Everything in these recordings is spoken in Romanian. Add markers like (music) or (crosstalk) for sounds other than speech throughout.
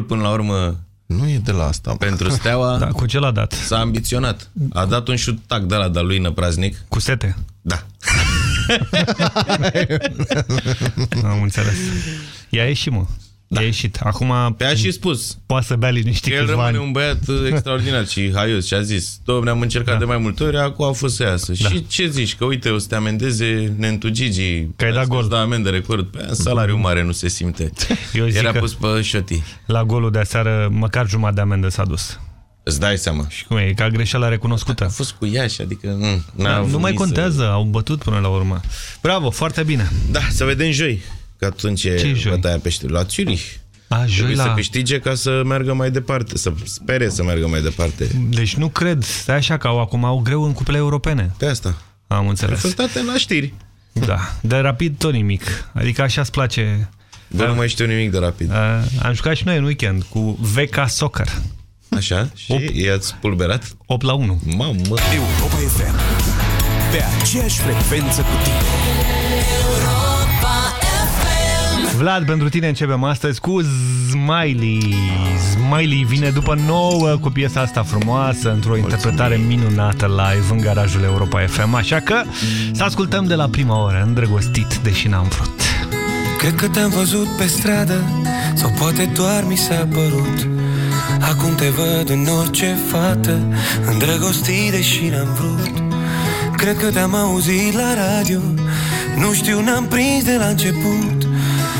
gol până la urmă nu e de la asta. Pentru Steaua da, cu ce l-a dat? S-a ambiționat. A dat un șut tac de la de lui Năpraznic. Cu sete? Da. (laughs) Am înțeles. I-a ieșit, mă. Da. A ieșit. Acum... Pe a și spus. Poate să bea liniștit El rămâne ani. un băiat uh, (laughs) extraordinar și haios și a zis, domne, am încercat da. de mai multe ori, acum a fost să iasă. Da. Și ce zici? Că uite, o să te amendeze Nentu Că ai dat gol. Da, amendă record. Pe salariu mare nu se simte. (laughs) Eu zic Era pus pe șoti. La golul de aseară, măcar jumătate de amendă s-a dus. Îți dai seama. Și cum e? E ca greșeala recunoscută. A fost cu Iași, adică... Mm, da, nu mai contează, să... au bătut până la urmă. Bravo, foarte bine. Da, să vedem joi. Că atunci e bătaia peștelui. La Zurich. A, joi la... să câștige ca să meargă mai departe, să spere să meargă mai departe. Deci nu cred, stai așa că au, acum au greu în cupele europene. Pe asta. Am înțeles. Au fost la știri. Da, de rapid tot nimic. Adică așa îți place... Bă, nu mai știu nimic de rapid. A, am jucat și noi în weekend cu VK Soccer. Așa? Și i-ați pulberat? 8 la 1. Mamă! Europa FM. Pe aceeași frecvență cu tine. Vlad, pentru tine începem astăzi cu Smiley. Smiley vine după nouă cu piesa asta frumoasă, într-o interpretare minunată live în garajul Europa FM, așa că să ascultăm de la prima oră, îndrăgostit, deși n-am vrut. Cred că te-am văzut pe stradă, sau poate doar mi s-a părut. Acum te văd în orice fată, îndrăgostit, deși n-am vrut. Cred că te-am auzit la radio, nu știu, n-am prins de la început.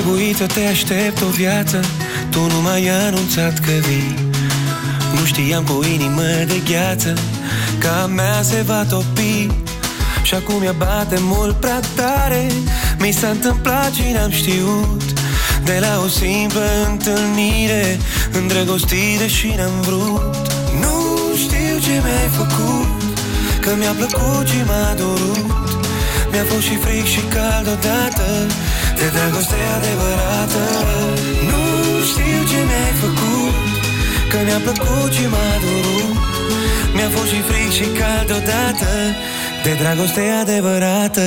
trebuit să te aștept o viață. Tu nu mai ai anunțat că vii. Nu știam cu inimă de gheață. Că a mea se va topi. Și acum ea bate mult prea tare. Mi s-a întâmplat și n-am știut. De la o simplă întâlnire Îndrăgostire și n-am vrut. Nu știu ce mi-ai făcut Că mi-a plăcut și m-a dorut Mi-a fost și fric și cald odată de dragoste adevărată. Nu știu ce mi-ai făcut Că mi-a plăcut și m-a durut. Mi-a fost și fric și cald odată De dragoste adevărată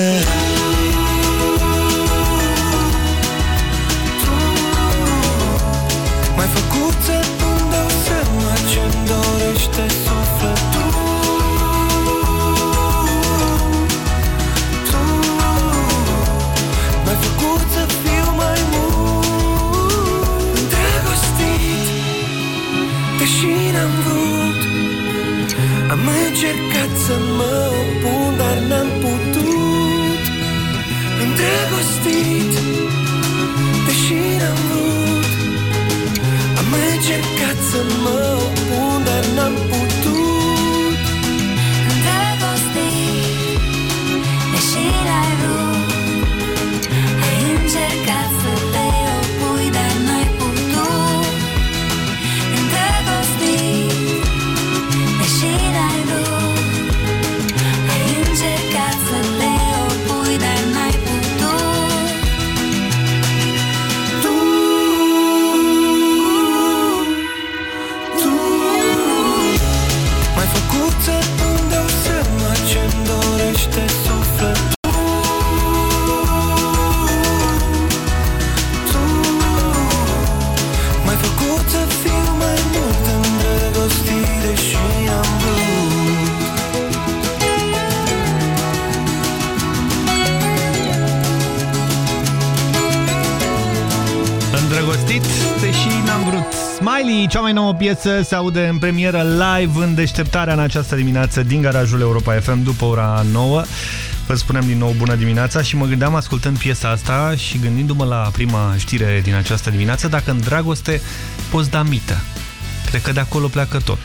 nouă piesă, se aude în premieră live în deșteptarea în această dimineață din garajul Europa FM după ora 9. Vă spunem din nou bună dimineața și mă gândeam ascultând piesa asta și gândindu-mă la prima știre din această dimineață dacă în dragoste poți da mită. Cred că de acolo pleacă tot.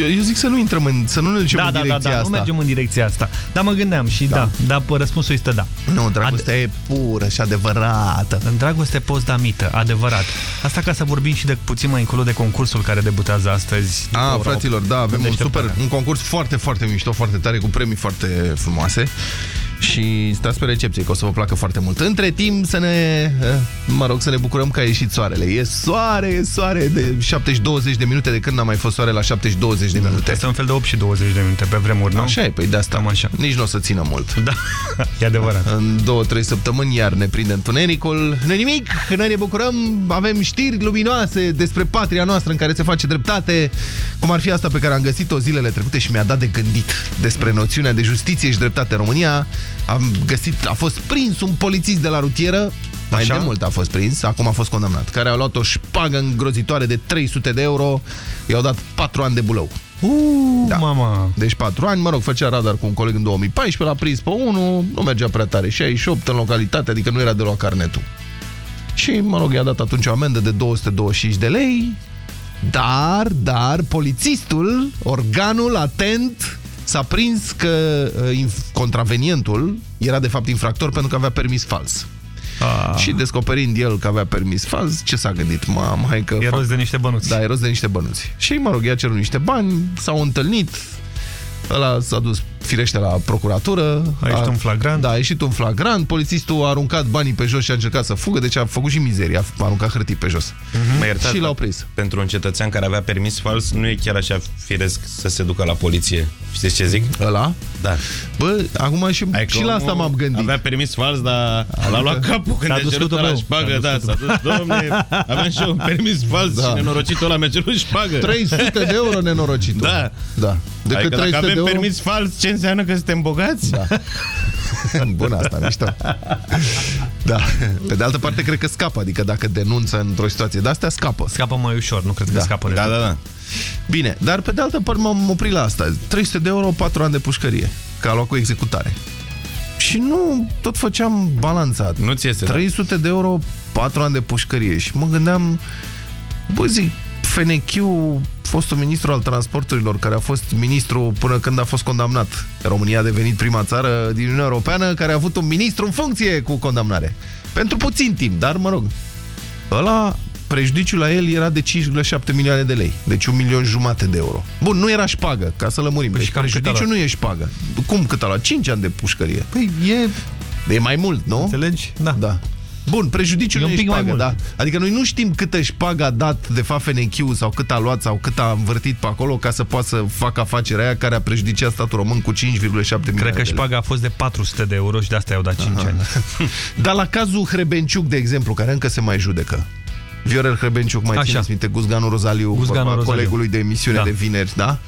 Eu, eu zic să nu intrăm în, să nu ne ducem Da, în da, da, direcția da, asta. nu mergem în direcția asta. Dar mă gândeam și da, da, da răspunsul este da. Nu, dragostea e pură și adevărată. În dragoste poți da mită, adevărat. Asta ca să vorbim și de puțin mai încolo de concursul care debutează astăzi. după A, ora fraților, 8. da, avem un Deșteptarea. super, un concurs foarte, foarte mișto, foarte tare, cu premii foarte frumoase și stați pe recepție, că o să vă placă foarte mult. Între timp, să ne, eh, mă rog, să ne bucurăm că a ieșit soarele. E soare, e soare de 70-20 de minute, de când n-a mai fost soare la 70-20 de minute. Este un fel de 8 și 20 de minute pe vremuri, nu? Așa e, păi de asta. Cam așa. Nici nu o să țină mult. Da, (laughs) e adevărat. În două, trei săptămâni iar ne prinde întunericul. Nu nimic, noi ne bucurăm, avem știri luminoase despre patria noastră în care se face dreptate, cum ar fi asta pe care am găsit-o zilele trecute și mi-a dat de gândit despre noțiunea de justiție și dreptate în România. Am găsit, a fost prins un polițist de la rutieră, mai Așa? de mult a fost prins, acum a fost condamnat, care a luat o șpagă îngrozitoare de 300 de euro, i-au dat 4 ani de bulău. Uh, Da. mama. Deci 4 ani, mă rog, făcea radar cu un coleg în 2014, l-a prins pe unul, nu mergea prea tare, 68 în localitate, adică nu era deloc carnetul. Și, mă rog, i-a dat atunci o amendă de 225 de lei, dar, dar, polițistul, organul atent, s-a prins că uh, inf- contravenientul era de fapt infractor pentru că avea permis fals. Ah, Și descoperind el că avea permis fals, ce s-a gândit? Mamă, hai că... e fac- rost de niște bănuți. da, e rost de niște bănuți. Și, mă rog, i-a cerut niște bani, s-au întâlnit, ăla s-a dus firește la procuratură. A ieșit un flagrant. Da, a ieșit un flagrant, polițistul a aruncat banii pe jos și a încercat să fugă, deci a făcut și mizerie, a aruncat hârtii pe jos. Mă iertați, Și l-au dar prins. Pentru un cetățean care avea permis fals, nu e chiar așa firesc să se ducă la poliție. Știți ce zic? Ăla? Da. Bă, acum și, Adică și la asta omul m-am gândit. Avea permis fals, dar l-a luat capul când S-a a dus cerut scutul la meu. șpagă. S-a dus Da, s-a dus, domne, aveam și eu un permis fals Da. și nenorocitul ăla mi-a cerut șpagă. 300 de euro nenorocitul. Da. Da. Decât Adică dacă 300 de avem euro... permis fals, ce înseamnă că suntem bogați? Da. (laughs) Bună asta, mișto. Da. Pe de altă parte, cred că scapă. Adică dacă denunță într-o situație de astea, scapă. Scapă mai ușor, nu cred că Da. scapă de Da, tot. da, da. Bine, dar pe de altă parte m-am oprit la asta. 300 de euro, 4 ani de pușcărie. Că a luat cu executare. Și nu, tot făceam balanța. Nu ți este, da. 300 de euro, 4 ani de pușcărie. Și mă gândeam, bă zic, Fenechiu, fostul ministru al transporturilor, care a fost ministru până când a fost condamnat. România a devenit prima țară din Uniunea Europeană care a avut un ministru în funcție cu condamnare. Pentru puțin timp, dar mă rog. Ăla, prejudiciul la el era de 5,7 milioane de lei. Deci un milion jumate de euro. Bun, nu era șpagă, ca să lămurim. Păi Deci și cam cât a prejudiciul luat? nu e șpagă. Cum cât a luat? 5 ani de pușcărie. Păi e, E mai mult, nu? înțelegi? Da. Da. Bun, prejudiciul E nu un e pic mai șpagă, mult. da? Adică noi nu știm câtă șpagă a dat de fapt FNQ sau cât a luat sau cât a învârtit pe acolo ca să poată să facă afacerea aia care a prejudiciat statul român cu 5,7 milioane Cred că de lei. șpaga a fost de 400 de euro și de asta i-au dat 5 ani. (laughs) Dar la cazul Hrebenciuc, de exemplu, care încă se mai judecă, Viorel Hrebenciuc, mai Așa. țineți minte, Guzganu Rozaliu, Guzganu vorba Rozaliu. colegului de emisiune Da. de vineri, da?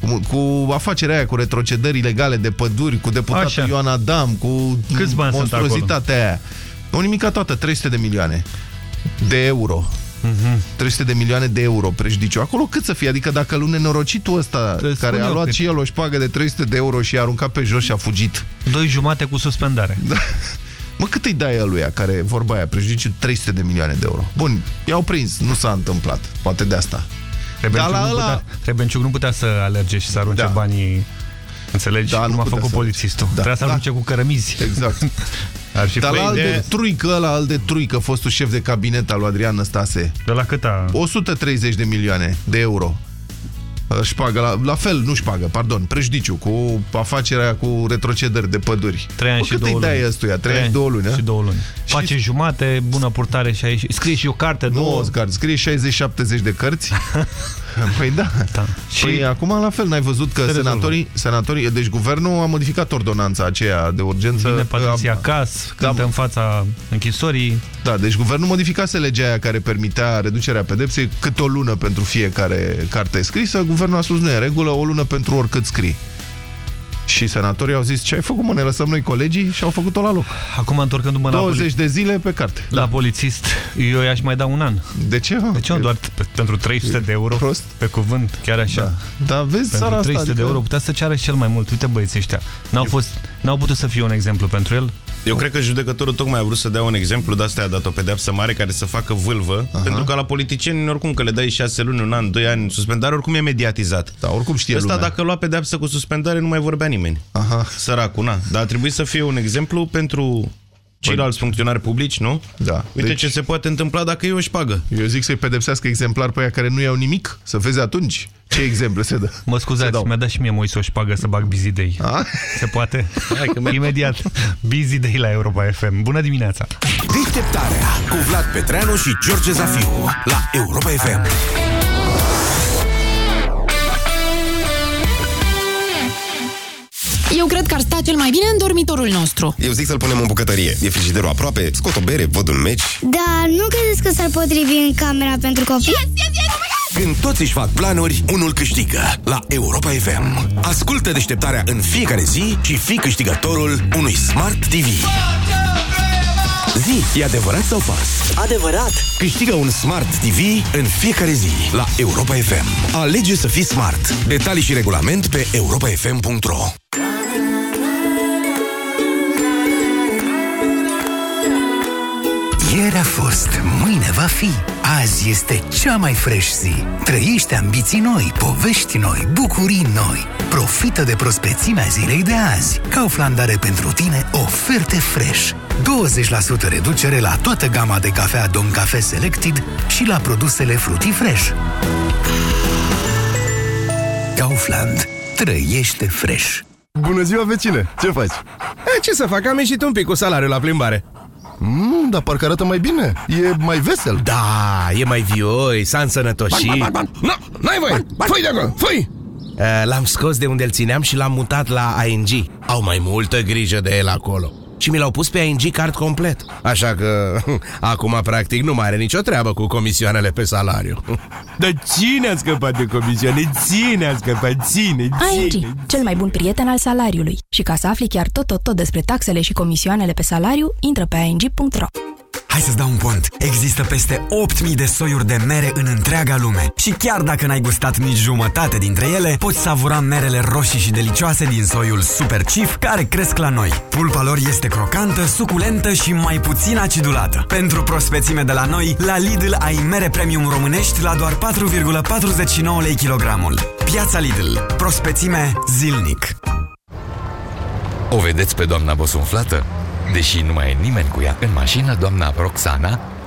Cu, cu afacerea aia, cu retrocedări ilegale de păduri, cu deputatul Așa. Ioan Adam, cu Câți bani sunt monstruozitatea aia. O nimica toată, 300 de milioane de euro. Mhm. 300 de milioane de euro prejudiciu. Acolo cât să fie? Adică dacă lui nenorocitul ăsta, Trebuie să care spun a eu luat cât. și el o șpagă de 300 de euro și a aruncat pe jos și a fugit, Doi jumate cu suspendare. da. Mă, cât îi dai ăluia care, vorba aia, prejudiciu 300 de milioane de euro? Bun, i-au prins, nu s-a întâmplat, poate de asta. Trebenciuc, Dar la nu ăla- putea, Trebenciuc nu putea să alerge și să arunce Da. banii Înțelegi? Da, nu cum a putea făcut să- polițistul. Da. Trebuia să Da. arunce cu cărămizi. Exact. (laughs) Ar fi Dar la păi al de... de truică, ăla al de truică, fostul șef de cabinet al lui Adrian Năstase, de la cât a... 130 de milioane de euro. Uh, Șpagă, la, la fel, nu șpagă, pardon, prejudiciu, cu afacerea cu retrocedări de păduri. Trei ani Bă, și cât două îi luni. dai ăstuia? Trei ani și două luni, Și a? două luni. Face jumate, bună purtare și aici. Scrie și o carte, Nu, două. Oscar, scrie 60-70 de cărți. (laughs) (laughs) păi da. Da. Și păi, acum la fel, n-ai văzut că Se senatorii, senatorii, deci guvernul a modificat ordonanța aceea de urgență. Vine Patricia A- Cas, Da, cântă mă. în fața închisorii. Da, deci guvernul modificase legea aia care permitea reducerea pedepsei cât o lună pentru fiecare carte scrisă. Guvernul a spus nu e în regulă, o lună pentru oricât scrii. Și senatorii au zis, ce ai făcut, mă, ne lăsăm noi colegii și au făcut-o la loc. Acum întorcându-mă la, 20 de zile pe carte. la polițist, eu i-aș mai da un an. De ce? mă? De ce nu doar pe- pentru 300 de euro? Prost. Pe cuvânt, chiar așa. Da. Dar vezi Pentru țara 300 asta, de adică- euro putea să ceară și cel mai mult. Uite băieții ăștia. N-au, fost, n-au putut să fie un exemplu pentru el. Eu cred că judecătorul tocmai a vrut să dea un exemplu, de asta a dat o pedeapsă mare care să facă vâlvă, Aha. pentru că la politicieni, oricum că le dai 6 luni, un an, 2 ani suspendare, oricum e mediatizat. Da, oricum știe Ăsta, lumea. dacă lua pedeapsă cu suspendare, nu mai vorbea nimeni. Aha. Săracul, na. Dar a trebuit să fie un exemplu pentru ceilalți funcționari publici, nu? Da. Uite Deci- ce se poate întâmpla dacă e o șpagă. Eu zic să-i pedepsească exemplar pe aia care nu iau nimic, să vezi atunci ce exemple se dă. Mă Se scuzați, dau. mi-a dat și mie Moise o șpagă să bag Busy Day. A? Se poate? Hai că merg. Imediat. Busy Day la Europa FM. Bună dimineața! Deșteptarea cu Vlad Petreanu și George Zafiu la Europa FM. Eu cred că ar sta cel mai bine în dormitorul nostru. Eu zic să-l punem în bucătărie. E frigiderul aproape, scot o bere, văd un meci. Da, nu credeți că s-ar potrivi în camera pentru copii? Când toți își fac planuri, unul câștigă la Europa FM. Ascultă deșteptarea în fiecare zi și fii câștigătorul unui Smart TV. Zi, e adevărat sau fals? Adevărat! Câștigă un Smart TV în fiecare zi la Europa FM. Alege să fii smart. Detalii și regulament pe europafm.ro Ieri a fost, mâine va fi. Azi este cea mai fresh zi. Trăiește ambiții noi, povești noi, bucurii noi. Profită de prospețimea zilei de azi. Kaufland are pentru tine oferte fresh. 20% reducere la toată gama de cafea Don Cafe Selected și la produsele Fruity Fresh. Kaufland. Trăiește fresh. Bună ziua, vecine! Ce faci? E, ce să fac? Am ieșit un pic cu salariul la plimbare. Mm, dar parcă arată mai bine. E mai vesel. Da, e mai vioi, s-a însănătoșit. Nu, n-ai voie! Fui de acolo, fui! Uh, L-am scos de unde îl țineam și l-am mutat la ING. Au mai multă grijă de el acolo. Și mi l-au pus pe ING card complet. Așa că (laughs) acum practic nu mai are nicio treabă cu comisioanele pe salariu. (laughs) Dar cine a scăpat de comisioane? Ține a scăpat, ține, ING, cel mai bun prieten al salariului. Și ca să afli chiar tot, tot, tot despre taxele și comisioanele pe salariu, intră pe ing.ro. Hai să-ți dau un pont. Există peste 8000 de soiuri de mere în întreaga lume. Și chiar dacă n-ai gustat nici jumătate dintre ele, poți savura merele roșii și delicioase din soiul Super Chief care cresc la noi. Pulpa lor este crocantă, suculentă și mai puțin acidulată. Pentru prospețime de la noi, la Lidl ai mere premium românești la doar 4,49 lei kilogramul. Piața Lidl. Prospețime zilnic. O vedeți pe doamna bosunflată? Deși nu mai e nimeni cu ea în mașină, doamna Roxana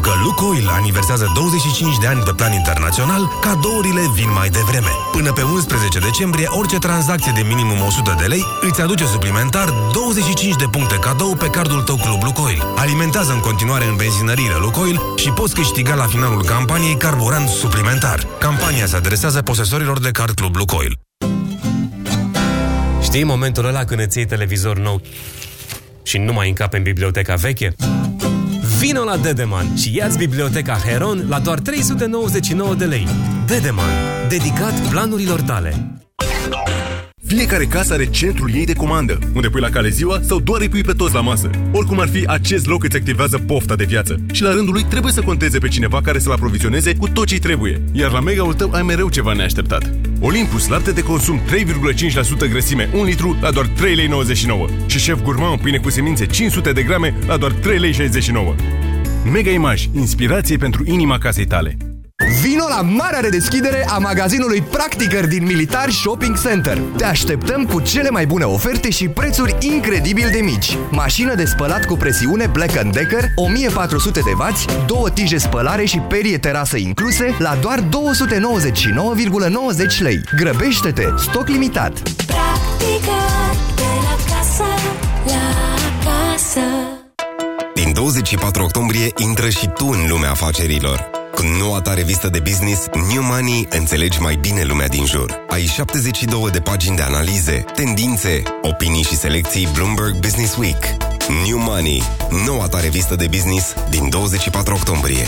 Pentru că Lukoil aniversează 25 de ani pe plan internațional, cadourile vin mai devreme. Până pe 11 decembrie, orice tranzacție de minimum 100 de lei îți aduce suplimentar 25 de puncte cadou pe cardul tău Club Lukoil. Alimentează în continuare în benzinăriile Lukoil și poți câștiga la finalul campaniei carburant suplimentar. Campania se adresează posesorilor de card Club Lukoil. Știi momentul ăla când îți iei televizor nou și nu mai încape în biblioteca veche? Vino la Dedeman și ia-ți biblioteca Heron la doar 399 de lei. Dedeman, dedicat planurilor tale. Fiecare casă are centrul ei de comandă, unde pui la cale ziua sau doar îi pui pe toți la masă. Oricum ar fi, acest loc îți activează pofta de viață. Și la rândul lui trebuie să conteze pe cineva care să-l aprovizioneze cu tot ce trebuie. Iar la mega-ul tău ai mereu ceva neașteptat. Olympus, lapte de consum 3,5% grăsime, 1 litru la doar 3,99 lei. Și șef gourmand, pâine cu semințe 500 de grame la doar 3,69 lei. Mega Image, inspirație pentru inima casei tale. Vino la marea redeschidere a magazinului Practicări din Militar Shopping Center. Te așteptăm cu cele mai bune oferte și prețuri incredibil de mici. Mașină de spălat cu presiune Black Decker, 1400 de W, două tije spălare și perie terasă incluse la doar 299,90 lei. Grăbește-te! Stoc limitat! Practică de la casă, la casă. Din 24 octombrie intră și tu în lumea afacerilor. Cu noua ta revistă de business, New Money, înțelegi mai bine lumea din jur. Ai 72 de pagini de analize, tendințe, opinii și selecții Bloomberg Business Week. New Money, noua ta revistă de business din 24 octombrie.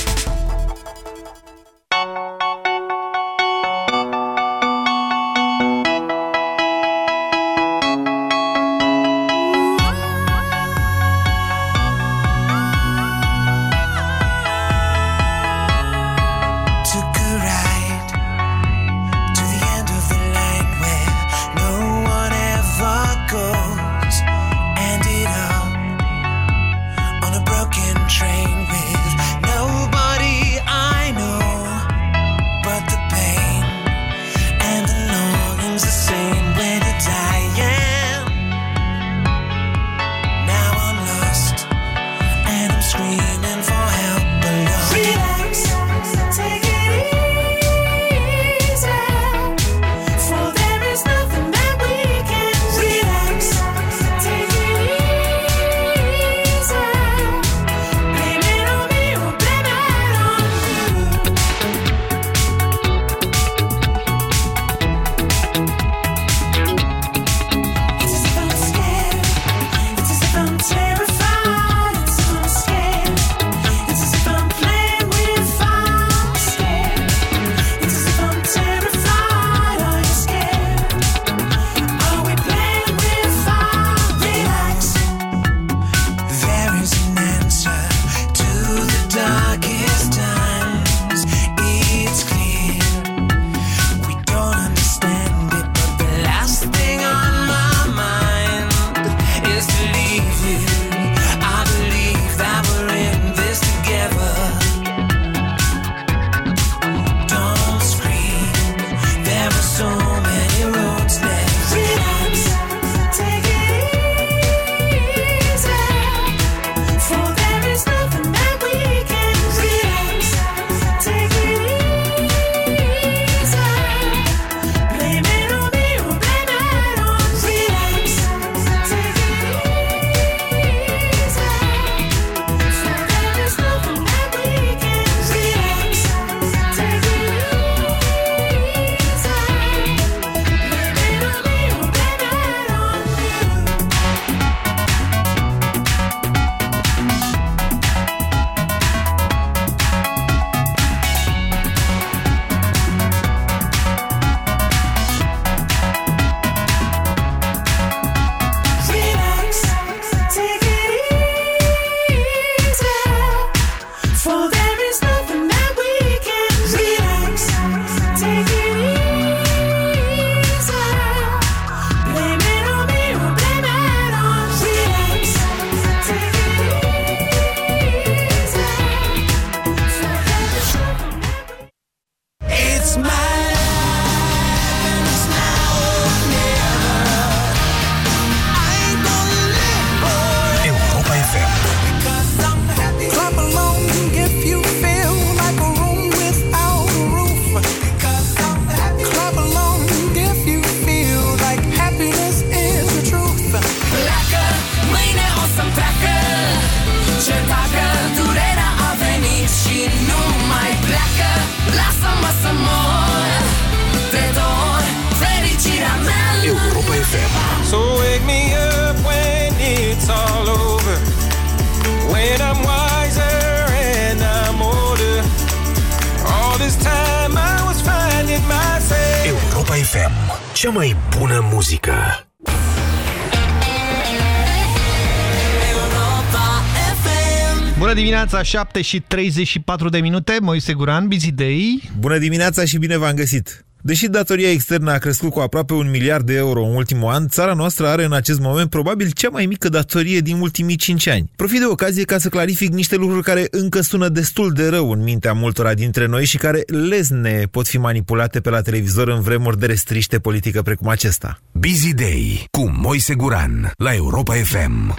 dimineața, 7 și 34 de minute, Moise Guran, Bizidei. Bună dimineața și bine v-am găsit! Deși datoria externă a crescut cu aproape un miliard de euro în ultimul an, țara noastră are în acest moment probabil cea mai mică datorie din ultimii 5 ani. Profit de ocazie ca să clarific niște lucruri care încă sună destul de rău în mintea multora dintre noi și care lezne pot fi manipulate pe la televizor în vremuri de restriște politică precum acesta. Busy Day cu Moise Guran la Europa FM.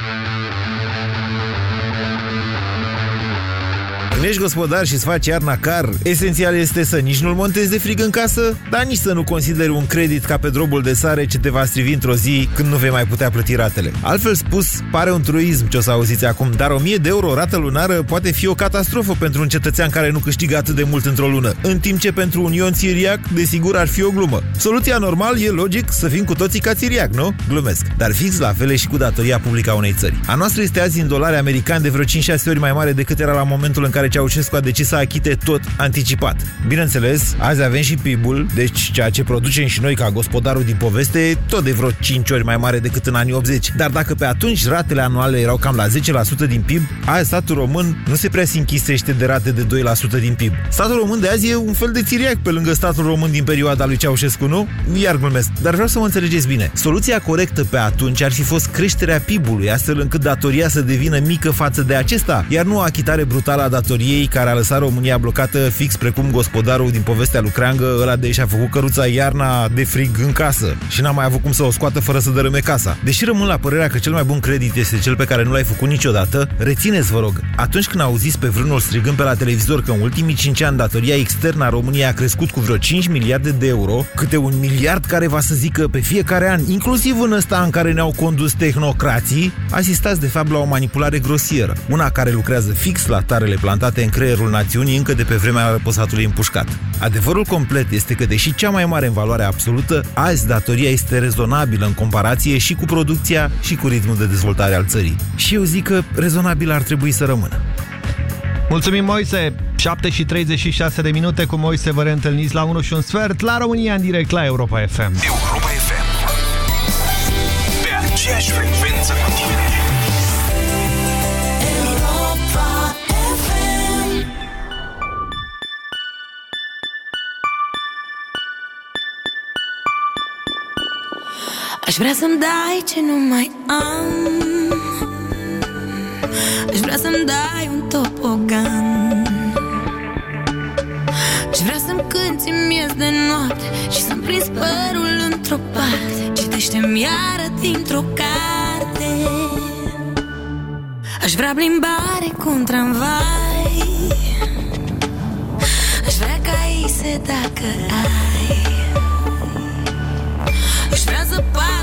Când ești gospodar și îți faci iarna car, esențial este să nici nu-l montezi de frig în casă, dar nici să nu consideri un credit ca pe drobul de sare ce te va strivi într-o zi când nu vei mai putea plăti ratele. Altfel spus, pare un truism ce o să auziți acum, dar 1000 de euro rată lunară poate fi o catastrofă pentru un cetățean care nu câștigă atât de mult într-o lună, în timp ce pentru un Ion Țiriac, desigur ar fi o glumă. Soluția normal e logic să fim cu toții ca Țiriac, nu? Glumesc. Dar fix la fel e și cu datoria publică a unei țări. A noastră este azi în dolari americani de vreo 5-6 ori mai mare decât era la momentul în care Ceaușescu a decis să achite tot anticipat. Bineînțeles, azi avem și PIB-ul, deci ceea ce producem și noi ca gospodarul din poveste, tot de vreo 5 ori mai mare decât în anii 80. Dar dacă pe atunci ratele anuale erau cam la 10% din PIB, azi statul român nu se prea se închisește de rate de 2% din PIB. Statul român de azi e un fel de țiriac pe lângă statul român din perioada lui Ceaușescu, nu? Iar glumesc. Dar vreau să mă înțelegeți bine. Soluția corectă pe atunci ar fi fost creșterea PIB-ului, astfel încât datoria să devină mică față de acesta, iar nu o achitare brutală a datoriei care a lăsat România blocată fix precum gospodarul din povestea lui Creangă, ăla de și-a făcut căruța iarna de frig în casă și n-a mai avut cum să o scoată fără să dărâme casa. Deși rămân la părerea că cel mai bun credit este cel pe care nu l-ai făcut niciodată, rețineți, vă rog, atunci când auziți pe vreunul strigând pe la televizor că în ultimii 5 ani datoria externă a României a crescut cu vreo 5 miliarde de euro, câte un miliard care va să zică pe fiecare an, inclusiv în ăsta în care ne-au condus tehnocrații, asistați de fapt la o manipulare grosieră, una care lucrează fix la tarele plantate în creierul națiunii încă de pe vremea răposatului împușcat. Adevărul complet este că, deși cea mai mare în valoare absolută, azi datoria este rezonabilă în comparație și cu producția și cu ritmul de dezvoltare al țării. Și eu zic că rezonabil ar trebui să rămână. Mulțumim, Moise! 7 și 36 de minute cu Moise vă reîntâlniți la 1 și un sfert la România în direct la Europa FM. Europa FM. Pe aceeași frecvență cu tine. Aș vrea să-mi dai ce nu mai am. Aș vrea să-mi dai un topogan. Aș vrea să-mi cânti miez de noapte Și să-mi prins părul într-o parte. Citește-mi iară dintr-o carte. Aș vrea plimbare cu un tramvai. Aș vrea caise dacă ai. Aș vrea zăpadă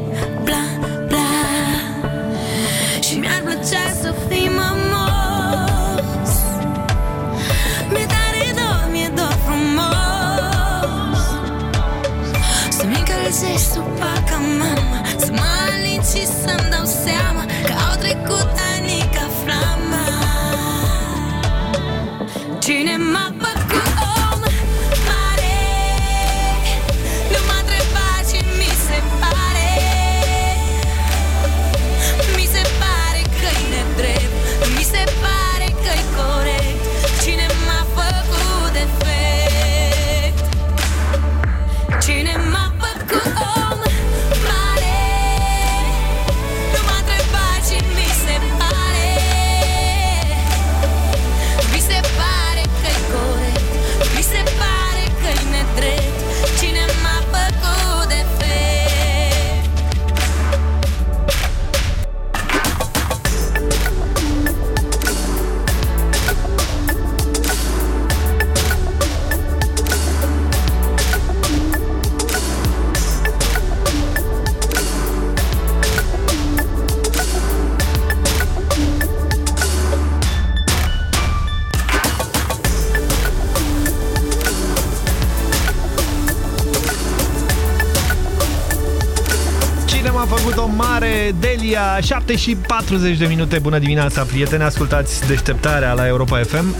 mare Delia, 7 și 40 de minute. Bună dimineața, prieteni, ascultați deșteptarea la Europa FM.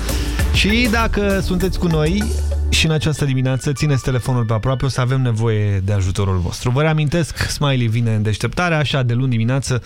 Și dacă sunteți cu noi și în această dimineață țineți telefonul pe aproape, o să avem nevoie de ajutorul vostru. Vă reamintesc, Smiley vine în deșteptarea, așa de luni dimineață,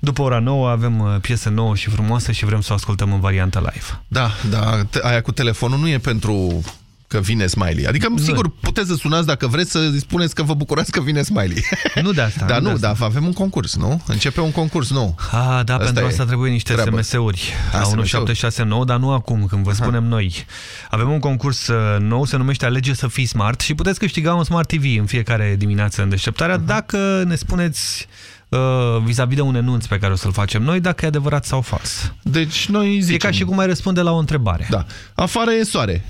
după ora 9 avem uh, piesă nouă și frumoasă și vrem să o ascultăm în variantă live. Da, da, te- aia cu telefonul nu e pentru că vine Smiley. Adică, nu. sigur, puteți să sunați dacă vreți să spuneți că vă bucurați că vine Smiley. (laughs) Nu de asta. Dar nu nu, de asta. dar avem un concurs, nu? Începe un concurs nou. Ah, da, Asta pentru e asta trebuie niște treabă. SMS-uri A, la SMS-uri. 1769, dar nu acum, când vă spunem noi. Avem un concurs uh, nou, se numește Alege să fii smart și puteți câștiga un Smart TV în fiecare dimineață în deșteptarea dacă ne spuneți uh, vis-a-vis de un enunț pe care o să-l facem noi, dacă e adevărat sau fals. Deci noi zicem... E ca și cum ai răspunde la o întrebare. Da. Afară e soare.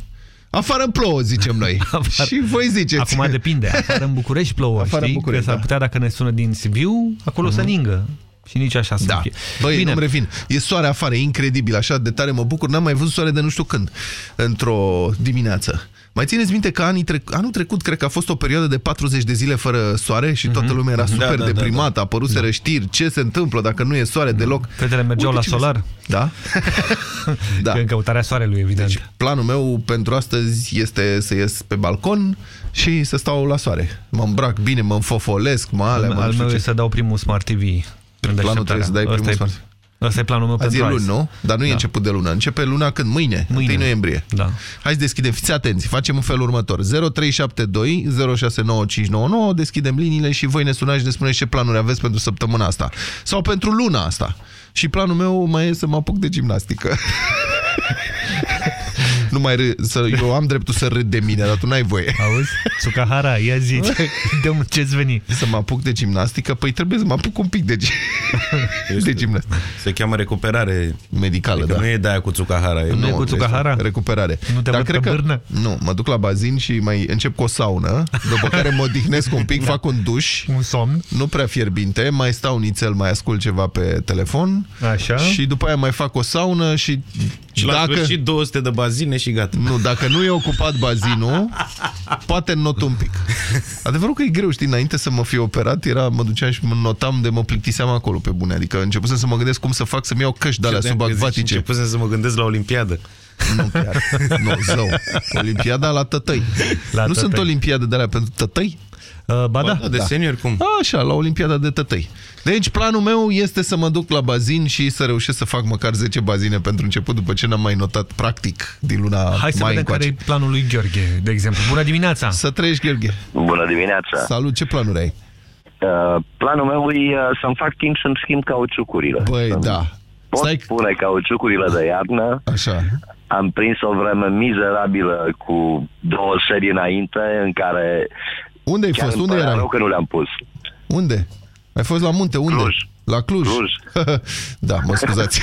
Afară plouă, zicem noi. (laughs) și voi ziceți. Acum depinde. Afară în București plouă, Afară în știi? București, că s-ar da. putea, dacă ne sună din Sibiu, acolo să ningă. Și nici așa să Da. nu fie. Băi, Bine. nu-mi revin. E soare afară, e incredibil, așa de tare mă bucur. N-am mai văzut soare de nu știu când, într-o dimineață. Mai țineți minte că anii trec... anul trecut cred că a fost o perioadă de 40 de zile fără soare și toată lumea era Mhm. super Da, da, da, deprimată, da. apăruseră știri, ce se întâmplă dacă nu e soare deloc. Fetele mergeau Uite la ce solar. Da? (laughs) da. În căutarea soarelui, evident. Deci, Planul meu pentru astăzi este să ies pe balcon și să stau la soare. Mă îmbrac bine, mă înfofolesc, mă alea, al, mă al nu știu meu ce. e să dau primul Smart TV. în Planul deșteptarea. trebuie să dai Ăsta primul e- Smart Ăsta e planul meu Azi e pentru luni, nu? Dar nu e Da. început de lună. Începe luna când? Mâine, Mâine. 1 noiembrie. Da. Hai să deschidem. Fiți atenți. Facem în felul următor. 0372 069599. Deschidem liniile și voi ne sunați și ne spuneți ce planuri aveți pentru săptămâna asta. Sau pentru luna asta. Și planul meu mai e să mă apuc de gimnastică. (laughs) nu mai râ, să, eu am dreptul să râd de mine, dar tu n-ai voie. Auzi? Tsukahara, ia zi, (laughs) de ce-ți veni? Să mă apuc de gimnastică? Păi trebuie să mă apuc un pic de, gi- (laughs) de gimnastică. Se cheamă recuperare medicală, adică da. nu e de aia cu Tsukahara. E Nu e cu Tsukahara? Recuperare. Nu te Dar văd cred pe că bârnă? Nu, mă duc la bazin și mai încep cu o saună, după (laughs) care mă odihnesc un pic, fac un duș. Un somn. Nu prea fierbinte, mai stau nițel, mai ascult ceva pe telefon. Așa. Și după aia mai fac o saună și, Și la dacă... sfârșit 200 de bazine și gata. Nu, dacă nu e ocupat bazinul, poate not un pic. Adevărul că e greu, știi, înainte să mă fie operat, era, mă duceam și mă notam de mă plictiseam acolo pe bune. Adică începusem să mă gândesc cum să fac să-mi iau căști de alea Credeam că zici, subacvatice. Începusem să mă gândesc la Olimpiadă. Nu chiar. (laughs) Nu, zău. Olimpiada la tătăi. La nu tătăi. sunt olimpiade de alea pentru tătăi? Uh, ba da. da, de senior cum? Așa, la Olimpiada de tătăi. Deci planul meu este să mă duc la bazin și să reușesc să fac măcar 10 bazine pentru început, după ce n-am mai notat practic din luna Hai să mai vedem care încoace. e planul lui Gheorghe, de exemplu. Bună dimineața! Să trăiești, Gheorghe. Bună dimineața! Salut, ce planuri ai? Uh, planul meu e uh, să-mi fac timp să-mi schimb cauciucurile. Băi, Să-mi da. Pot Stai... pune cauciucurile de iarnă. Așa. Am prins o vreme mizerabilă cu două serii înainte în care... Unde ai chiar fost? îmi Unde părea erai? rău că nu le-am pus. Unde? Ai fost la munte? Unde? Cluj. La Cluj? Cluj. (laughs) da, mă scuzați.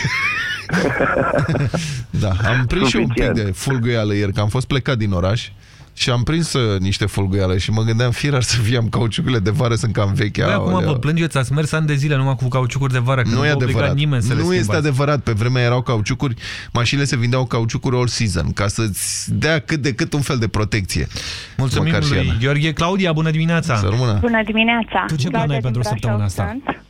(laughs) da, am prins și eu un pic de fulguială ieri, că am fost plecat din oraș și am prins uh, niște fulguială și mă gândeam firar să fie am cauciucurile de vară, sunt cam vechi. Băi, acum aoleu. vă plângeți, ați mers ani de zile numai cu cauciucuri de vară, că nu, Nu e vă obliga adevărat. nimeni să le nu este schimbați. adevărat. Pe vremea erau cauciucuri, mașinile se vindeau cauciucuri all season, ca să-ți dea cât de cât un fel de protecție. Mulțumim Măcar și lui iarna. Gheorghe. Claudia, bună dimineața! Să rămână. Bună dimineața! Tu ce plan Claudia ai pentru din Brașov săptămâna asta? sunt.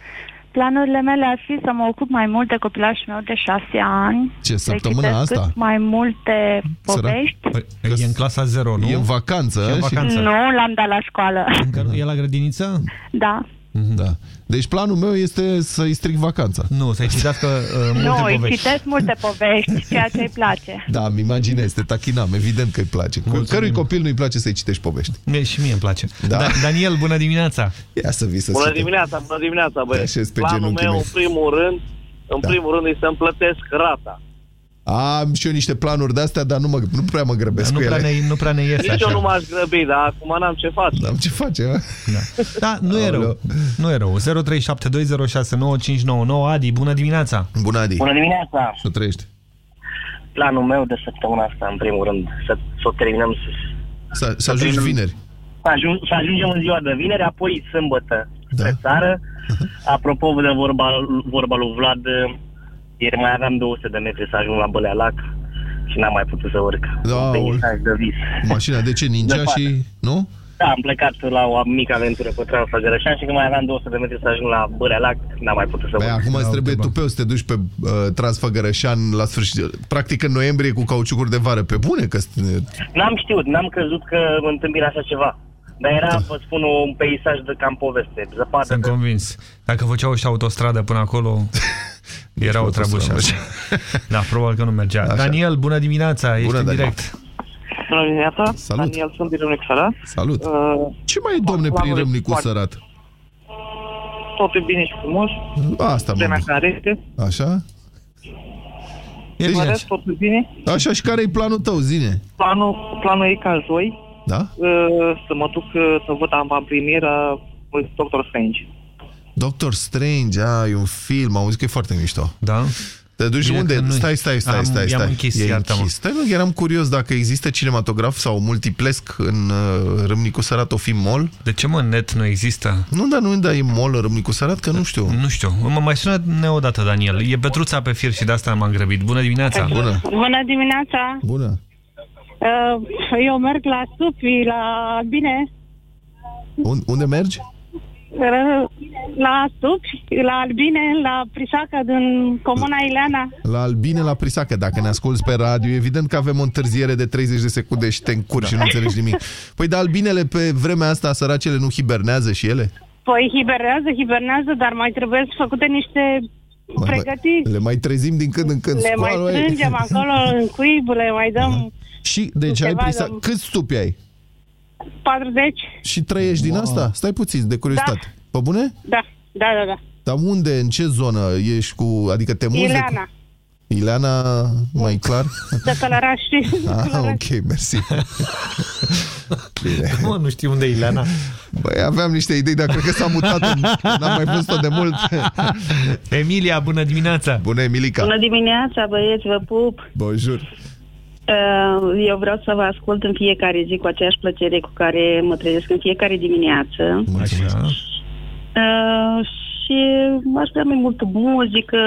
Planurile mele ar fi să mă ocup mai mult de copilașul meu de șase ani. Ce, să săptămâna citesc asta? cât mai multe povești. Păi, e în clasa 0, nu? E în vacanță. E în și- vacanță. Nu, l-am dat la școală. Încă nu e la grădiniță? Da. Da. Deci planul meu este să-i stric vacanța. Nu, să-i citească uh, (laughs) multe nu, îi povești. citesc multe povești, (laughs) ceea ce îi place. Da, îmi imaginez, te tachinam, evident că îi place. Cu cărui copil nu-i place să-i citești povești? Mie, și mie îmi place. Da. Da. Daniel, bună dimineața! Ia să vii să Bună citești. dimineața, bună dimineața, Te băieți. așezi pe Planul genunchii meu, mei. în primul rând, în Da. primul rând, e să-mi plătesc rata. Am și eu niște planuri de-astea, dar nu, mă, nu prea mă grăbesc nu, cu prea ele. ne, nu prea ne iese Nici eu nu așa. m-aș grăbi, dar acum n-am ce face. N-am ce face, a? Da, da nu e rău. Nu e rău. 0372069599 Adi, bună dimineața! Bună, Adi! Bună dimineața! Să trăiești. Planul meu de săptămâna asta, în primul rând, să, să o terminăm să, Să, să ajungi vineri. să, ajung, să ajungem în ziua de vineri, apoi sâmbătă da. spre țară. Apropo de vorba, vorba lui Vlad, ieri mai aveam 200 de metri să ajung la Bălea Lac și n-am mai putut să urc. Da, Un ol. peisaj de vis. Mașina de ce? Ninja De față. și... Nu? Da, am plecat la o mică aventură pe Transfăgărășan și când mai aveam 200 de metri să ajung la Bărea Lac, n-am mai putut să Băi, văd. acum îți trebuie tupeu să te duci pe uh, Transfăgărășan la sfârșit. Practic în noiembrie cu cauciucuri de vară. Pe bune că... N-am știut, n-am crezut că mă întâmpin așa ceva. Dar era, Da. vă spun, un peisaj de cam poveste. Zăpadă. Sunt convins. Dacă făceau și autostradă până acolo, (laughs) era o treabă și așa. (laughs) Da, probabil că nu mergea. Așa. Daniel, bună dimineața, ești Bună, în Daniel. direct. Bună dimineața, Salut. Daniel, sunt din Râmnicu Sărat. Salut. Uh, Ce mai e, domne, prin Planurile Râmnicu foarte- Sărat? Totul bine și frumos. Asta, mă. Vremea care este. Așa? Deci, bine. rest, totul bine. Așa și care e planul tău, zine? Planul, planul e ca joi Da? uh, să mă duc uh, să văd avantpremiera lui Doctor Strange. Doctor Strange, a, e un film, am auzit că e foarte mișto. Da? Te duci Bine unde? că nu-i. Stai, stai, stai, Am- stai, i-am stai. închis, E iartă-mă. închis. Stai, nu, eram curios dacă există cinematograf sau multiplesc în uh, Râmnicu Sărat, o fi mall. De ce, mă, net nu există? Nu, dar nu, dar e mall în Râmnicu Sărat, că nu știu. Nu știu. Mă mai sună ne odată, Daniel. E Petruța pe fir și de asta m-am grăbit. Bună dimineața! Bună! Bună dimineața! Bună! Uh, Eu merg la Supi, la Albine, Un, unde mergi? Uh, la Supi, la Albine, la Prisaca din Comuna Ileana. La Albine, la Prisacă. Dacă ne asculți pe radio, evident că avem o întârziere de 30 de secunde și te încurci Da. și nu înțelegi nimic. Păi, dar albinele pe vremea asta, săracele, nu hibernează și ele? Păi hibernează, hibernează, dar mai trebuie să făcute niște Mai- pregătiri. Le mai trezim din când în când. Le mai Scoală, ei. strângem acolo în cuib, le mai dăm Și, deci ai Ceva prisa... de- Câți stupi ai? 40. Și trăiești din asta? Stai puțin, de curiozitate. Pe bune? Da, da, da, da. Dar unde, în ce zonă ești cu... Adică te muzi? de- Ileana, Ileana, mai clar? de Călăraș, știi? Ah, ok, mersi. Bine. Mă, nu știu unde e Ileana. Băi, aveam niște idei, dar cred că s-a mutat. în- N-am mai văzut-o de mult. Emilia, bună dimineața! Bună, Emilica! Bună dimineața, băieți, vă pup. Bonjour! Uh, Eu vreau să vă ascult în fiecare zi cu aceeași plăcere cu care mă trezesc în fiecare dimineață. Așa. Uh, și aș vrea mai multă muzică,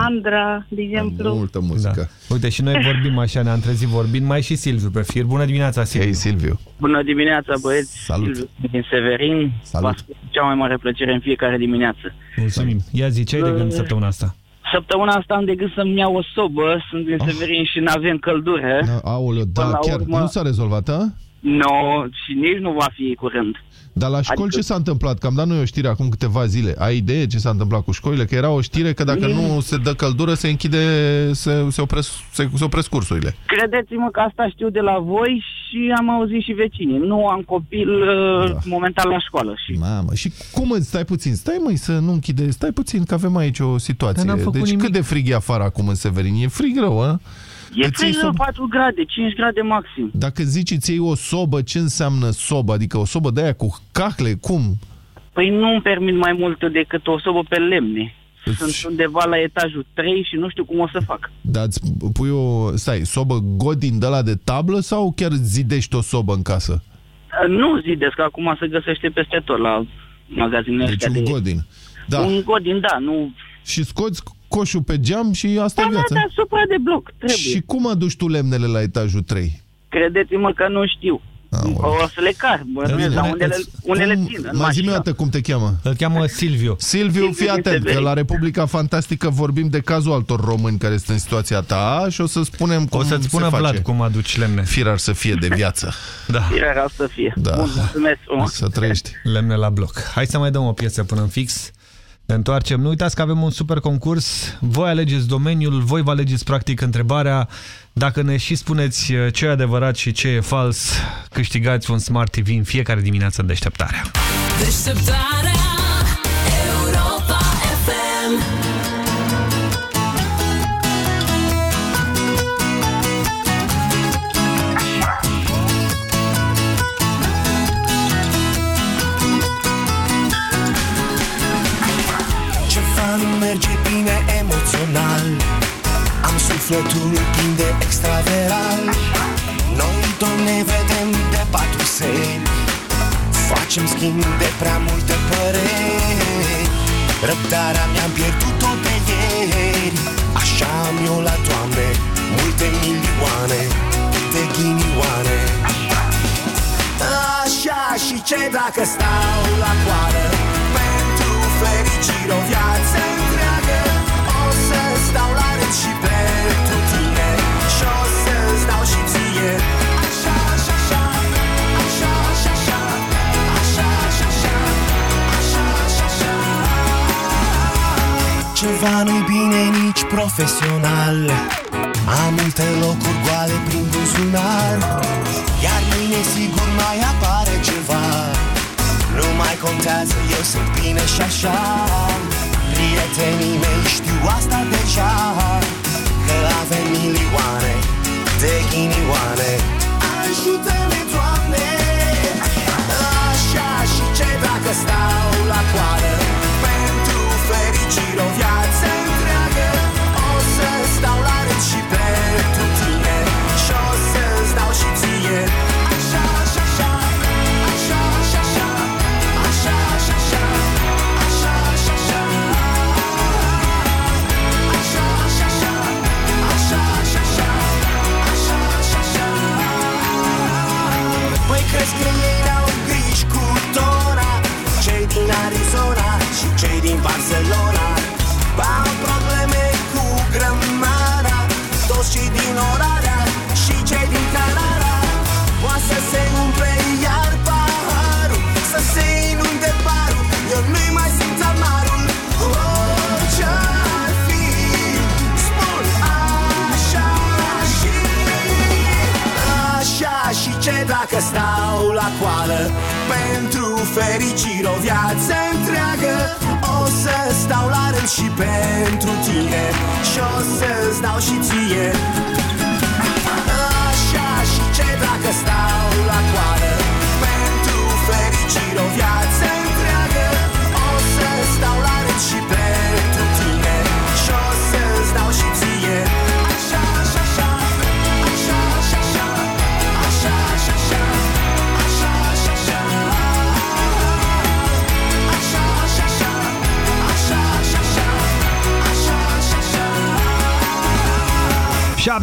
Andra, de exemplu. Multă muzică. Da. Uite, și noi vorbim așa, ne-am trezit vorbind. Mai e și Silviu pe fir. Bună dimineața, Silviu! Hei, Silviu! Bună dimineața, băieți! Salut. Silviu Din Severin. Salut. Vă ascult cu cea mai mare plăcere în fiecare dimineață. Mulțumim. Ia zi, ce ai de Uh, gând săptămâna asta? Săptămâna asta am de gând să-mi iau o sobă. Sunt din Severin și n-avem căldură. Aoleu, Până da, la chiar urmă- nu s-a rezolvat, a? No, și nici nu va fi curând. Dar la școli Adică- ce s-a întâmplat? Că am dat noi o știre acum câteva zile. Ai idee ce s-a întâmplat cu școlile? Că era o știre că dacă nu se dă căldură, se închide, se, se, opresc, se, se opresc cursurile. Credeți-mă că asta știu de la voi și am auzit și vecinii. Nu am copil uh, momentan la școală. Și... Mamă, și cum îți stai puțin? Stai măi să nu închide, stai puțin că avem aici o situație. Dar n-am făcut Deci nimic. cât de frig e afară acum în Severin? E frig rău, a? E Îți iei frig sobă- 4 grade, 5 grade maxim. Dacă zici îți iei o sobă, ce înseamnă sobă? Adică o sobă de aia cu cacle, cum? Păi nu îmi permit mai mult decât o sobă pe lemne. Deci- Sunt undeva la etajul 3 și nu știu cum o să fac. Dar îți pui o, stai, sobă godin de la de tablă sau chiar zidești o sobă în casă? Uh, Nu zidesc, acum se găsește peste tot la magazinele Deci astea un de... godin. Da. Un godin, da, nu... Și scoți coșul pe geam și asta Da, e da, viața. da, supra de bloc, trebuie. Și cum aduci tu lemnele la etajul 3? Credeți-mă că nu știu. O să le car, bănuiesc, dar unele, unele țin în Mai zi mașină. o dată cum te cheamă. Îl cheamă Silviu. Silviu, fii atent, că la Republica Fantastică vorbim de cazul altor români care sunt în situația ta și o să spunem cum O să-ți spună se face. Vlad cum aduci lemne. Firar să fie de (laughs) viață. Da. Firea să fie. Da. Bun, mulțumesc frumos. Să trăiești. Lemne la bloc. Hai să mai dăm o piesă până în fix. Ne întoarcem. Nu uitați că avem un super concurs. Voi alegeți domeniul, voi vă alegeți practic întrebarea. Dacă ne și spuneți uh, ce e adevărat și ce e fals, câștigați un Smart TV în fiecare dimineață în deșteptarea. Deșteptarea emoțional Am sufletul plin de extraveral. Noi tot ne vedem de patru seri. Facem schimb de prea multe păreri. Răbdarea mi-am pierdut-o pe ieri. Așa am eu la toamne Multe milioane de ghinioane. Așa și dacă stau la coadă Pentru fericire o viață și pentru tine. Și o să-ți dau și ție. Așa, așa, așa. Așa, așa, așa. Așa, așa, așa. Așa, așa, așa. Ceva nu-i bine nici profesional. Am multe locuri goale prin buzunar. Iar mâine sigur mai apare ceva. Nu mai contează, eu sunt bine și așa Prietenii mei știu asta deja. Că avem milioane de ghinioane. Ajută-ne, Doamne! Așa și ce dacă stau la coadă Pentru fericire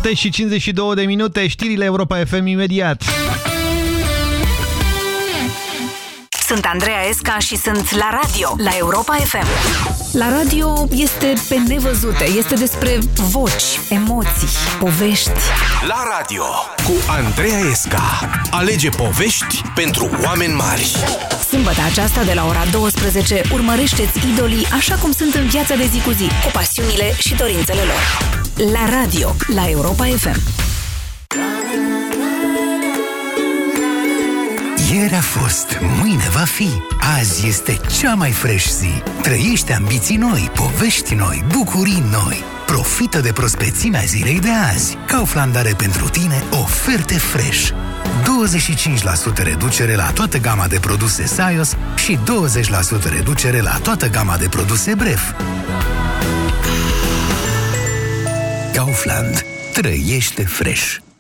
7 și 52 de minute, știrile Europa FM imediat. Sunt Andreea Esca și sunt la radio, la Europa FM. La radio este pe nevăzute, este despre voci, emoții, povești. La radio cu Andreea Esca. Alege povești pentru oameni mari. Sâmbătă aceasta de la ora 12 urmărește-ți idolii așa cum sunt în viața de zi cu zi, cu pasiunile și dorințele lor. La radio, la Europa FM. Ieri a fost, mâine va fi. Azi este cea mai fresh zi. Trăiește ambiții noi, povești noi, bucurii noi. Profită de prospețimea zilei de azi. Kaufland are pentru tine oferte fresh. 25% reducere la toată gama de produse Sios și 20% reducere la toată gama de produse Bref. Kaufland. Trăiește fresh.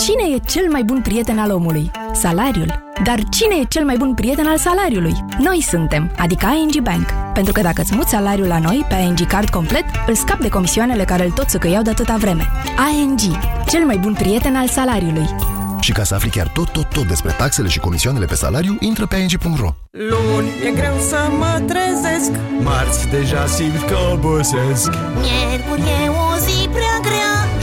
Cine e cel mai bun prieten al omului? Salariul. Dar cine e cel mai bun prieten al salariului? Noi suntem, adică ING Bank. Pentru că dacă îți muți salariul la noi, pe ING Card complet, îl scap de comisioanele care îl tot săcăiau de atâta vreme. ING, cel mai bun prieten al salariului. Și ca să afli chiar tot, tot, tot despre taxele și comisioanele pe salariu, intră pe ing.ro. Luni e greu să mă trezesc Marți deja simt că obosesc Miercuri e o zi prea grea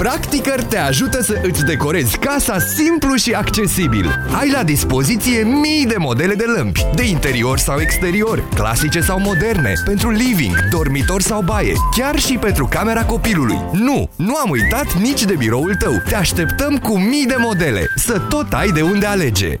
Practicăr te ajută să îți decorezi casa simplu și accesibil. Ai la dispoziție mii de modele de lămpi, de interior sau exterior, clasice sau moderne, pentru living, dormitor sau baie, chiar și pentru camera copilului. Nu, nu am uitat nici de biroul tău. Te așteptăm cu mii de modele, să tot ai de unde alege.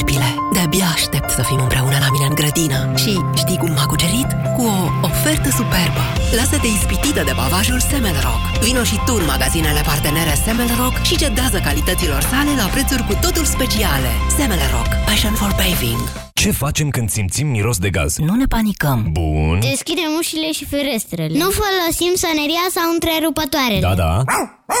De-abia aștept să fim împreună la mine în grădină. Și știi cum m-a cucerit? Cu o ofertă superbă. Lasă-te ispitită de bavajul Semelrock. Vino și tu în magazinele partenere Semelrock și cedează calităților sale la prețuri cu totul speciale. Semelrock. Passion for paving. Ce facem când simțim miros de gaz? Nu ne panicăm. Bun. Deschidem ușile și ferestrele. Nu folosim soneria sau întrerupătoarele. Da, da.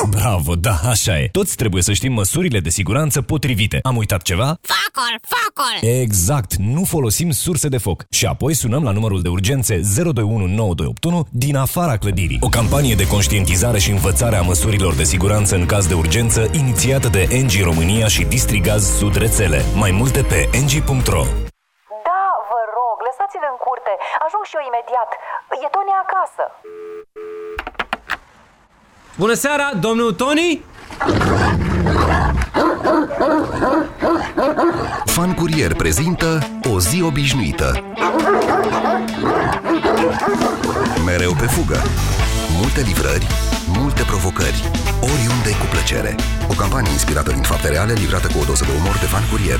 Bravo, da, așa e. Toți trebuie să știm măsurile de siguranță potrivite. Am uitat ceva? Focul, focul! Exact, nu folosim surse de foc. Și apoi sunăm la numărul de urgențe 0219281 din afara clădirii. O campanie de conștientizare și învățare a măsurilor de siguranță în caz de urgență inițiată de NG România și Distrigaz Sud Rețele. Mai multe pe ng.ro Da, vă rog, lăsați-l în curte. Ajung și eu imediat. E Tony acasă. Bună seara, domnul Tony? Fan Curier prezintă O zi obișnuită. Mereu pe fugă. Multe livrări, multe provocări. Oriunde cu plăcere. O campanie inspirată din fapte reale, livrată cu o doză de umor de Fan Curier.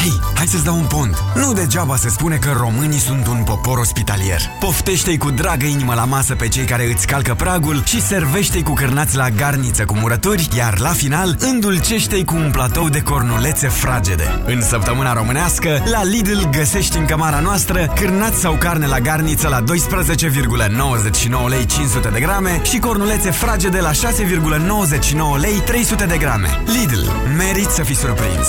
Hei, hai să-ți dau un pont. Nu degeaba se spune că românii sunt un popor ospitalier. Poftește-i cu dragă inimă la masă pe cei care îți calcă pragul și servește-i cu cârnați la garniță cu murături, iar la final îndulcește-i cu un platou de cornulețe fragede. În săptămâna românească, la Lidl găsești în cămara noastră cârnați sau carne la garniță la 12,99 lei 500 de grame și cornulețe fragede la 6,99 lei 300 de grame. Lidl, merit să fii surprins!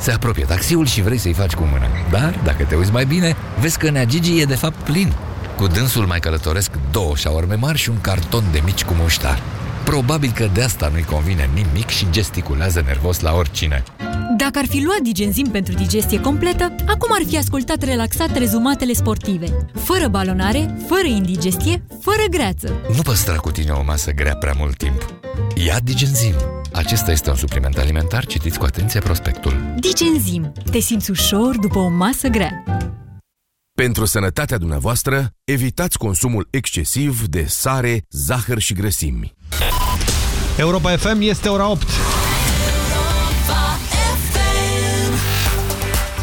Se apropie taxiul și vrei să-i faci cu mâna. Dar, dacă te uiți mai bine, vezi că Nea Gigi e de fapt plin. Cu dânsul mai călătoresc două șaorme mari și un carton de mici cu muștar. Probabil că de asta nu-i convine nimic și gesticulează nervos la oricine. Dacă ar fi luat digenzim pentru digestie completă, acum ar fi ascultat relaxat rezumatele sportive. Fără balonare, fără indigestie, fără greață. Nu păstra cu tine o masă grea prea mult timp. Ia Digenzim. Acesta este un supliment alimentar, citiți cu atenție prospectul. Digenzim. Te simți ușor după o masă grea. Pentru sănătatea dumneavoastră, evitați consumul excesiv de sare, zahăr și grăsimi. Europa FM este ora 8.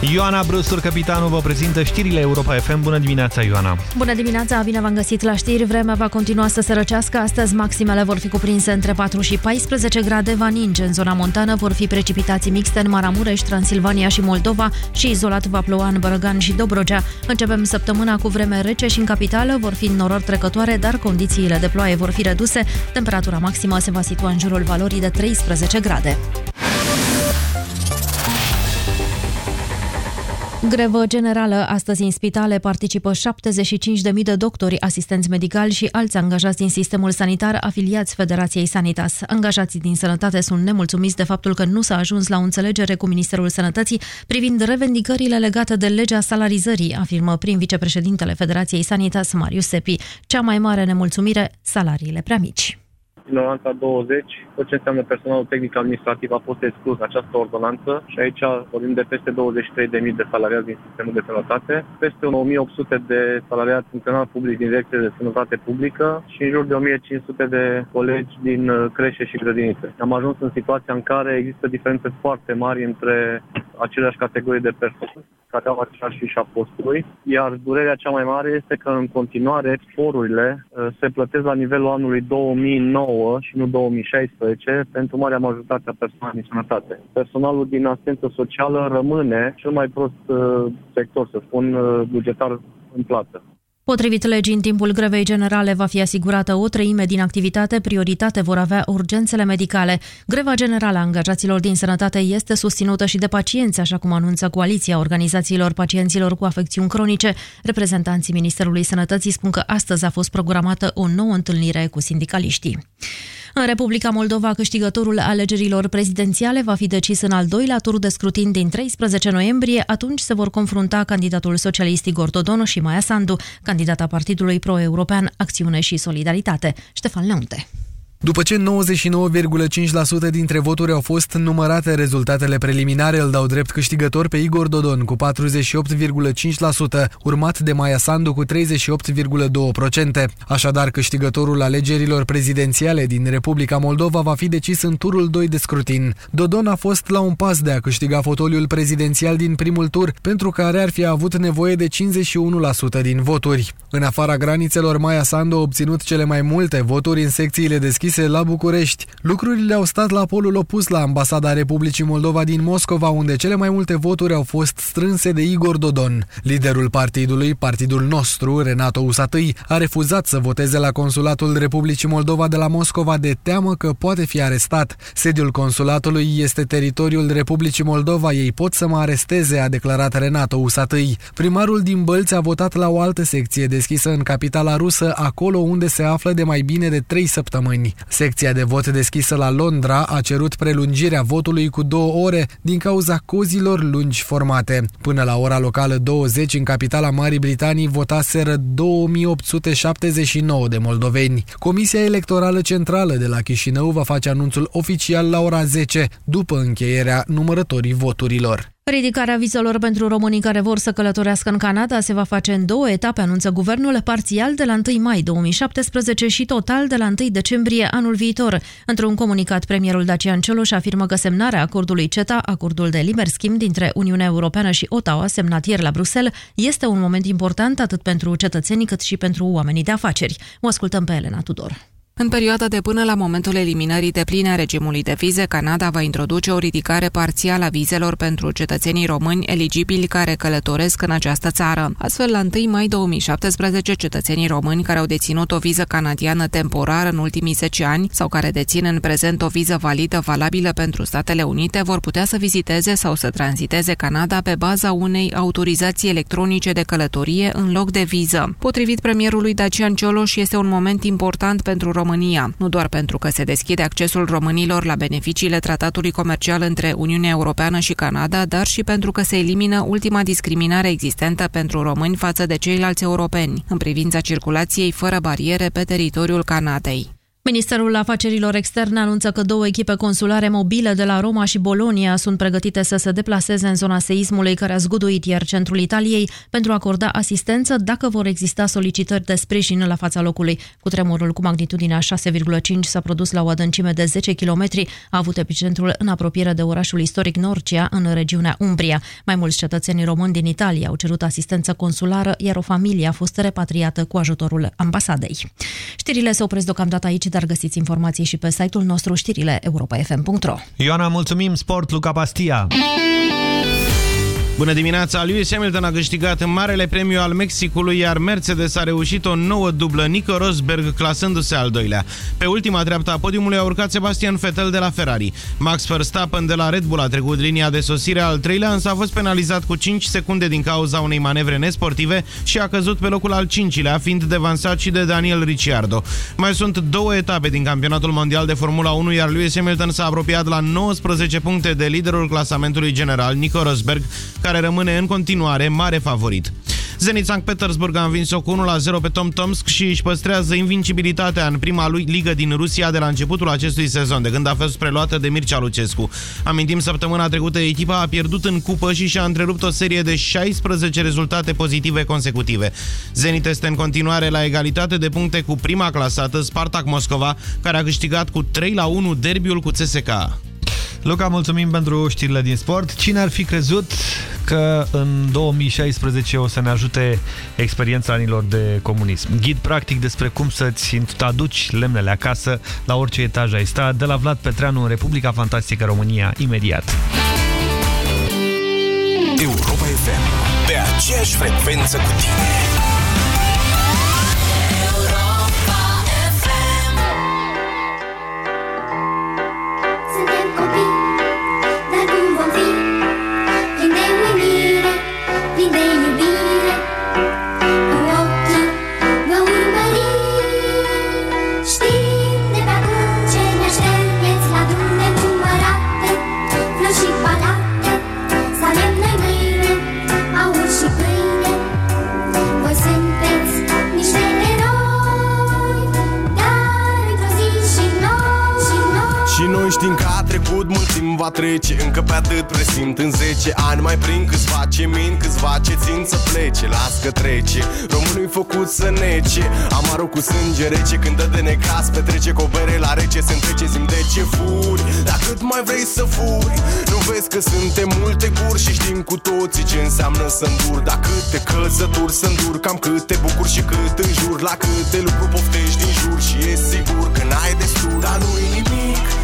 Ioana Brustur, capitanul, vă prezintă știrile Europa FM. Bună dimineața, Ioana! Bună dimineața, bine v-am găsit la știri. Vremea va continua să se răcească. Astăzi maximele vor fi cuprinse între 4 și 14 grade. Va ninge în zona montană, vor fi precipitații mixte în Maramureș, Transilvania și Moldova și izolat va ploua în Bărăgan și Dobrogea. Începem săptămâna cu vreme rece și în capitală vor fi norori trecătoare, dar condițiile de ploaie vor fi reduse. Temperatura maximă se va situa în jurul valorii de 13 grade. Grevă generală. Astăzi în spitale participă 75.000 de doctori, asistenți medicali și alți angajați din sistemul sanitar afiliați Federației Sanitas. Angajații din sănătate sunt nemulțumiți de faptul că nu s-a ajuns la o înțelegere cu Ministerul Sănătății privind revendicările legate de legea salarizării, afirmă prim vicepreședintele Federației Sanitas, Marius Sepi. Cea mai mare nemulțumire, salariile prea mici din ordonanța 20, tot ce înseamnă personalul tehnic administrativ a fost exclus această ordonanță și aici vorbim de peste 23.000 de salariați din sistemul de sănătate, peste 1.800 de salariați funcționari publici din direcție de sănătate publică și în jur de 1.500 de colegi din uh, creșe și grădinițe. Am ajuns în situația în care există diferențe foarte mari între aceleași categorii de persoane care au același fișa postului, iar durerea cea mai mare este că în continuare forurile uh, se plătesc la nivelul anului 2009 și nu 2016 pentru marea majoritate a personalului din sănătate. Personalul din asistență socială rămâne cel mai prost uh, sector, să spun, uh, bugetar în plată. Potrivit legii, în timpul grevei generale va fi asigurată o treime din activitate, prioritate vor avea urgențele medicale. Greva generală a angajaților din sănătate este susținută și de pacienți, așa cum anunță Coaliția Organizațiilor Pacienților cu Afecțiuni Cronice. Reprezentanții Ministerului Sănătății spun că astăzi a fost programată o nouă întâlnire cu sindicaliștii. În Republica Moldova, câștigătorul alegerilor prezidențiale va fi decis în al doilea tur de scrutin din 13 noiembrie. Atunci se vor confrunta candidatul socialist Igor Dodon și Maia Sandu, candidata Partidului Pro-European Acțiune și Solidaritate. Ștefan Leunte. După ce 99,5% dintre voturi au fost numărate, rezultatele preliminare îl dau drept câștigător pe Igor Dodon cu 48,5%, urmat de Maia Sandu cu 38,2%. Așadar, câștigătorul alegerilor prezidențiale din Republica Moldova va fi decis în turul 2 de scrutin. Dodon a fost la un pas de a câștiga fotoliul prezidențial din primul tur, pentru care ar fi avut nevoie de 51% din voturi. În afara granițelor, Maia Sandu a obținut cele mai multe voturi în secțiile deschise deschise la București. Lucrurile au stat la polul opus la ambasada Republicii Moldova din Moscova, unde cele mai multe voturi au fost strânse de Igor Dodon. Liderul partidului, partidul nostru, Renato Usatâi, a refuzat să voteze la consulatul Republicii Moldova de la Moscova de teamă că poate fi arestat. Sediul consulatului este teritoriul Republicii Moldova, ei pot să mă aresteze, a declarat Renato Usatâi. Primarul din Bălți a votat la o altă secție deschisă în capitala rusă, acolo unde se află de mai bine de trei săptămâni. Secția de vot deschisă la Londra a cerut prelungirea votului cu două ore din cauza cozilor lungi formate. Până la ora locală 20, în capitala Marii Britanii votaseră 2879 de moldoveni. Comisia Electorală Centrală de la Chișinău va face anunțul oficial la ora 10, după încheierea numărătorii voturilor. Ridicarea vizelor pentru românii care vor să călătorească în Canada se va face în două etape, anunță guvernul, parțial de la 1 mai 2017 și total de la 1 decembrie anul viitor. Într-un comunicat, premierul Dacian Cioloș afirmă că semnarea acordului CETA, acordul de liber schimb dintre Uniunea Europeană și Ottawa, semnat ieri la Bruxelles, este un moment important atât pentru cetățenii cât și pentru oamenii de afaceri. O ascultăm pe Elena Tudor. În perioada de până la momentul eliminării de pline a regimului de vize, Canada va introduce o ridicare parțială a vizelor pentru cetățenii români eligibili care călătoresc în această țară. Astfel, la 1 mai 2017, cetățenii români care au deținut o viză canadiană temporară în ultimii 10 ani sau care dețin în prezent o viză validă valabilă pentru Statele Unite vor putea să viziteze sau să tranziteze Canada pe baza unei autorizații electronice de călătorie în loc de viză. Potrivit premierului Dacian Cioloș, este un moment important pentru români România, nu doar pentru că se deschide accesul românilor la beneficiile tratatului comercial între Uniunea Europeană și Canada, dar și pentru că se elimină ultima discriminare existentă pentru români față de ceilalți europeni, în privința circulației fără bariere pe teritoriul Canadei. Ministerul Afacerilor Externe anunță că două echipe consulare mobile de la Roma și Bolonia sunt pregătite să se deplaseze în zona seismului care a zguduit ieri centrul Italiei pentru a acorda asistență dacă vor exista solicitări de sprijin la fața locului. Cu tremurul cu magnitudinea 6,5 s-a produs la o adâncime de 10 km, a avut epicentrul în apropiere de orașul istoric Norcia, în regiunea Umbria. Mai mulți cetățeni români din Italia au cerut asistență consulară, iar o familie a fost repatriată cu ajutorul ambasadei. Știrile se opresc deocamdată aici, dar găsiți informații și pe site-ul nostru știrile europa.fm.ro Ioana, mulțumim! Sport, Luca Pastia! Bună dimineața! Lewis Hamilton a câștigat în Marele Premiu al Mexicului, iar Mercedes a reușit o nouă dublă, Nico Rosberg clasându-se al doilea. Pe ultima dreaptă a podiumului a urcat Sebastian Vettel de la Ferrari. Max Verstappen de la Red Bull a trecut linia de sosire al treilea, însă a fost penalizat cu 5 secunde din cauza unei manevre nesportive și a căzut pe locul al cincilea, fiind devansat și de Daniel Ricciardo. Mai sunt două etape din campionatul mondial de Formula 1, iar Lewis Hamilton s-a apropiat la 19 puncte de liderul clasamentului general, Nico Rosberg, care rămâne în continuare mare favorit. Zenit Sankt Petersburg a învins-o cu 1-0 pe Tom Tomsk și își păstrează invincibilitatea în prima lui ligă din Rusia de la începutul acestui sezon, de când a fost preluată de Mircea Lucescu. Amintim, săptămâna trecută echipa a pierdut în cupă și și-a întrerupt o serie de 16 rezultate pozitive consecutive. Zenit este în continuare la egalitate de puncte cu prima clasată, Spartak Moscova, care a câștigat cu 3-1 derbiul cu CSKA. Luca, mulțumim pentru știrile din sport. Cine ar fi crezut că în 2016 o să ne ajute experiența anilor de comunism? Ghid practic despre cum să-ți aduci lemnele acasă la orice etaj ai sta, de la Vlad Petreanu în Republica Fantastică România, imediat. Europa FM, pe aceeași frecvență cu tine. A trecut mult timp va trece Încă pe atât presimt în 10 ani. Mai prin câțiva ce min, câțiva ce țin să plece Las că trece, românul făcut să nece Amarul cu sânge rece. Când dă de necas Petrece cu o bere la rece se întrece Zim de ce furi, dar cât mai vrei să furi Nu vezi că suntem multe guri Și știm cu toții ce înseamnă să îndur. Dar câte căzături să îndur Cam câte bucuri și cât înjur La câte lucruri poftești din jur Și e sigur că n-ai destul. Dar nu-i nimic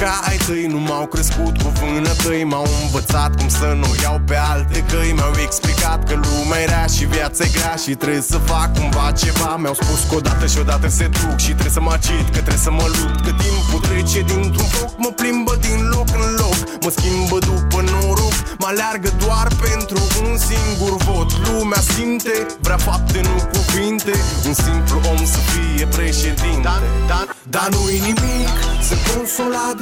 ca ai tăi Nu m-au crescut cu vânătăi M-au învățat cum să nu iau pe alte căi Mi-au explicat că lumea e rea și viața e grea Și trebuie să fac cumva ceva. Mi-au spus că odată și odată se duc Și trebuie să mă acit, că trebuie să mă lupt Că timpul trece dintr-un foc Mă plimbă din loc în loc Mă schimbă după noroc Mă aleargă doar pentru un singur vot. Lumea simte, vrea fapte, nu cuvinte Un simplu om să fie președinte. Dar, dar, dar nu-i nimic Sunt consolat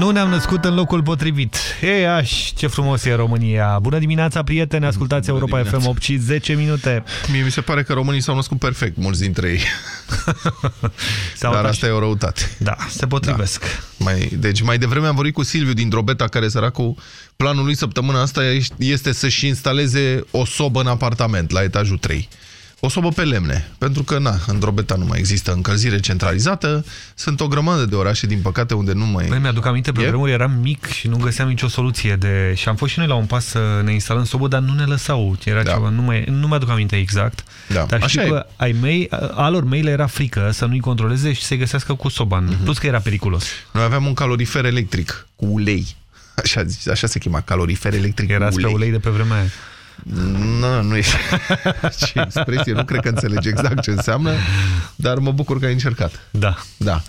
Nu ne-am născut în locul potrivit. Ei, aș, ce frumos e România. Bună dimineața, prieteni, ascultați Bună Europa dimineața. FM 8 și 10 minute. Mie mi se pare că românii s-au născut perfect, mulți dintre ei. (laughs) Dar asta e o răutate. Da, se potrivesc. Da. Mai, deci mai devreme am vorbit cu Silviu din Drobeta, care săracul, planul lui săptămâna asta este să-și instaleze o sobă în apartament, la etajul 3 o sobă pe lemne, pentru că na, în Drobeta nu mai există încălzire centralizată, sunt o grămadă de orașe, din păcate, unde nu mai... Băi, mi-aduc aminte, pe vremuri eram mic și nu găseam nicio soluție de... Și am fost și noi la un pas să ne instalăm sobă, dar nu ne lăsau. Era da. ceva, nu, mai... nu mi-aduc aminte exact. Da. Dar știu Așa că ai mei, alor mei le era frică să nu-i controleze și să-i găsească cu soba. Mm -hmm. Plus că era periculos. Noi aveam un calorifer electric cu ulei. Așa, așa se chema, calorifer electric Erați cu ulei. pe ulei de pe vremea aia. Nu, nu e (laughs) ce expresie, nu cred că înțelegi exact ce înseamnă, dar mă bucur că ai încercat. Da. Da.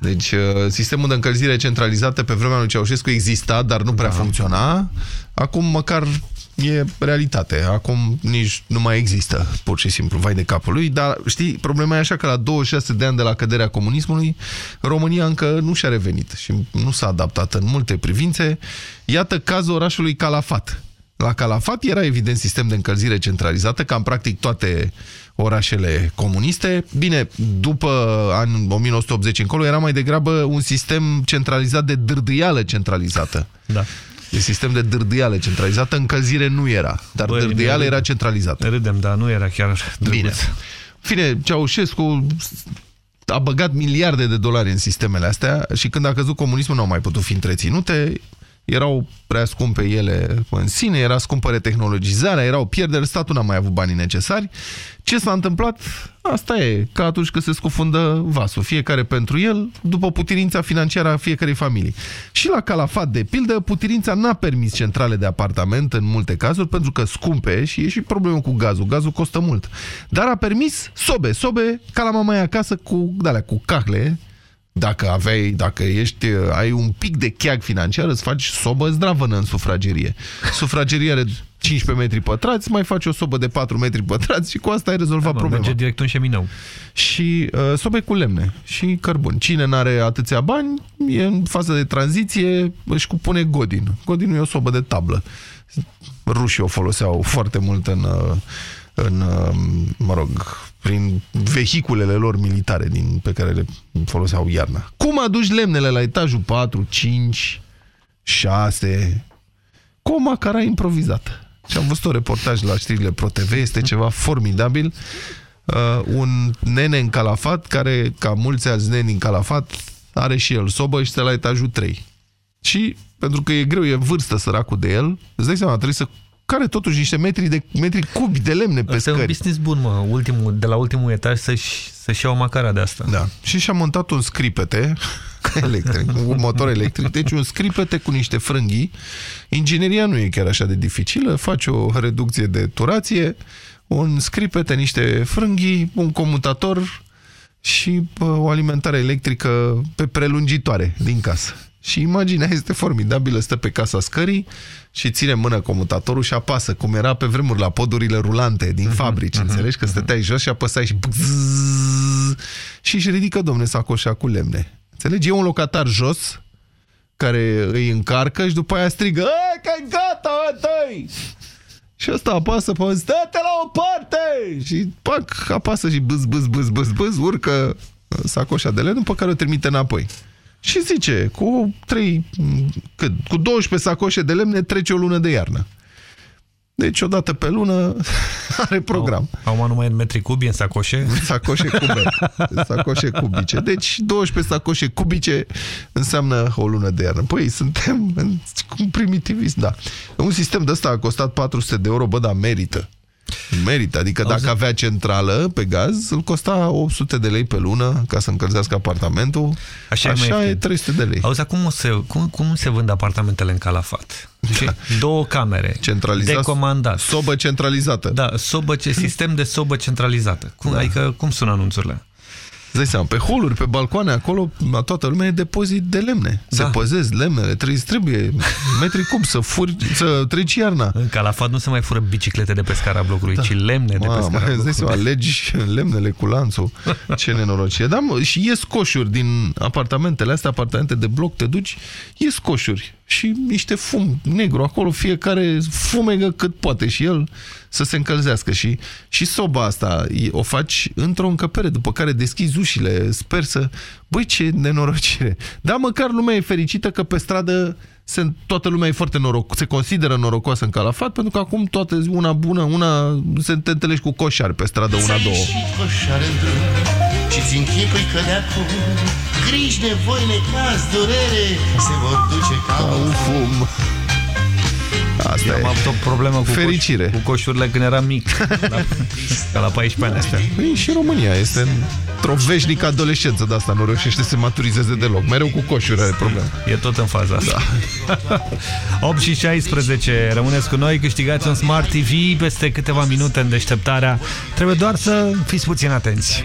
Deci, sistemul de încălzire centralizată pe vremea lui Ceaușescu exista, dar nu prea da. funcționa. Acum, măcar e realitate. Acum nici nu mai există, pur și simplu, vai de capul lui. Dar, știi, problema e așa că la 26 de ani de la căderea comunismului, România încă nu și-a revenit și nu s-a adaptat în multe privințe. Iată cazul orașului Calafat la Calafat era evident sistem de încălzire centralizată, cam practic toate orașele comuniste. Bine, după anul 1980 încolo era mai degrabă un sistem centralizat de dârdâială centralizată. Da. De sistem de dârdâială centralizată, încălzire nu era, dar Băi, dârdâială era centralizată. Râdem, dar nu era chiar drăguț. Bine. Fine, Ceaușescu a băgat miliarde de dolari în sistemele astea și când a căzut comunismul nu au mai putut fi întreținute, erau prea scumpe ele în sine, era scumpă retehnologizarea, erau pierderi, statul n-a mai avut banii necesari. Ce s-a întâmplat? Asta e, ca atunci când se scufundă vasul, fiecare pentru el, după putirința financiară a fiecarei familii. Și la Calafat, de pildă, putirința n-a permis centrale de apartament în multe cazuri, pentru că scumpe și e și problemă cu gazul. Gazul costă mult. Dar a permis sobe, sobe ca la mamaia acasă cu, dalea, cu cahle, dacă aveai, dacă ești, ai un pic de cheag financiar, îți faci sobă zdravănă în sufragerie. Sufrageria are 15 metri pătrați, mai faci o sobă de 4 metri pătrați și cu asta ai rezolvat da, problema. Merge direct un șeminău. Și uh, sobe cu lemne și cărbun. Cine n-are atâția bani, e în fază de tranziție, își cupune Godin. Godinul e o sobă de tablă. Rușii o foloseau foarte mult în... Uh, în, mă rog, prin vehiculele lor militare din, pe care le foloseau iarna. Cum aduci lemnele la etajul 4, 5, 6? Cu o macara improvizată. Și am văzut o reportaj la știrile ProTV, este ceva formidabil. Uh, un nene în calafat, care, ca mulți alți neni în calafat, are și el sobă și este la etajul 3. Și, pentru că e greu, e vârstă săracul de el, îți dai seama, trebuie să care totuși niște metri, de, metri cubi de lemne pe Asta scări. e un business bun, mă, ultimul, de la ultimul etaj să-și să, -și, ia o macara de asta. Da. Și și-a montat un scripete (laughs) electric, un motor electric, deci un scripete cu niște frânghii. Ingineria nu e chiar așa de dificilă, faci o reducție de turație, un scripete, niște frânghii, un comutator și bă, o alimentare electrică pe prelungitoare din casă. Și imaginea este formidabilă, stă pe casa scării și ține în mână comutatorul și apasă, cum era pe vremuri la podurile rulante din fabrici, uh -huh, înțelegi? Că stăteai jos și apăsai și și își ridică, domne, sacoșa cu lemne. Înțelegi? E un locatar jos care îi încarcă și după aia strigă că e gata, tăi! Și ăsta apasă pe stă-te la o parte! Și pac, apasă și bâz, bâz, bâz, bâz, bâz, urcă sacoșa de lemn pe care o trimite înapoi. Și zice, cu, 3, cât, cu 12 sacoșe de lemne trece o lună de iarnă. Deci, odată pe lună (laughs) are program. Au, au numai în metri cubi, în sacoșe? În (laughs) sacoșe cube. sacoșe cubice. Deci, 12 sacoșe cubice înseamnă o lună de iarnă. Păi, suntem în, în primitivism, da. Un sistem de ăsta a costat 400 de euro, bă, dar merită. Merită, adică Auzi? dacă avea centrală pe gaz, îl costa 800 de lei pe lună ca să încălzească apartamentul. Așa, Așa e 300 de lei. Auzi, cum, o se, cum, cum se vând apartamentele în Calafat? Da. Două camere, Centralizat, decomandat. Sobă centralizată. Da, sobă, sistem de sobă centralizată. Cum, da. Adică cum sună anunțurile? Îți dai seama, pe holuri, pe balcoane, acolo, la toată lumea e depozit de lemne. Da. Se păzesc lemnele, trebuie, trebuie metri cub să, furi, să treci iarna. În Calafat nu se mai fură biciclete de pe scara blocului, da. ci lemne Ma, de pe scara blocului. Îți alegi lemnele cu lanțul. (laughs) Ce nenorocie. Da, mă, și ies coșuri din apartamentele astea, apartamente de bloc, te duci, ies coșuri și niște fum negru acolo, fiecare fumegă cât poate și el să se încălzească. Și, și soba asta o faci într-o încăpere, după care deschizi ușile, sper să... Băi, ce nenorocire! Dar măcar lumea e fericită că pe stradă se, toată lumea e foarte noroc, se consideră norocoasă în Calafat, pentru că acum toate una bună, una se te întâlnești cu coșari pe stradă, una, două. Și ți închipui că de acum griji, nevoi, necaz, durere se vor duce ca un fum. Asta Eu am avut o problemă cu, Fericire. Coș, cu coșurile când eram mic, la, (laughs) ca la 14 ani astea. Păi și România este într-o veșnică adolescență de asta, nu reușește să se maturizeze deloc. Mereu cu coșuri are probleme. E tot în faza asta. Da. (laughs) 8 și 16, rămâneți cu noi, câștigați un Smart TV peste câteva minute în deșteptarea. Trebuie doar să fiți puțin atenți.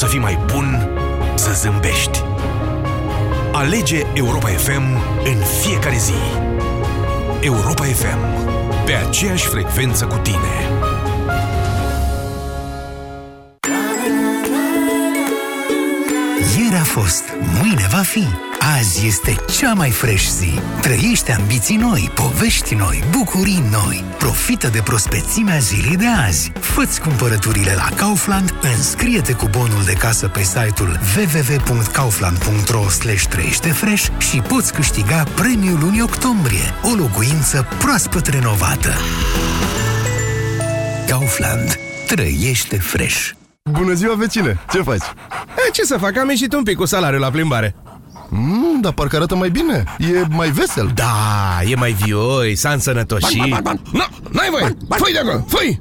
Să fii mai bun, să zâmbești. Alege Europa FM în fiecare zi. Europa FM. Pe aceeași frecvență cu tine. Fost, mâine va fi. Azi este cea mai fresh zi. Trăiește ambiții noi, povești noi, bucurii noi. Profită de prospețimea zilei de azi. Fă-ți cumpărăturile la Kaufland, înscrie-te cu bonul de casă pe site-ul www.kaufland.ro fresh și poți câștiga premiul lunii octombrie, o locuință proaspăt renovată. Kaufland. Trăiește fresh. Bună ziua, vecine! Ce faci? E, ce să fac? Am ieșit un pic cu salariul la plimbare. Mm, dar parcă arată mai bine. E mai vesel. Da, e mai vioi, s-a însănătoșit. Nu, n-ai voie! Fui de acolo, fui!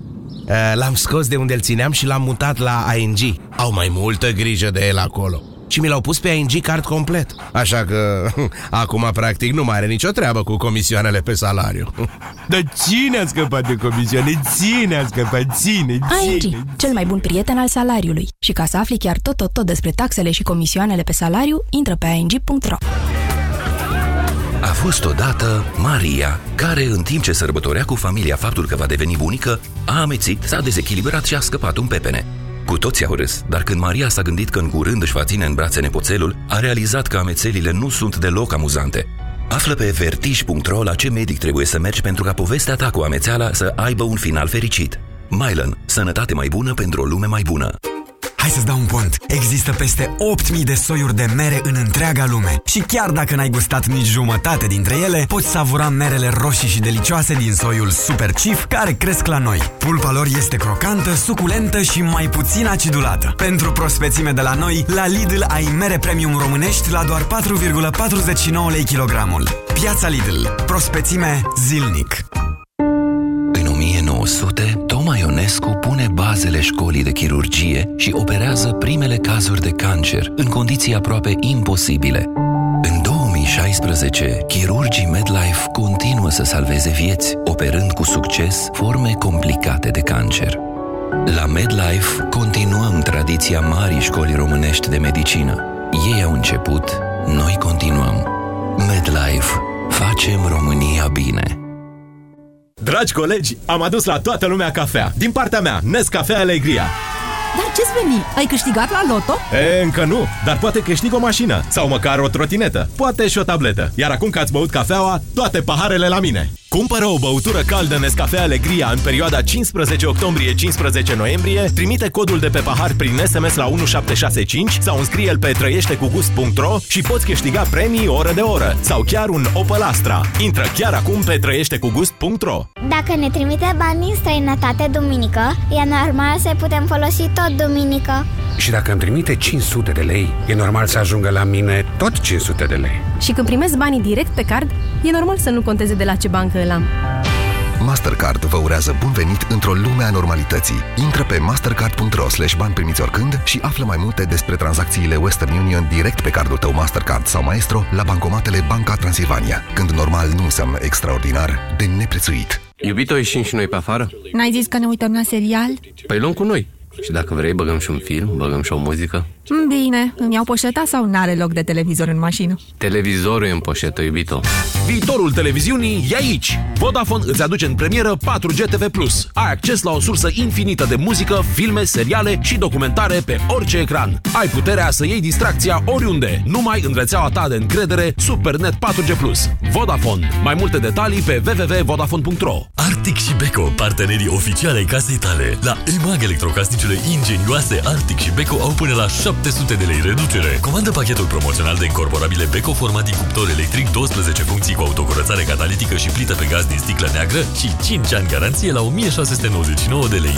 L-am scos de unde îl țineam și l-am mutat la ING. Au mai multă grijă de el acolo și mi l-au pus pe ING card complet. Așa că (laughs) acum practic nu mai are nicio treabă cu comisioanele pe salariu. Dar cine a scăpat de comisioane? Ține a scăpat, ține, ține. ING, cel mai bun prieten al salariului. Și ca să afli chiar tot, tot, tot despre taxele și comisioanele pe salariu, intră pe ing.ro. A fost odată Maria, care în timp ce sărbătorea cu familia faptul că va deveni bunică, a amețit, s-a dezechilibrat și a scăpat un pepene. Cu toții au râs, dar când Maria s-a gândit că în curând își va ține în brațe nepoțelul, a realizat că amețelile nu sunt deloc amuzante. Află pe vertij.ro la ce medic trebuie să mergi pentru ca povestea ta cu amețeala să aibă un final fericit. Mylan. Sănătate mai bună pentru o lume mai bună. Hai să-ți dau un pont. Există peste 8000 de soiuri de mere în întreaga lume. Și chiar dacă n-ai gustat nici jumătate dintre ele, poți savura merele roșii și delicioase din soiul Super Chief, care cresc la noi. Pulpa lor este crocantă, suculentă și mai puțin acidulată. Pentru prospețime de la noi, la Lidl ai mere premium românești la doar 4,49 lei kilogramul. Piața Lidl. Prospețime zilnic. În 1900, Toma Ionescu pune bazele școlii de chirurgie și operează primele cazuri de cancer în condiții aproape imposibile. În 2016, chirurgii MedLife continuă să salveze vieți, operând cu succes forme complicate de cancer. La MedLife continuăm tradiția marii școli românești de medicină. Ei au început, noi continuăm. MedLife. Facem România bine. Dragi colegi, am adus la toată lumea cafea. Din partea mea, Nescafe Alegria. Dar ce-ți veni? Ai câștigat la loto? E, încă nu, dar poate câștig o mașină sau măcar o trotinetă, poate și o tabletă. Iar acum că ați băut cafeaua, toate paharele la mine. Cumpără o băutură caldă Nescafe Alegria în perioada 15 octombrie-15 noiembrie, trimite codul de pe pahar prin SMS la 1765 sau înscrie-l pe trăieștecugust.ro și poți câștiga premii oră de oră sau chiar un Opel Astra. Intră chiar acum pe trăieștecugust.ro Dacă ne trimite bani în străinătate duminică, e normal să putem folosi tot duminică. Și dacă îmi trimite 500 de lei, e normal să ajungă la mine tot 500 de lei. Și când primesc banii direct pe card, e normal să nu conteze de la ce bancă îl am. Mastercard vă urează bun venit într-o lume a normalității. Intră pe mastercard.ro slash bani primiți oricând și află mai multe despre tranzacțiile Western Union direct pe cardul tău Mastercard sau Maestro la bancomatele Banca Transilvania, când normal nu înseamnă extraordinar de neprețuit. Iubito, ieșim și noi pe afară? N-ai zis că ne uităm la serial? Păi luăm cu noi. Și dacă vrei, băgăm și un film, băgăm și o muzică. Bine, îmi iau poșeta sau n-are loc de televizor în mașină? Televizorul e în poșetă, iubito. Viitorul televiziunii e aici! Vodafone îți aduce în premieră 4G TV+. Ai acces la o sursă infinită de muzică, filme, seriale și documentare pe orice ecran. Ai puterea să iei distracția oriunde, numai în rețeaua ta de încredere Supernet 4G+. Vodafone. Mai multe detalii pe www.vodafone.ro Arctic și Beko, partenerii oficiale ai casei tale. La EMAG electrocasnicele ingenioase Arctic și Beko au până la 700 de lei reducere. Comandă pachetul promoțional de incorporabile Beko format din cuptor electric 12 funcții cu autocurățare catalitică și plită pe gaz din sticlă neagră și 5 ani garanție la 1699 de lei.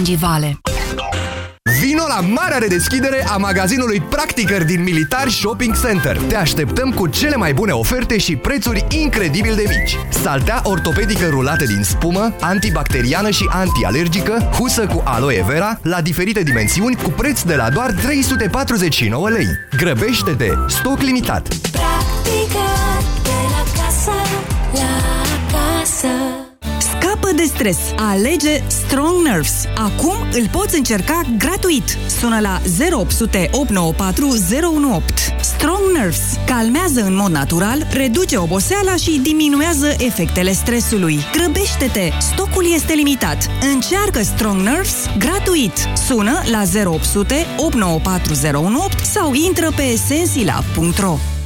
Vino la marea redeschidere a magazinului Practicăr din Militar Shopping Center. Te așteptăm cu cele mai bune oferte și prețuri incredibil de mici. Saltea ortopedică rulată din spumă, antibacteriană și antialergică, husă cu aloe vera, la diferite dimensiuni, cu preț de la doar 349 lei. Grăbește-te! Stoc limitat! Practică de la casă la casă Scapă de stres. Alege Strong Nerves. Acum îl poți încerca gratuit. Sună la 0800 894 018. Strong Nerves. Calmează în mod natural, reduce oboseala și diminuează efectele stresului. Grăbește-te! Stocul este limitat. Încearcă Strong Nerves gratuit. Sună la 0800 894 018 sau intră pe sensila.ro.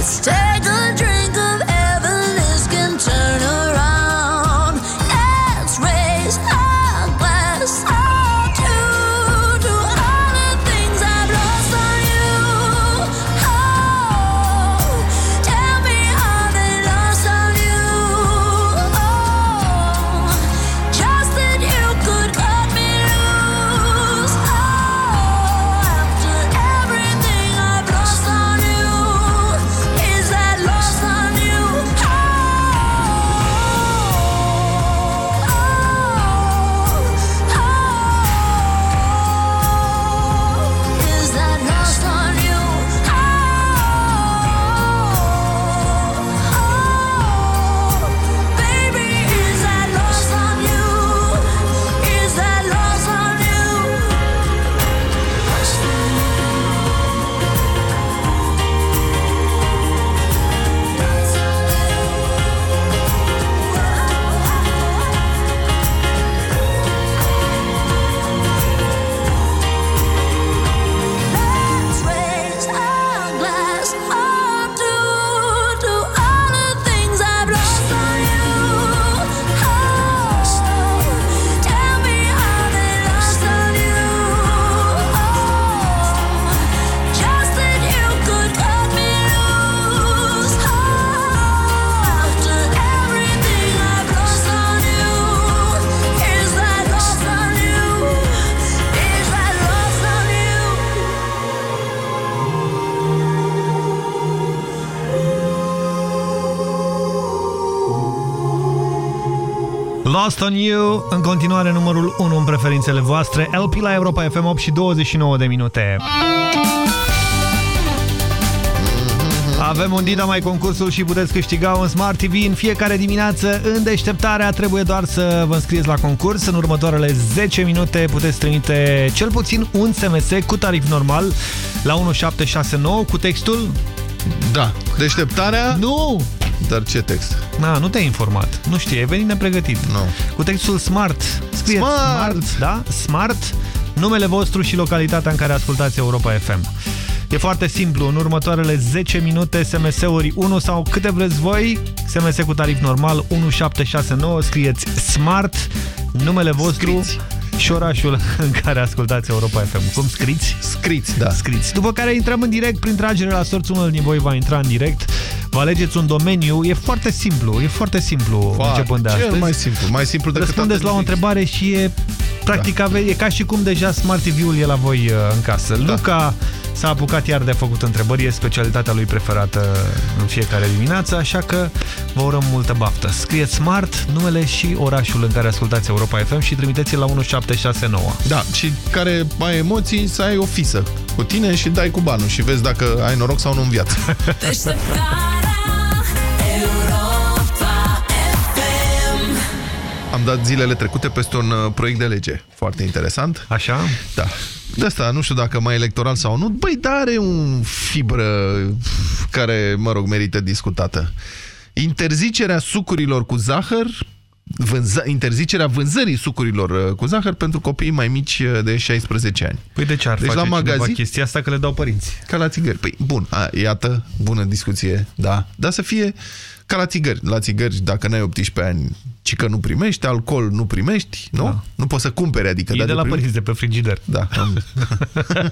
Let's take a drink. Lost on You, în continuare numărul 1 în preferințele voastre, LP la Europa FM 8 și 29 de minute. Avem un Dida mai concursul și puteți câștiga un Smart TV în fiecare dimineață în deșteptarea. Trebuie doar să vă înscrieți la concurs. În următoarele 10 minute puteți trimite cel puțin un SMS cu tarif normal la 1769 cu textul... Da, deșteptarea... Nu! Dar ce text? Na, nu te-ai informat. Nu știi, ai venit nepregătit. Nu. Cu textul SMART. Scrie smart. SMART, da? SMART, numele vostru și localitatea în care ascultați Europa FM. E foarte simplu, în următoarele 10 minute SMS-uri 1 sau câte vreți voi, SMS cu tarif normal 1769, scrieți SMART, numele vostru Scriți. și orașul în care ascultați Europa FM. Cum scriți? Scriți, da. Scriți. După care intrăm în direct prin tragere la sorți, unul din voi va intra în direct Vă alegeți un domeniu, e foarte simplu, e foarte simplu foarte, începând de astăzi. Mai simplu, mai simplu decât Răspundeți la o întrebare și e, practic, da. e ca și cum deja Smart TV-ul e la voi uh, în casă. Da. Luca s-a apucat iar de a făcut întrebări, e specialitatea lui preferată în fiecare dimineață, așa că vă urăm multă baftă. Scrieți Smart, numele și orașul în care ascultați Europa FM și trimiteți-l la 1769. Da, și care mai emoții, să ai o fisă cu tine și dai cu banul și vezi dacă ai noroc sau nu în viață. Am dat zilele trecute peste un uh, proiect de lege foarte interesant. Așa? Da. De asta, nu știu dacă mai electoral sau nu, băi, dar are un fibră care, mă rog, merită discutată. Interzicerea sucurilor cu zahăr vânză, interzicerea vânzării sucurilor uh, cu zahăr pentru copiii mai mici uh, de 16 ani. Păi de ce ar deci face la magazin? magazin, chestia asta că le dau părinți? Ca la țigări. Păi, bun, a, iată, bună discuție, da. Dar să fie ca la țigări. La țigări, dacă n-ai 18 ani, ci că nu primești, alcool nu primești, nu? Da. Nu poți să cumperi, adică... E dar de la primești- părinți, de pe frigider. Da. Am...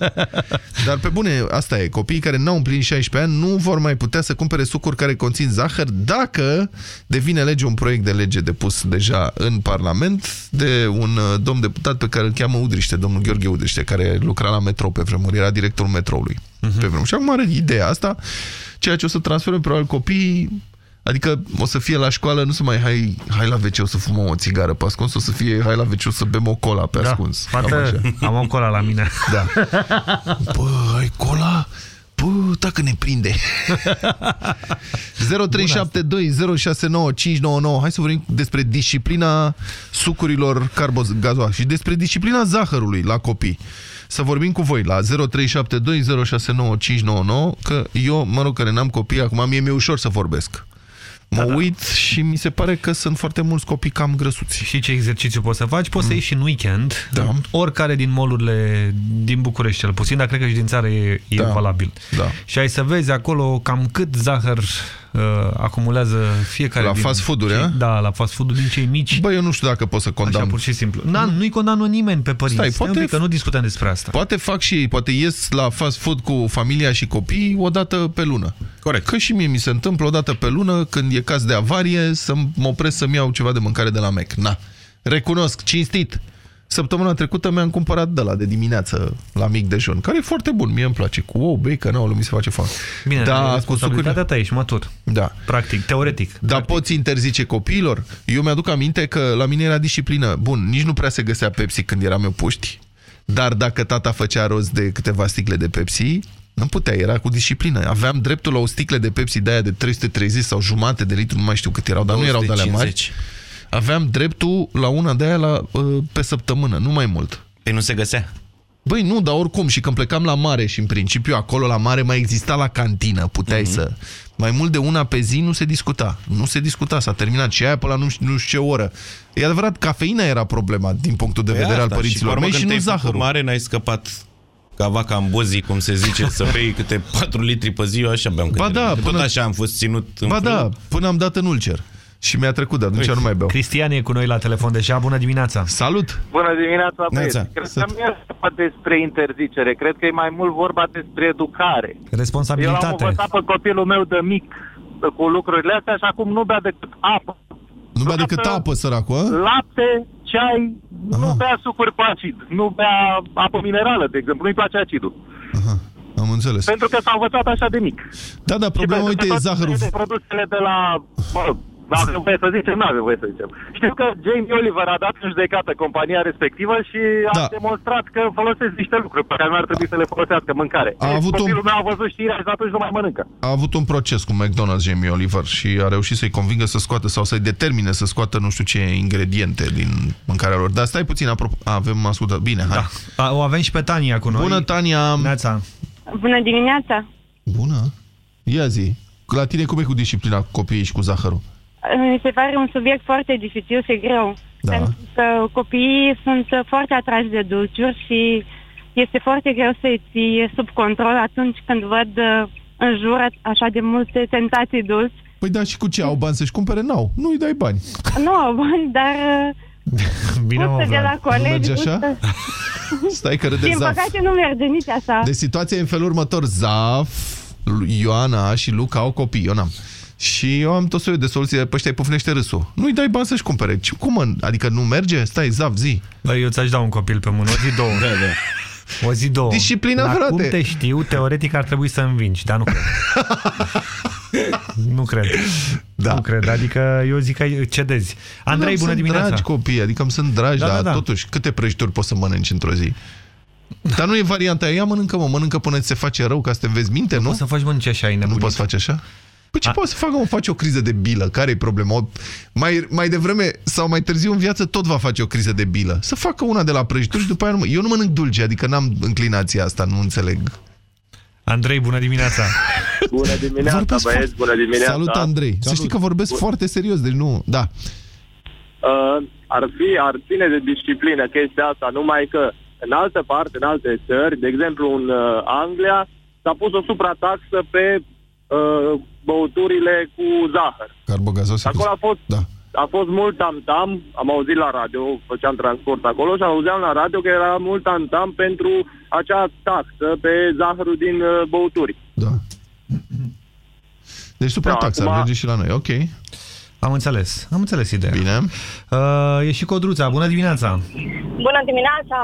(laughs) Dar pe bune, asta e, copiii care n-au împlinit 16 ani nu vor mai putea să cumpere sucuri care conțin zahăr dacă devine lege un proiect de lege depus deja în Parlament de un uh, domn deputat pe care îl cheamă Udriște, domnul Gheorghe Udriște, care lucra la metrou pe vremuri, era directorul metroului Mhm. pe vremuri. Și acum are ideea asta, ceea ce o să transforme probabil copiii Adică o să fie la școală, nu să mai hai, hai la WC, o să fumăm o țigară pe ascuns, o să fie hai la WC, o să bem o cola pe Da, ascuns. Cam fată, așa. am o cola la mine. Da. (laughs) Bă, ai cola? Bă, dacă ne prinde. 0372069599. Hai să vorbim despre disciplina sucurilor carbogazoase și despre disciplina zahărului la copii. Să vorbim cu voi la 0372069599 că eu, mă rog, care n-am copii, acum mie mi-e ușor să vorbesc. Mă da, uit și mi se pare că sunt foarte mulți copii cam grăsuți. Și ce exercițiu poți să faci? Poți să ieși în weekend, Da. oricare din molurile din București cel puțin, dar cred că și din țară e, e Da. valabil. Da. Și ai să vezi acolo cam cât zahăr uh, acumulează fiecare La din fast food-uri, cei- a? Da, la fast food din cei mici. Bă, eu nu știu dacă pot să condamn. Așa, pur și simplu. Da, nu-i condamnă nimeni pe părinți. Stai, Stai, poate- un pic, că nu discutăm despre asta. Poate fac și ei, poate ies la fast food cu familia și copii o dată pe lună. Corect. Că și mie mi se întâmplă o dată pe lună, când e caz de avarie, să mă opresc să-mi iau ceva de mâncare de la Mac. Na, recunosc, cinstit. Săptămâna trecută mi-am cumpărat de la de dimineață la mic dejun, care e foarte bun, mie îmi place. Cu ou, bacon, ouă, mi se face foame. Bine, da, cu responsabilitatea sucuri. ta, ești matur. Da. Practic, teoretic. Dar poți interzice copiilor? Eu mi-aduc aminte că la mine era disciplină. Bun, nici nu prea se găsea Pepsi când eram eu puști, dar dacă tata făcea rost de câteva sticle de Pepsi, nu putea, era cu disciplină. Aveam dreptul la o sticlă de Pepsi de aia de 330 sau jumate de litru, nu mai știu cât erau, dar nu erau de alea mari. 250. Aveam dreptul la una de aia la, uh, pe săptămână, nu mai mult. Păi nu se găsea. Băi, nu, dar oricum, și când plecam la mare și în principiu acolo la mare mai exista la cantină, puteai Mhm. să... Mai mult de una pe zi nu se discuta. Nu se discuta, s-a terminat. Și aia pe la nu știu, nu știu ce oră. E adevărat, cafeina era problema din punctul de Păi vedere al asta, părinților și, mei pe și urmă, nu când te-ai făcut zahărul. mare, n-ai scăpat ca vaca în bozii, cum se zice, să (laughs) bei câte 4 litri pe zi, eu așa beam. Ba câte- da, Tot până- așa am fost ținut în Ba frâu. da, până am dat în ulcer. Și mi-a trecut, de atunci nu mai beau. Cristian e cu noi la telefon deja. Bună dimineața! Salut! Bună dimineața, băieți. Neața. Cred că nu e vorba despre interzicere, cred că e mai mult vorba despre educare. Eu l-am Responsabilitate. învățat pe copilul meu de mic cu lucrurile astea și acum nu bea decât apă. Nu bea decât apă, săracu, a? Lapte, ceai, nu bea sucuri cu acid, nu bea apă minerală, de exemplu, nu-i place acidul. Am înțeles. Pentru că s-a învățat așa de mic. Da, dar problema, Și uite, e pentru că zahărul. toate Produsele de la... Mă rog, avem voie să zicem, nu avem voie să zicem. Știu că Jamie Oliver a dat în judecată compania respectivă și a Da. demonstrat că folosesc niște lucruri pe care nu ar trebui să le folosească mâncare. A avut un- Copilul meu a văzut știrea și atunci nu mai mănâncă. A avut un proces cu McDonald's Jamie Oliver și a reușit să-i convingă să scoată sau să-i determine să scoată nu știu ce ingrediente din mâncarea lor. Dar stai puțin, apropo, avem ascultat. Bine, hai. Da. O avem și pe Tania cu noi. Bună, Tania! Neața. Bună dimineața! Bună! Ia zi, la tine cum e cu disciplina cu copiii și cu zahărul? Mi se pare un subiect foarte dificil și greu. Da. Pentru că copiii sunt foarte atrași de dulciuri și este foarte greu să-i ții sub control atunci când văd uh, în jur așa de multe tentații dulci. Păi da, și cu ce? Au bani să-și cumpere? N-au. Nu-i dai bani. (laughs) Nu au bani, dar uh, (laughs) Bine, gustă de la Nu colegi. merge așa? gustă- (laughs) Stai că Din râde Zaf. păcate nu merge nici așa. Deci situația e în felul următor. Zaf, Ioana și Luca au copii, eu n-am. Și eu am tot soiul de soluții, pe ăștia îi pufnește râsul. Nu-i dai bani să-și cumpere. Ce- Cum, mă? Adică nu merge? Stai, Zaf, zi. Băi, eu ți-aș da un copil pe mână, o zi, două. Da, da. O zi, două. Disciplina, La frate. cum te știu, teoretic ar trebui să învingi, dar nu cred. nu cred. Da. Nu cred, adică eu zic că cedezi. Andrei, Nu, bună sunt dimineața. dragi copii, adică îmi sunt dragi, Da, dar da, da. totuși, câte prăjituri poți să mănânci într-o zi? Dar nu e varianta aia, ia mănâncă, mă, mănâncă până ți se face rău ca să te înveți minte, nu? Nu poți să faci mănânci așa, ai Nu nebunit. poți face așa? Păi ce poți să facă, mă, face o criză de bilă? Care e problema? O- Mai, mai devreme sau mai târziu în viață tot va face o criză de bilă. Să facă una de la prăjituri și după aia nu... Eu nu mănânc dulce, adică n-am înclinația asta, nu înțeleg. Andrei, bună dimineața! (laughs) Bună dimineața, Vorbesc băieți, foarte- bună dimineața. Salut, Andrei. Să știi că vorbesc foarte serios, deci nu... Da. Uh, ar, fi, ar ține de disciplină chestia asta, numai că în altă parte, în alte țări, de exemplu în uh, Anglia, s-a pus o suprataxă pe uh, băuturile cu zahăr. Carbogazos. Acolo a fost, da. a fost mult tam-tam, am auzit la radio, făceam transport acolo și auzeam la radio că era mult tam-tam pentru acea taxă pe zahărul din uh, băuturi. Deci suprataxa, Da, ar acum- merge și la noi, ok. Am înțeles, am înțeles ideea. Bine. Uh, e și Codruța, bună dimineața! Bună dimineața!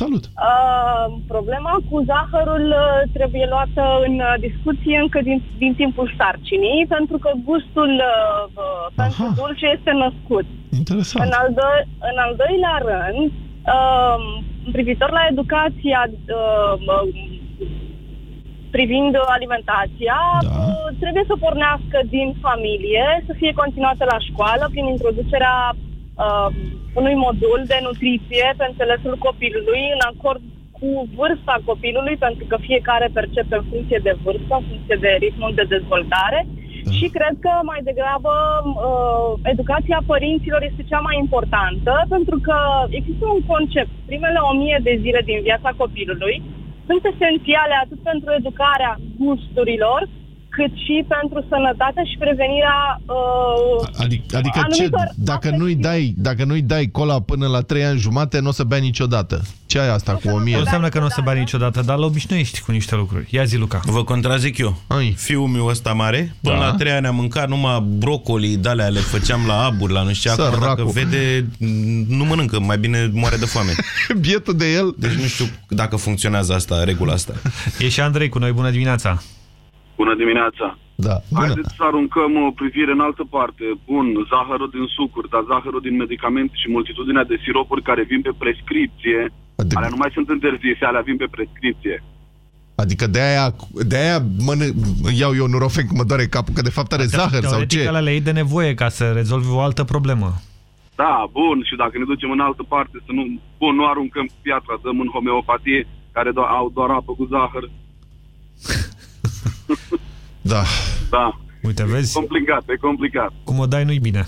Salut! Uh, problema cu zahărul uh, trebuie luată în uh, discuție încă din, din timpul sarcinii, pentru că gustul uh, uh, pentru dulce este născut. Interesant. În al, doi, în al doilea rând, uh, privitor la educația uh, uh, privind alimentația, da. trebuie să pornească din familie, să fie continuată la școală prin introducerea uh, unui modul de nutriție pe înțelesul copilului în acord cu vârsta copilului, pentru că fiecare percepe în funcție de vârstă, în funcție de ritmul de dezvoltare. Și cred că mai degrabă uh, educația părinților este cea mai importantă, pentru că există un concept. Primele o mie de zile din viața copilului sunt esențiale atât pentru educarea gusturilor, cât și pentru sănătatea și prevenirea uh, Adică, adică ce, anumitor dacă nu-i dai, dacă nu-i dai cola până la 3 ani jumate, nu o să bea niciodată. Ce ai asta cu o mie? Nu înseamnă că nu o să bani niciodată, dar la obișnuiești cu niște lucruri. Ia zi, Luca. Vă contrazic eu. Ai. Fiul meu ăsta mare, până Da. la trei ani a mâncat numai brocoli, de-alea le făceam la aburi, la nu știu ce. Acum, dacă Săracul. vede, nu mănâncă, mai bine moare de foame. (laughs) Bietul de el. Deci nu știu dacă funcționează asta, regula asta. E și Andrei cu noi, bună dimineața! Bună dimineața! Da. Haideți să aruncăm o privire în altă parte. Bun, zahărul din sucuri, dar zahărul din medicamente și multitudinea de siropuri care vin pe prescripție, de... alea nu mai sunt interzise, alea vin pe prescripție. Adică de-aia, de-aia mănânc, iau eu nurofen că mă doare capul, că de fapt are zahăr sau Teoretic, ce? alea le iei de nevoie ca să rezolvi o altă problemă. Da, bun, și dacă ne ducem în altă parte, să nu, bun, nu aruncăm cu piatra, dăm în homeopatie, care do- au doar apă cu zahăr. Da. Da. Uite, vezi? Complicat, e complicat. Cum o dai nu-i bine.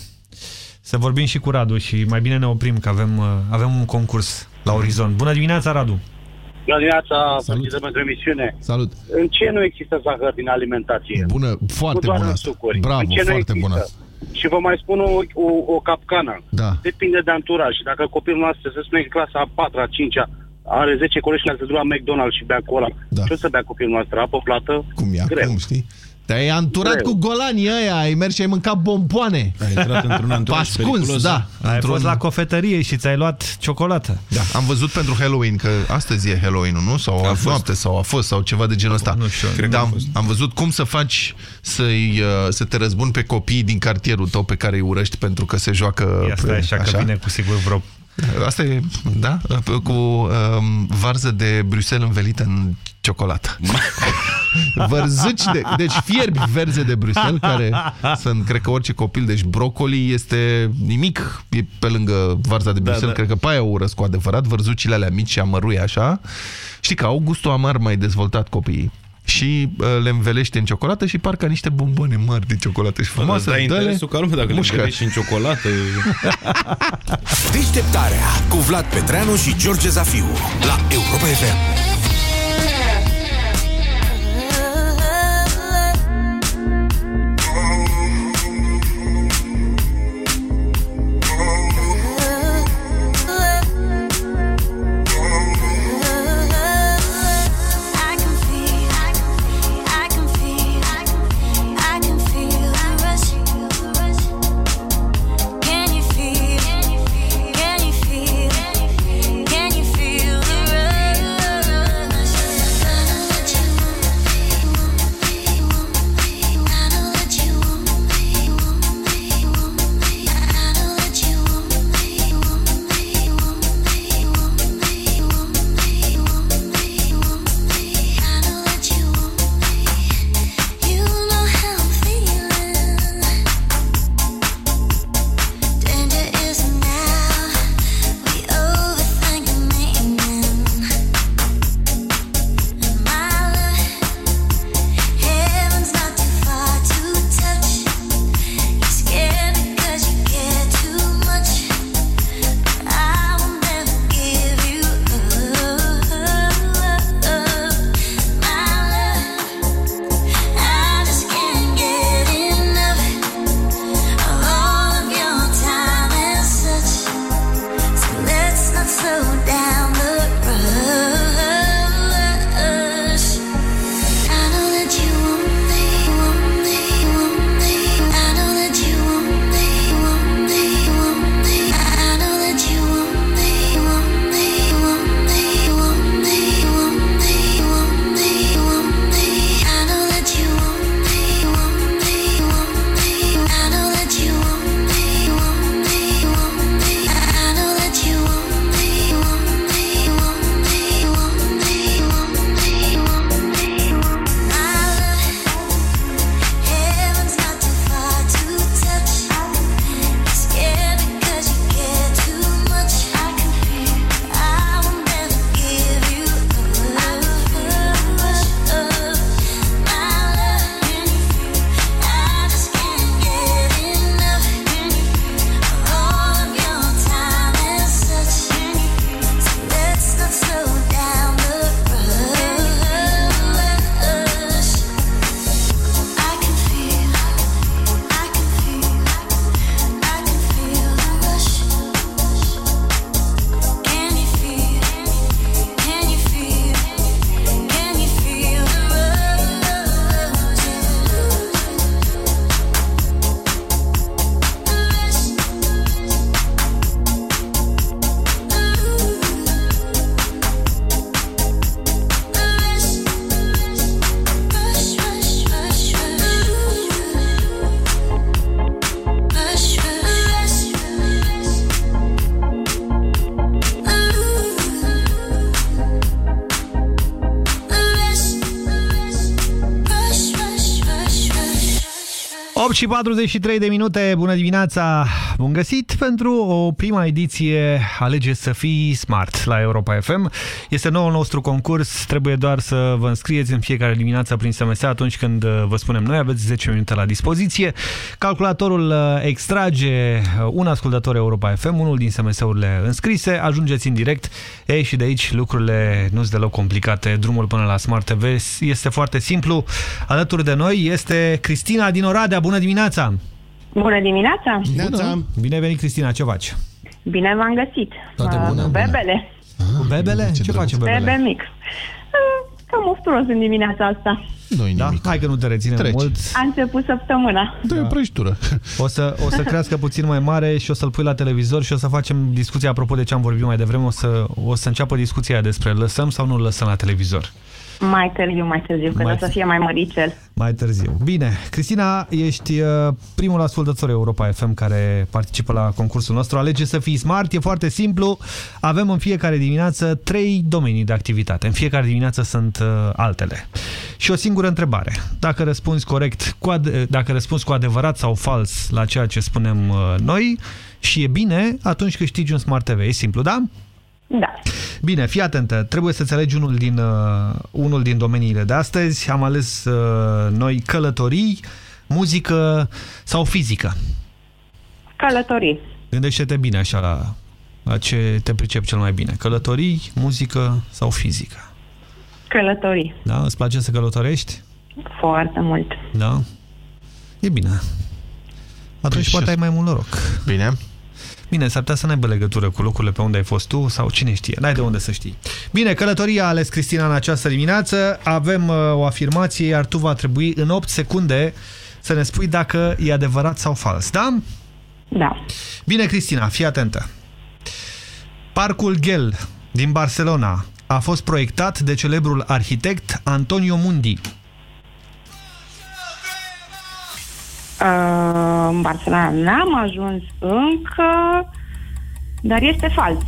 Să vorbim și cu Radu și mai bine ne oprim, că avem, uh, avem un concurs la orizont. Bună dimineața, Radu! Bună dimineața, Salut. felicitări pentru emisiune. Salut! În ce nu există zahăr din alimentație? Bună, foarte doar bună în asta. sucuri. Bravo, în ce nu foarte există? bună. Și vă mai spun o, o, o capcană. Da. Depinde de anturaj. Și dacă copilul nostru, să spunem, în clasa a 4 a 5 -a, are 10 colegi care se duc la McDonald's și bea cola. Da. Ce o să bea copilul nostru? Apă plată? Cum e Greu. acum, știi? Te-ai anturat Greu. cu golanii ăia, ai mers și ai mâncat bomboane. Ai intrat într-un (laughs) anturaj Pascuns, periculos, da. Ai într-un- fost la cofetărie și ți-ai luat ciocolată. Da, am văzut pentru Halloween, că astăzi e Halloween-ul, nu? Sau a, noapte, sau a fost, sau ceva de genul ăsta. Nu știu. Da, am, am văzut cum să faci să-i, uh, să te răzbuni pe copiii din cartierul tău pe care îi urăști pentru că se joacă... Ia stai așa, că vine cu sigur vreo... Asta e, da? Cu um, varză de Bruxelles învelită în ciocolată. (laughs) Vărzuci de... Deci fierbi verze de Bruxelles, care sunt, cred că orice copil, deci brocoli este nimic e pe lângă varza de Bruxelles, da. cred că pe aia o urăsc cu adevărat, vărzucile alea mici și amărui așa. Știi că au gustul amar mai dezvoltat copiii și uh, le învelește în ciocolată și parcă niște bombone mari de ciocolată și frumoase. Dar dă-le, interesul ca lumea, dacă mușcă. le și în ciocolată... (laughs) Deșteptarea cu Vlad Petreanu și George Zafiu la Europa FM. Și 43 de minute, bună dimineața, bun găsit pentru o prima ediție Alege să fii smart la Europa FM. Este noul nostru concurs, trebuie doar să vă înscrieți în fiecare dimineață prin SMS atunci când uh, vă spunem noi, aveți 10 minute la dispoziție. Calculatorul uh, extrage uh, un ascultător Europa FM, unul din SMS-urile înscrise, ajungeți în direct. Ei, și de aici lucrurile nu sunt deloc complicate, drumul până la Smart TV este foarte simplu. Alături de noi este Cristina din Oradea, bună dimineața! Bună dimineața! Bună. Bine ai venit, Cristina, ce faci? Bine v-am găsit! Toate Uh, bune, bune. Bebele! Cu bebele? Ce, face bebele? Bebe mic. Uh, Cam ofturos în dimineața asta. Nu-i da? Hai că nu te reținem Treci. mult. A început săptămâna. Dă o prăjitură. O să, o să crească puțin mai mare și o să-l pui la televizor și o să facem discuția apropo de ce am vorbit mai devreme. O să, o să înceapă discuția aia despre lăsăm sau nu lăsăm la televizor. Mai târziu, mai târziu, când Mai o să fie mai măricel. Mai târziu. Bine, Cristina, ești uh, primul ascultător Europa FM care participă la concursul nostru. Alege să fii smart, e foarte simplu. Avem în fiecare dimineață trei domenii de activitate. În fiecare dimineață sunt uh, altele. Și o singură întrebare. Dacă răspunzi corect, cu ad- dacă răspunzi cu adevărat sau fals la ceea ce spunem uh, noi și e bine, atunci câștigi un Smart TV. E simplu, da? Da. Bine, fii atentă. Trebuie să-ți alegi unul din, uh, unul din domeniile de astăzi. Am ales uh, noi călătorii, muzică sau fizică. Călătorii. Gândește-te bine așa la, la ce te pricep cel mai bine. Călătorii, muzică sau fizică. Călătorii. Da? Îți place să călătorești? Foarte mult. Da? E bine. Atunci poate ai mai mult noroc. Bine. Bine, s-ar putea să n-aibă legătură cu locurile pe unde ai fost tu sau cine știe. N-ai de unde să știi. Bine, călătoria a ales Cristina în această dimineață. Avem uh, o afirmație, iar tu va trebui în 8 secunde să ne spui dacă e adevărat sau fals, da? Da. Bine, Cristina, fii atentă. Parcul Ghel din Barcelona a fost proiectat de celebrul arhitect Antonio Mundi. În Barcelona n-am ajuns încă, dar este fals.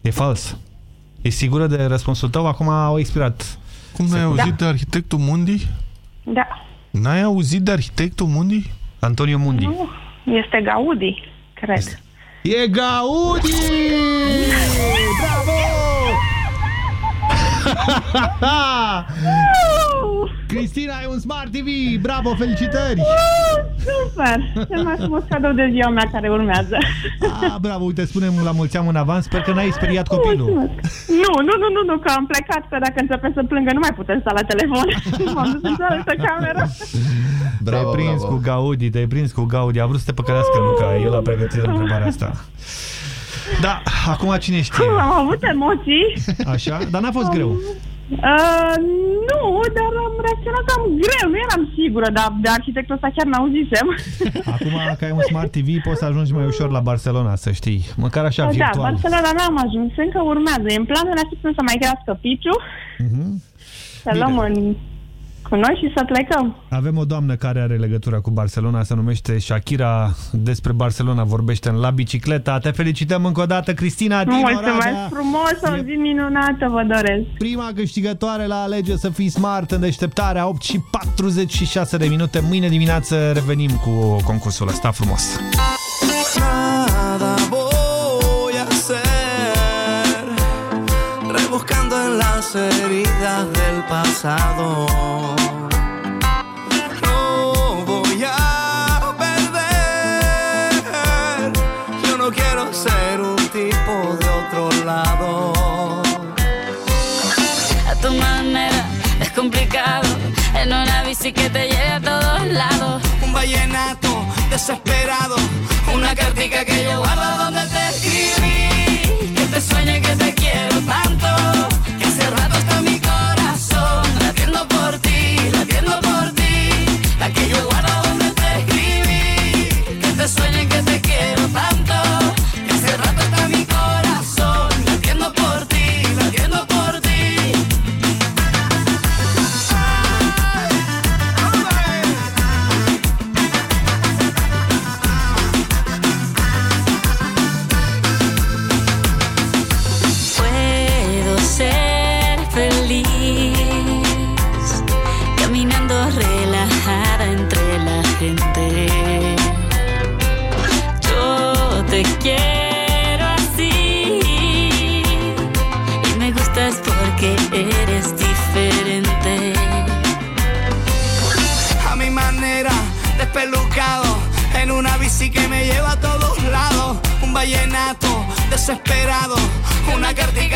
E fals. E sigură de răspunsul tău? Acum au expirat. Cum n-ai auzit de arhitectul Mundi? Da. N-ai auzit de arhitectul Mundi? Antonio Mundi. Nu, este Gaudi, cred. E Gaudi! (laughs) Cristina, ai un Smart TV! Bravo, felicitări! Super! Cel mai frumos cadou de ziua mea care urmează. Ah, bravo, uite, spunem la mulți ani în avans, sper că n-ai speriat copilul. Nu, nu, nu, nu, nu, că am plecat, că dacă începe să plângă nu mai putem sta la telefon. (laughs) M-am dus în cealaltă cameră. Te-ai prins bravo. cu Gaudi, te-ai prins cu Gaudi. A vrut să te păcălească Luca, el a pregătit întrebarea asta. Da, acum cine știe? Am avut emoții. Așa? Dar n-a fost greu. Uh, nu, dar am reacționat cam greu, nu eram sigură, dar de arhitectul ăsta chiar n-auzisem. Acum că ai un Smart TV poți să ajungi mai ușor la Barcelona, să știi. Măcar așa, da, virtual. Barcelona n-am ajuns, încă urmează. E în planul așteptăm să mai crească piciu, Mhm. să luăm în, cu noi și să plecăm. Avem o doamnă care are legătură cu Barcelona, se numește Shakira. Despre Barcelona vorbește în La Bicicleta. Te felicităm încă o dată, Cristina din Mulțumesc Oradea. frumos, o zi minunată vă doresc. Prima câștigătoare la Alege să fii smart în deșteptarea 8 și 46 de minute. Mâine dimineață revenim cu concursul ăsta frumos. Nada voy a hacer rebuscando en las heridas del pasado. A tu manera es complicado. En una bici que te lleve a todos lados. Un vallenato desesperado. Una cartica que yo guardo donde te escribí. Que te sueñe que te quiero tanto. Te quiero así. Y me gustas porque eres diferente. a mi manera, despelucado, en una bici que me lleva a todos lados, un vallenato desesperado, una cartica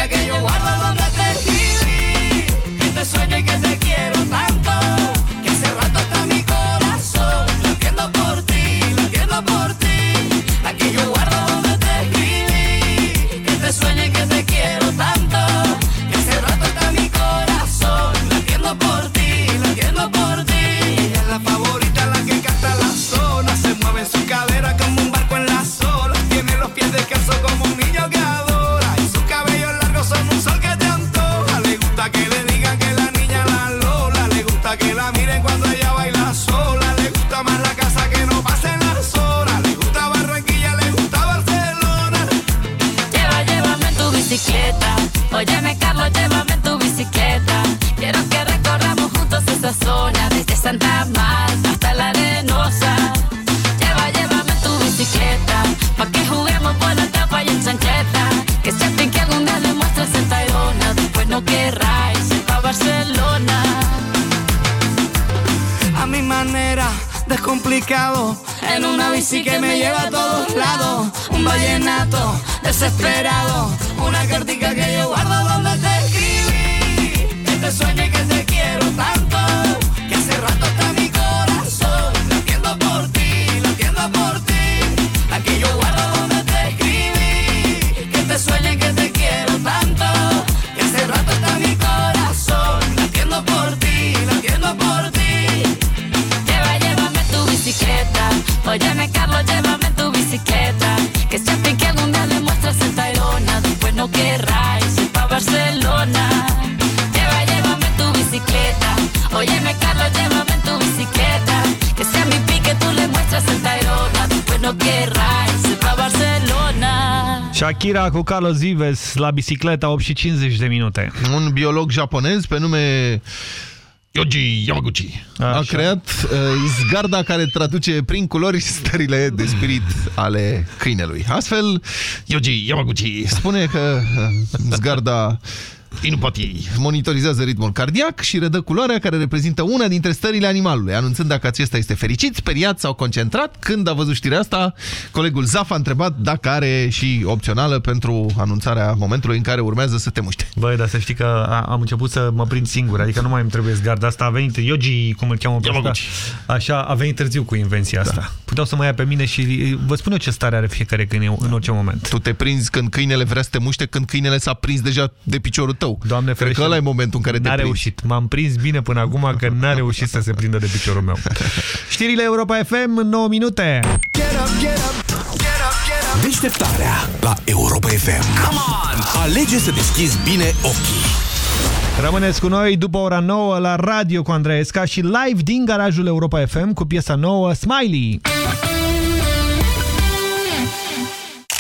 desesperado. Shakira cu Carlos Vives la bicicleta 8 și 50 de minute. Un biolog japonez pe nume Yoji Yamaguchi a creat uh, izgarda care traduce prin culori stările de spirit ale câinelui. Astfel, Yoji Yamaguchi spune că uh, zgarda Inupati monitorizează ritmul cardiac și redă culoarea care reprezintă una dintre stările animalului, anunțând dacă acesta este fericit, speriat sau concentrat. Când a văzut știrea asta, colegul Zaf a întrebat dacă are și opțională pentru anunțarea momentului în care urmează să te muște. Băi, dar să știi că a, am început să mă prind singur, adică nu mai îmi trebuie zgarda asta. A venit Yogi, cum îl cheamă pe ăsta, așa, a venit târziu cu invenția asta. Da. Puteau să mă ia pe mine și vă spun eu ce stare are fiecare câine în orice moment. Tu te prinzi când câinele vrea să te muște, când câinele s-a prins deja de piciorul tău. Doamne Cred că ăla e momentul în care te N-a prinzi. reușit. M-am prins bine până acum că n-a reușit să se prindă de piciorul meu. (laughs) Știrile Europa FM în 9 minute. Deșteptarea la Europa FM. Come on! Alege să deschizi bine ochii. Rămâneți cu noi după ora 9 la radio cu Andreesca și live din garajul Europa FM cu piesa nouă Smiley.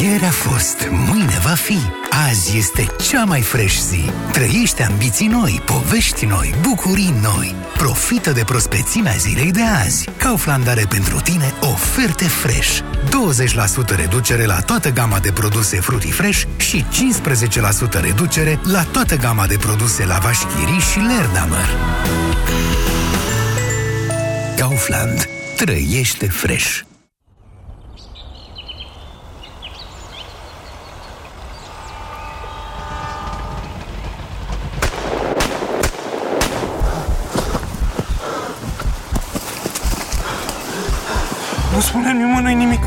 Ieri a fost, mâine va fi. Azi este cea mai fresh zi. Trăiește ambiții noi, povești noi, bucurii noi. Profită de prospețimea zilei de azi. Kaufland are pentru tine oferte fresh. 20% reducere la toată gama de produse Fruity Fresh și 15% reducere la toată gama de produse lavaș Chiri și Lerdamer. Kaufland. Trăiește fresh. Nu spune nimănui nimic.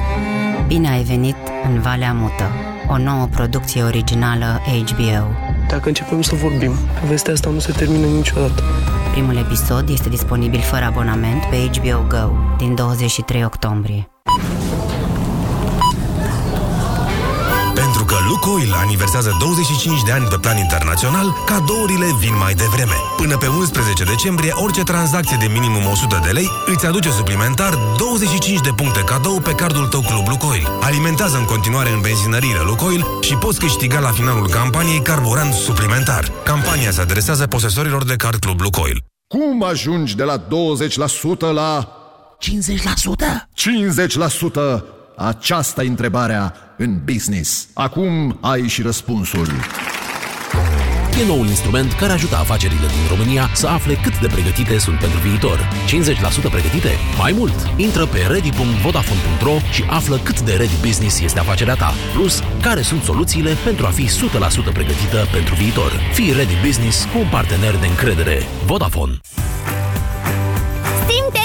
Bine ai venit în Valea Mută, o nouă producție originală HBO. Dacă începem să vorbim, povestea asta nu se termină niciodată. Primul episod este disponibil fără abonament pe HBO Go din 23 octombrie. Pentru că Lukoil aniversează 25 de ani pe plan internațional, cadourile vin mai devreme. Până pe 11 decembrie, orice tranzacție de minimum 100 de lei îți aduce suplimentar 25 de puncte cadou pe cardul tău Club Lukoil. Alimentează în continuare în benzinăriile Lukoil și poți câștiga la finalul campaniei carburant suplimentar. Campania se adresează posesorilor de card Club Lukoil. Cum ajungi de la 20% la 50%? 50%! Aceasta e întrebarea în business. Acum ai și răspunsul. E noul instrument care ajută afacerile din România să afle cât de pregătite sunt pentru viitor. 50% pregătite? Mai mult! Intră pe ready.vodafone.ro și află cât de ready business este afacerea ta. Plus, care sunt soluțiile pentru a fi 100% pregătită pentru viitor. Fii ready business cu un partener de încredere. Vodafone. Simte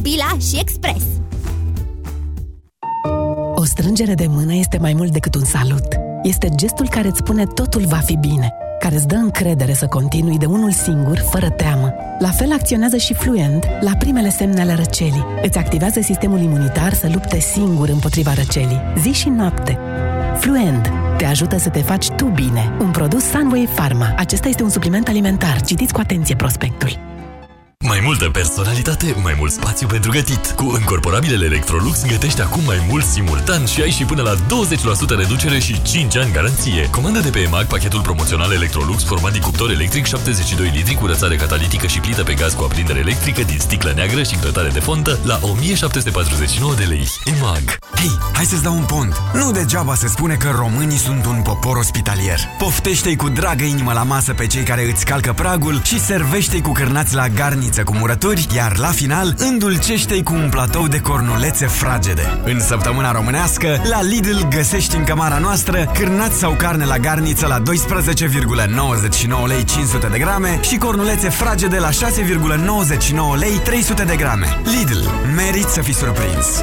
Bila și Express! O strângere de mână este mai mult decât un salut. Este gestul care îți spune totul va fi bine, care îți dă încredere să continui de unul singur, fără teamă. La fel acționează și Fluent la primele semne ale răcelii. Îți activează sistemul imunitar să lupte singur împotriva răcelii, zi și noapte. Fluent te ajută să te faci tu bine. Un produs Sunway Pharma. Acesta este un supliment alimentar. Citiți cu atenție prospectul. Mai multă personalitate, mai mult spațiu pentru gătit. Cu încorporabilele Electrolux gătești acum mai mult simultan și ai și până la 20% reducere și 5 ani garanție. Comandă de pe EMAG pachetul promoțional Electrolux format din cuptor electric 72 litri cu rățare catalitică și plită pe gaz cu aprindere electrică din sticlă neagră și grătare de fontă la 1749 de lei. EMAG. Hei, hai să-ți dau un pont. Nu degeaba se spune că românii sunt un popor ospitalier. Poftește-i cu dragă inimă la masă pe cei care îți calcă pragul și servește-i cu cârnați la garniță cu murături, iar la final îndulcește-i cu un platou de cornulețe fragede. În săptămâna românească, la Lidl găsești în cămara noastră cârnați sau carne la garniță la 12,99 lei 500 de grame și cornulețe fragede la 6,99 lei 300 de grame. Lidl, merit să fii surprins!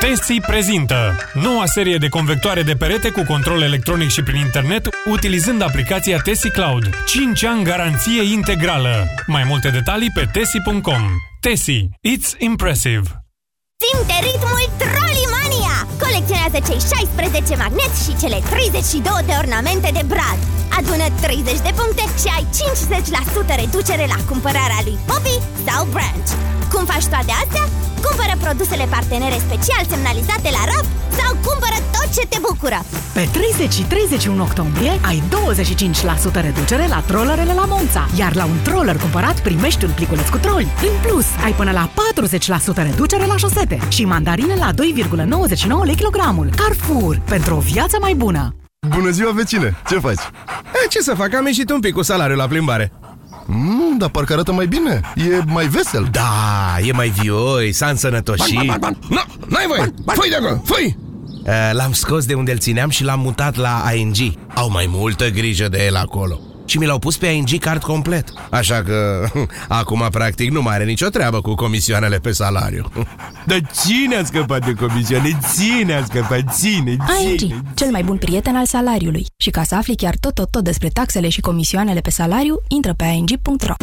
Tesi prezintă noua serie de convectoare de perete cu control electronic și prin internet utilizând aplicația Tesi Cloud. 5 ani garanție integrală. Mai multe detalii pe tesi.com. Tesi. It's impressive. Simte ritmul Trollimania! Colecționează cei 16 magneți și cele 32 de ornamente de brad. Adună 30 de puncte și ai 50% reducere la cumpărarea lui Poppy sau Branch. Cum faci toate astea? Cumpără produsele partenere special semnalizate la raft sau cumpără tot ce te bucură! Pe 30 și 31 octombrie ai 25% reducere la trollerele la Monța, iar la un troller cumpărat primești un pliculeț cu troli. În plus, ai până la 40% reducere la șosete și mandarine la 2,99 lei kilogramul. Carrefour, pentru o viață mai bună! Bună ziua, vecine! Ce faci? E, ce să fac? Am ieșit un pic cu salariul la plimbare. Mm, dar parcă arată mai bine. E mai vesel. Da, e mai vioi, s-a însănătoșit. Ban, ban, ban, Nu, n-ai voie! Fui de acolo, fui! Uh, L-am scos de unde îl țineam și l-am mutat la ING. Au mai multă grijă de el acolo. Și mi l-au pus pe ING card complet. Așa că (laughs) acum practic nu mai are nicio treabă cu comisioanele pe salariu. Dar cine a scăpat de comisioane? Ține a scăpat, ține, ține. ING, cel mai bun prieten al salariului. Și ca să afli chiar tot, tot, tot despre taxele și comisioanele pe salariu, intră pe ing.ro.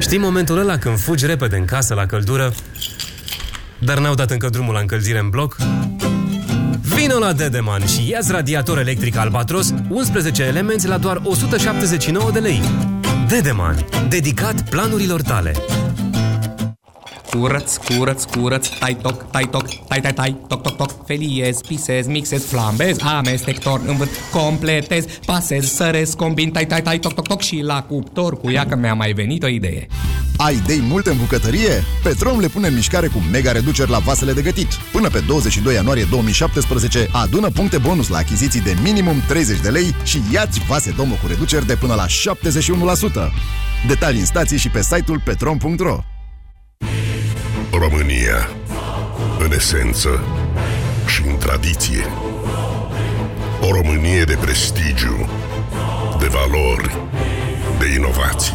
Știi momentul ăla când fugi repede în casă la căldură, dar n-au dat încă drumul la încălzire în bloc? Vino la Dedeman și ia radiator electric Albatros 11 elemente la doar 179 de lei. Dedeman, dedicat planurilor tale. Curăț, curăț, curăț, tai toc, tai toc, tai tai tai, toc toc toc, feliez, pisez, mixez, flambez, amestector, învârt, completez, pasez, săresc, combin, tai tai tai, toc toc toc și la cuptor cu ea că mi-a mai venit o idee. Ai idei multe în bucătărie? Petrom le pune în mișcare cu mega reduceri la vasele de gătit. Până pe 22 ianuarie 2017 adună puncte bonus la achiziții de minimum 30 de lei și iați vase Domo cu reduceri de până la 71%. Detalii în stații și pe site-ul petrom.ro România, în esență și în tradiție. O Românie de prestigiu, de valori, de inovații.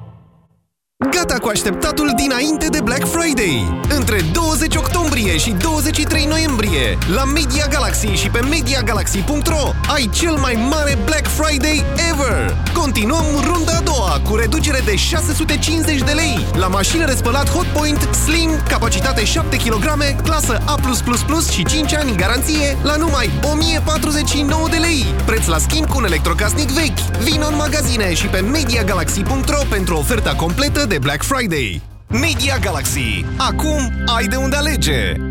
Gata cu așteptatul dinainte de Black Friday! Între 20 octombrie și 23 noiembrie, la Media Galaxy și pe MediaGalaxy.ro ai cel mai mare Black Friday ever! Continuăm runda a doua cu reducere de 650 de lei la mașină de spălat Hotpoint Slim, capacitate 7 kg, clasă A+++ și 5 ani garanție la numai 1049 de lei. Preț la schimb cu un electrocasnic vechi. Vino în magazine și pe MediaGalaxy.ro pentru oferta completă de Black Friday. Media Galaxy. Acum ai de unde alege!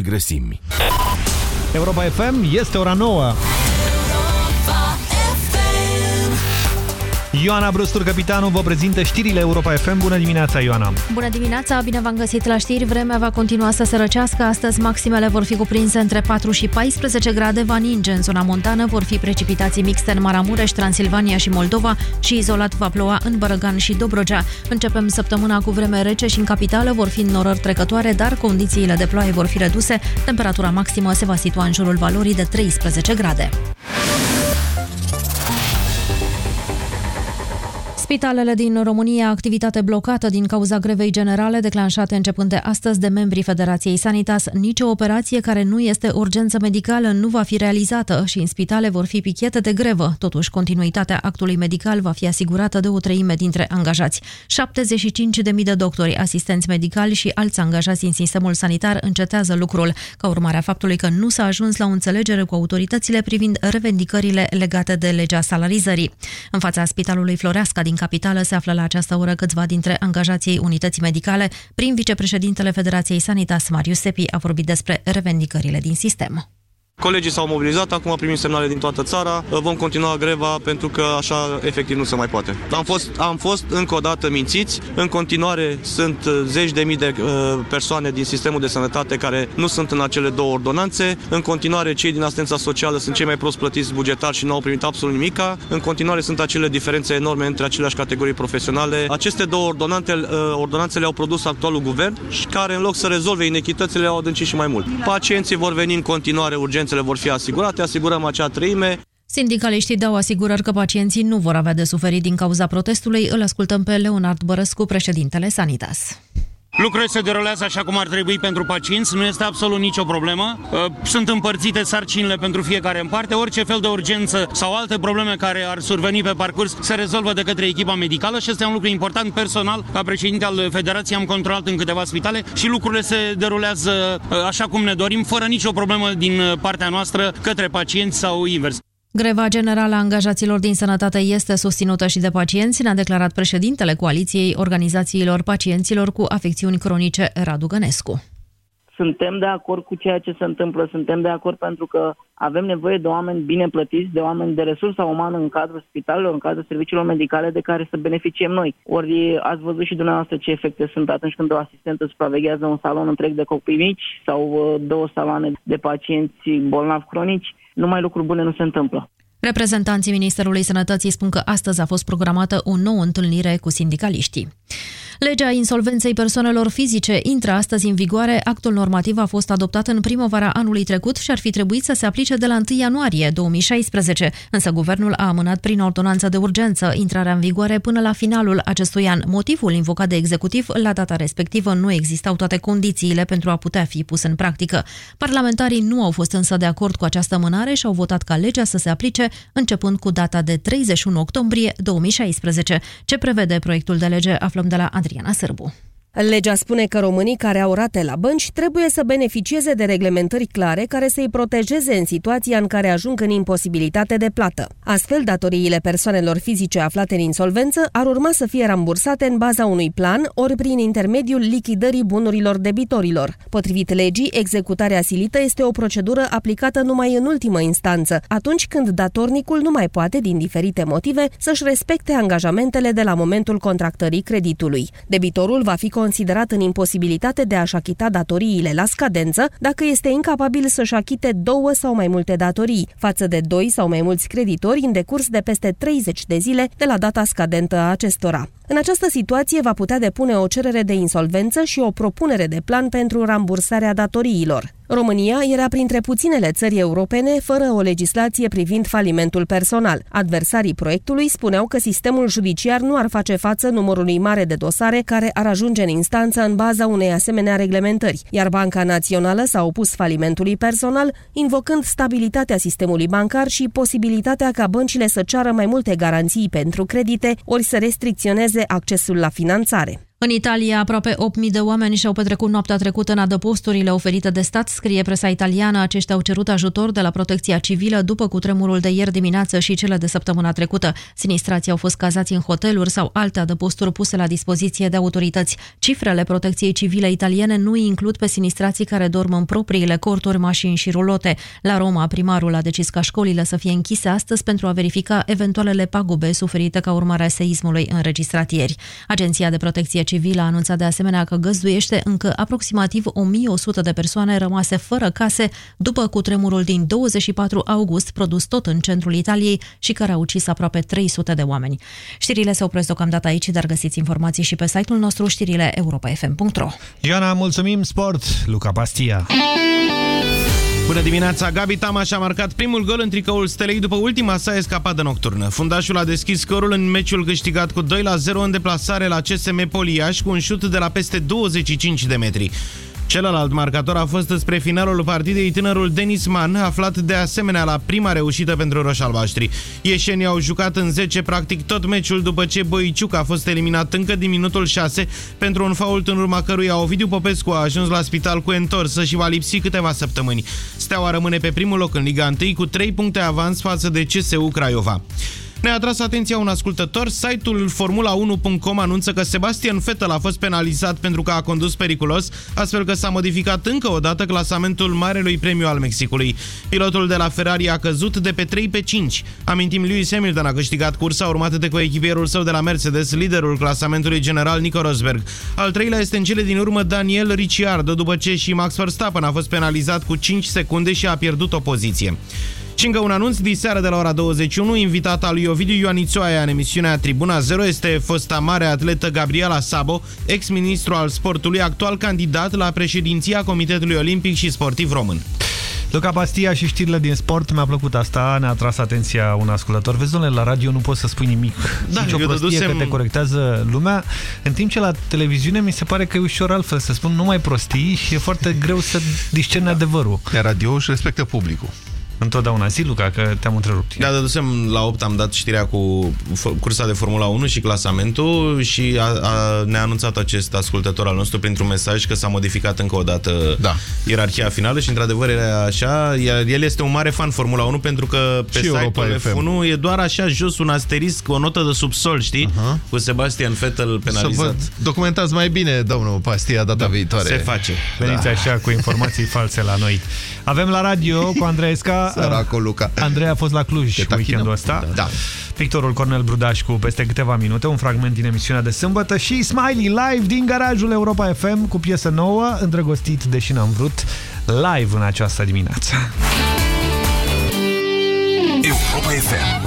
grăsimi. Europa FM este ora 9. Ioana Brustur, capitanul, vă prezintă știrile Europa FM. Bună dimineața, Ioana! Bună dimineața, bine v-am găsit la știri. Vremea va continua să se răcească. Astăzi maximele vor fi cuprinse între 4 și 14 grade. Va ninge în zona montană, vor fi precipitații mixte în Maramureș, Transilvania și Moldova și izolat va ploua în Bărăgan și Dobrogea. Începem săptămâna cu vreme rece și în capitală vor fi norări trecătoare, dar condițiile de ploaie vor fi reduse. Temperatura maximă se va situa în jurul valorii de 13 grade. Spitalele din România, activitate blocată din cauza grevei generale declanșate începând de astăzi de membrii Federației Sanitas. Nicio operație care nu este urgență medicală nu va fi realizată și în spitale vor fi pichete de grevă. Totuși, continuitatea actului medical va fi asigurată de o treime dintre angajați. 75.000 de doctori, asistenți medicali și alți angajați în sistemul sanitar încetează lucrul, ca urmare a faptului că nu s-a ajuns la o înțelegere cu autoritățile privind revendicările legate de legea salarizării. În fața Spitalului Floreasca din capitală se află la această oră câțiva dintre angajații unității medicale. Prin vicepreședintele Federației Sanitas, Marius Sepi, a vorbit despre revendicările din sistem. Colegii s-au mobilizat, acum primim semnale din toată țara, vom continua greva pentru că așa efectiv nu se mai poate. Am fost, am fost încă o dată mințiți, în continuare sunt uh, zeci de mii de uh, persoane din sistemul de sănătate care nu sunt în acele două ordonanțe, în continuare cei din asistența socială sunt cei mai prost plătiți bugetar și nu au primit absolut nimica, în continuare sunt acele diferențe enorme între aceleași categorii profesionale. Aceste două ordonanțe, uh, ordonanțe le-au produs actualul guvern și care în loc să rezolve inechitățile au adâncit și mai mult. Pacienții vor veni în continuare urgențele vor fi asigurate, asigurăm acea treime. Sindicaliștii dau asigurări că pacienții nu vor avea de suferit din cauza protestului. Îl ascultăm pe Leonard Bărăscu, președintele Sanitas. Lucrurile se derulează așa cum ar trebui pentru pacienți, nu este absolut nicio problemă. Uh, sunt împărțite sarcinile pentru fiecare în parte, orice fel de urgență sau alte probleme care ar surveni pe parcurs se rezolvă de către echipa medicală și este un lucru important personal. Ca președinte al Federației am controlat în câteva spitale și lucrurile se derulează uh, așa cum ne dorim, fără nicio problemă din partea noastră către pacienți sau invers. Greva generală a angajaților din sănătate este susținută și de pacienți, ne-a declarat președintele Coaliției Organizațiilor Pacienților cu Afecțiuni Cronice, Radu Gănescu. Suntem de acord cu ceea ce se întâmplă, suntem de acord pentru că avem nevoie de oameni bine plătiți, de oameni de resursa umană în cadrul spitalelor, în cadrul serviciilor medicale de care să beneficiem noi. Ori ați văzut și dumneavoastră ce efecte sunt atunci când o asistentă supraveghează un salon întreg de copii mici sau uh, două saloane de pacienți bolnavi cronici. Numai lucruri bune nu se întâmplă. Reprezentanții Ministerului Sănătății spun că astăzi a fost programată o nouă întâlnire cu sindicaliștii. Legea insolvenței persoanelor fizice intră astăzi în vigoare. Actul normativ a fost adoptat în primăvara anului trecut și ar fi trebuit să se aplice de la 1 ianuarie 2016, însă guvernul a amânat prin ordonanță de urgență intrarea în vigoare până la finalul acestui an. Motivul invocat de executiv, la data respectivă nu existau toate condițiile pentru a putea fi pus în practică. Parlamentarii nu au fost însă de acord cu această amânare și au votat ca legea să se aplice începând cu data de 31 octombrie 2016. Ce prevede proiectul de lege aflăm de la Andrei Adriana Sârbu. Legea spune că românii care au rate la bănci trebuie să beneficieze de reglementări clare care să-i protejeze în situația în care ajung în imposibilitate de plată. Astfel, datoriile persoanelor fizice aflate în insolvență ar urma să fie rambursate în baza unui plan ori prin intermediul lichidării bunurilor debitorilor. Potrivit legii, executarea silită este o procedură aplicată numai în ultimă instanță, atunci când datornicul nu mai poate, din diferite motive, să-și respecte angajamentele de la momentul contractării creditului. Debitorul va fi considerat în imposibilitate de a-și achita datoriile la scadență dacă este incapabil să-și achite două sau mai multe datorii, față de doi sau mai mulți creditori în decurs de peste 30 de zile de la data scadentă a acestora. În această situație va putea depune o cerere de insolvență și o propunere de plan pentru rambursarea datoriilor. România era printre puținele țări europene fără o legislație privind falimentul personal. Adversarii proiectului spuneau că sistemul judiciar nu ar face față numărului mare de dosare care ar ajunge în instanță în baza unei asemenea reglementări, iar Banca Națională s-a opus falimentului personal, invocând stabilitatea sistemului bancar și posibilitatea ca băncile să ceară mai multe garanții pentru credite ori să restricționeze accesul la finanțare. În Italia, aproape 8.000 de oameni și-au petrecut noaptea trecută în adăposturile oferite de stat, scrie presa italiană. Aceștia au cerut ajutor de la protecția civilă după cutremurul de ieri dimineață și cele de săptămâna trecută. Sinistrații au fost cazați în hoteluri sau alte adăposturi puse la dispoziție de autorități. Cifrele protecției civile italiene nu includ pe sinistrații care dorm în propriile corturi, mașini și rulote. La Roma, primarul a decis ca școlile să fie închise astăzi pentru a verifica eventualele pagube suferite ca urmare a seismului înregistrat ieri. Agenția de protecție civilă a anunțat de asemenea că găzduiește încă aproximativ 1100 de persoane rămase fără case după cutremurul din 24 august produs tot în centrul Italiei și care a ucis aproape 300 de oameni. Știrile se opresc deocamdată aici, dar găsiți informații și pe site-ul nostru știrile europa.fm.ro Ioana, mulțumim, sport, Luca Pastia. Bună dimineața! Gabi Tamaș a marcat primul gol în tricoul Stelei după ultima sa escapadă nocturnă. Fundașul a deschis scorul în meciul câștigat cu 2 la 0 în deplasare la CSM Poliaș cu un șut de la peste 25 de metri. Celălalt marcator a fost spre finalul partidei tânărul Denis Mann, aflat de asemenea la prima reușită pentru roșalbaștri. Ieșenii au jucat în 10 practic tot meciul după ce Boiciuc a fost eliminat încă din minutul 6 pentru un fault în urma căruia Ovidiu Popescu a ajuns la spital cu întorsă și va lipsi câteva săptămâni. Steaua rămâne pe primul loc în Liga 1 cu 3 puncte avans față de CSU Craiova. Ne-a atras atenția un ascultător. Site-ul Formula1.com anunță că Sebastian Vettel a fost penalizat pentru că a condus periculos, astfel că s-a modificat încă o dată clasamentul Marelui Premiu al Mexicului. Pilotul de la Ferrari a căzut de pe 3 pe 5. Amintim, Lewis Hamilton a câștigat cursa urmată de coechipierul său de la Mercedes, liderul clasamentului general Nico Rosberg. Al treilea este în cele din urmă Daniel Ricciardo, după ce și Max Verstappen a fost penalizat cu 5 secunde și a pierdut o poziție. Și încă un anunț, diseară de la ora 21, invitata lui Ovidiu Ioanițoaia în emisiunea Tribuna 0 este fosta mare atletă Gabriela Sabo, ex-ministru al sportului, actual candidat la președinția Comitetului Olimpic și Sportiv Român. Luca Pastia și știrile din sport, mi-a plăcut asta, ne-a tras atenția un ascultător. Vezi, domnule, la radio nu poți să spui nimic. Da, Nici o prostie dădusem... că te corectează lumea, în timp ce la televiziune mi se pare că e ușor altfel să spun numai prostii și e foarte greu să discerni adevărul. Iar radio își respectă publicul. Întotdeauna. Zi, Luca, că te-am întrerupt. Da, dădusem la 8, am dat știrea cu cursa de Formula 1 și clasamentul și a, a, ne-a anunțat acest ascultător al nostru printr-un mesaj că s-a modificat încă o dată da. ierarhia finală și într-adevăr era așa, iar el este un mare fan Formula 1 pentru că pe site-ul F1 e doar așa jos un asterisc, o notă de subsol, știi? Uh -huh. Cu Sebastian Vettel penalizat. Să vă documentați mai bine, domnul Pastia, data da, viitoare. Se face. Veniți da. așa cu informații false la noi. Avem la radio cu Andreesca. Săracul Luca. Andrei a fost la Cluj weekendul ăsta. Da. Pictorul Cornel Brudașcu peste câteva minute, un fragment din emisiunea de sâmbătă și Smiley live din garajul Europa FM cu piesă nouă, îndrăgostit deși n-am vrut, live în această dimineață. Europa FM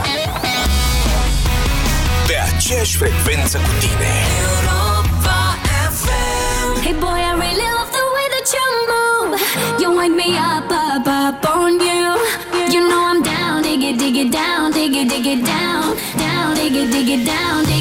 Pe aceeași frecvență cu tine Europa FM Hey boy, I really love the way that you move You wake me up, up, up dig it, down, dig it, dig it down Down, dig it, dig it down, dig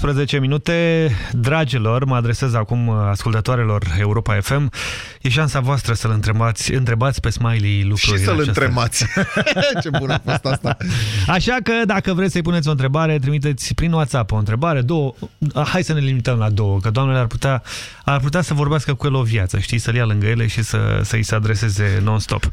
18 minute. Dragilor, mă adresez acum ascultătoarelor Europa FM. E șansa voastră să-l întrebați, întrebați pe Smiley lucrurile Și să-l întrebați. (laughs) Ce bună a fost asta. Așa că dacă vreți să-i puneți o întrebare, trimiteți prin WhatsApp o întrebare. Două, hai să ne limităm la două, că doamnele ar putea, ar putea să vorbească cu el o viață, știi, să-l ia lângă ele și să, să-i se adreseze non-stop.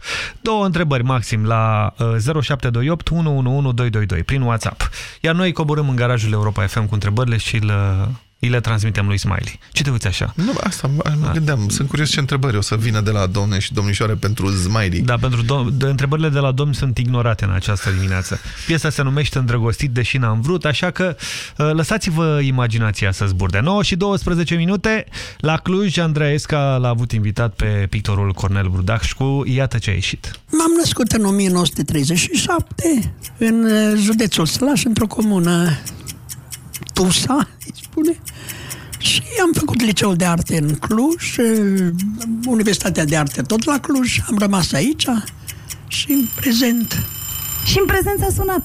Două întrebări maxim la 0728 111222 prin WhatsApp. Iar noi coborâm în garajul Europa FM cu întrebările și îl, îi le transmitem lui Smiley. Ce te uiți așa? Nu, asta mă gândeam. Sunt curios ce întrebări o să vină de la domne și domnișoare pentru Smiley. Da, pentru de, întrebările de la domn sunt ignorate în această dimineață. Piesa se numește Îndrăgostit, deși n-am vrut, așa că uh, lăsați-vă imaginația să zburde. 9 și 12 minute, la Cluj, Andreesca l-a avut invitat pe pictorul Cornel Brudașcu. Iată ce a ieșit. M-am născut în 1937 în uh, județul Sălaș, într-o comună Tusa, îi spune. Și am făcut liceul de arte în Cluj, uh, Universitatea de Arte tot la Cluj, am rămas aici și în prezent. Și în prezent s-a sunat.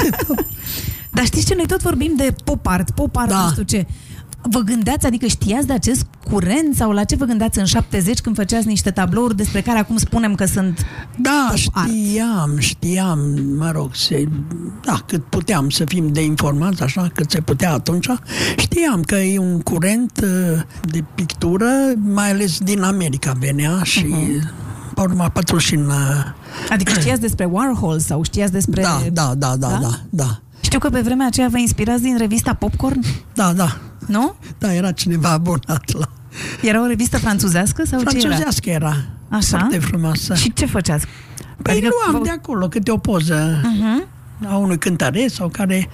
(laughs) Dar știți ce? Noi tot vorbim de pop art, pop art, da. nu știu ce. Vă gândeați, adică știați de acest curent sau la ce vă gândeați în 70 când făceați niște tablouri despre care acum spunem că sunt Da, știam, știam, mă rog, se, da, cât puteam să fim de informați, așa, cât se putea atunci, știam că e un curent uh, de pictură, mai ales din America venea și uh-huh. pe urmă a și în... uh, Adică știați despre Warhol sau știați despre... Da, da, da, da, da, da. Știu că pe vremea aceea vă inspirați din revista Popcorn? Da, da. Nu? Da, era cineva abonat la... Era o revistă franțuzească sau ce era? Franțuzească era. Așa? Foarte frumoasă. Și ce făceați? Păi adică luam vă- de acolo câte o poză uh-huh. a unui cântăreț sau care...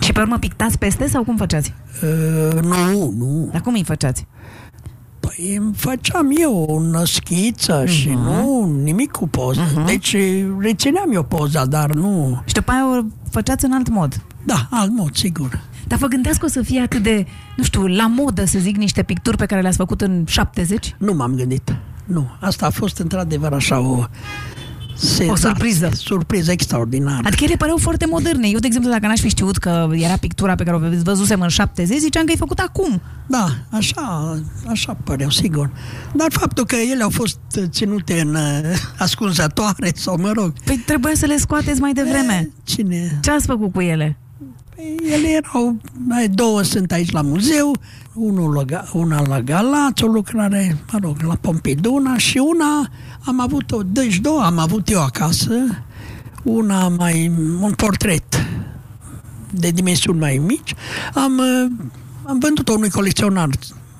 Și pe urmă pictați peste sau cum făceați? Uh, nu, nu. Dar cum îi făceați? Păi îmi făceam eu o schiță uh-huh. și nu nimic cu poză. Uh-huh. Deci rețineam eu poza, dar nu... Și după aia o făceați în alt mod? Da, alt mod, sigur. Dar vă gândeați că o să fie atât de, nu știu, la modă să zic niște picturi pe care le-ați făcut în 70? Nu m-am gândit. Nu. Asta a fost într-adevăr așa o... O surpriză. Surpriză extraordinară. Adică ele păreau foarte moderne. Eu, de exemplu, dacă n-aș fi știut că era pictura pe care o văzusem în 70, ziceam că e făcut acum. Da, așa, așa păreau, sigur. Dar faptul că ele au fost ținute în uh, ascunzătoare sau mă rog... Păi trebuia să le scoateți mai devreme. Cine? Ce ați făcut cu ele? Păi ele erau, mai două sunt aici la muzeu, unul la, Ga- una la Galați, o lucrare, mă rog, la Pompiduna și una am avut-o, deci două am avut eu acasă, una mai, un portret de dimensiuni mai mici, am, uh, am vândut-o unui colecționar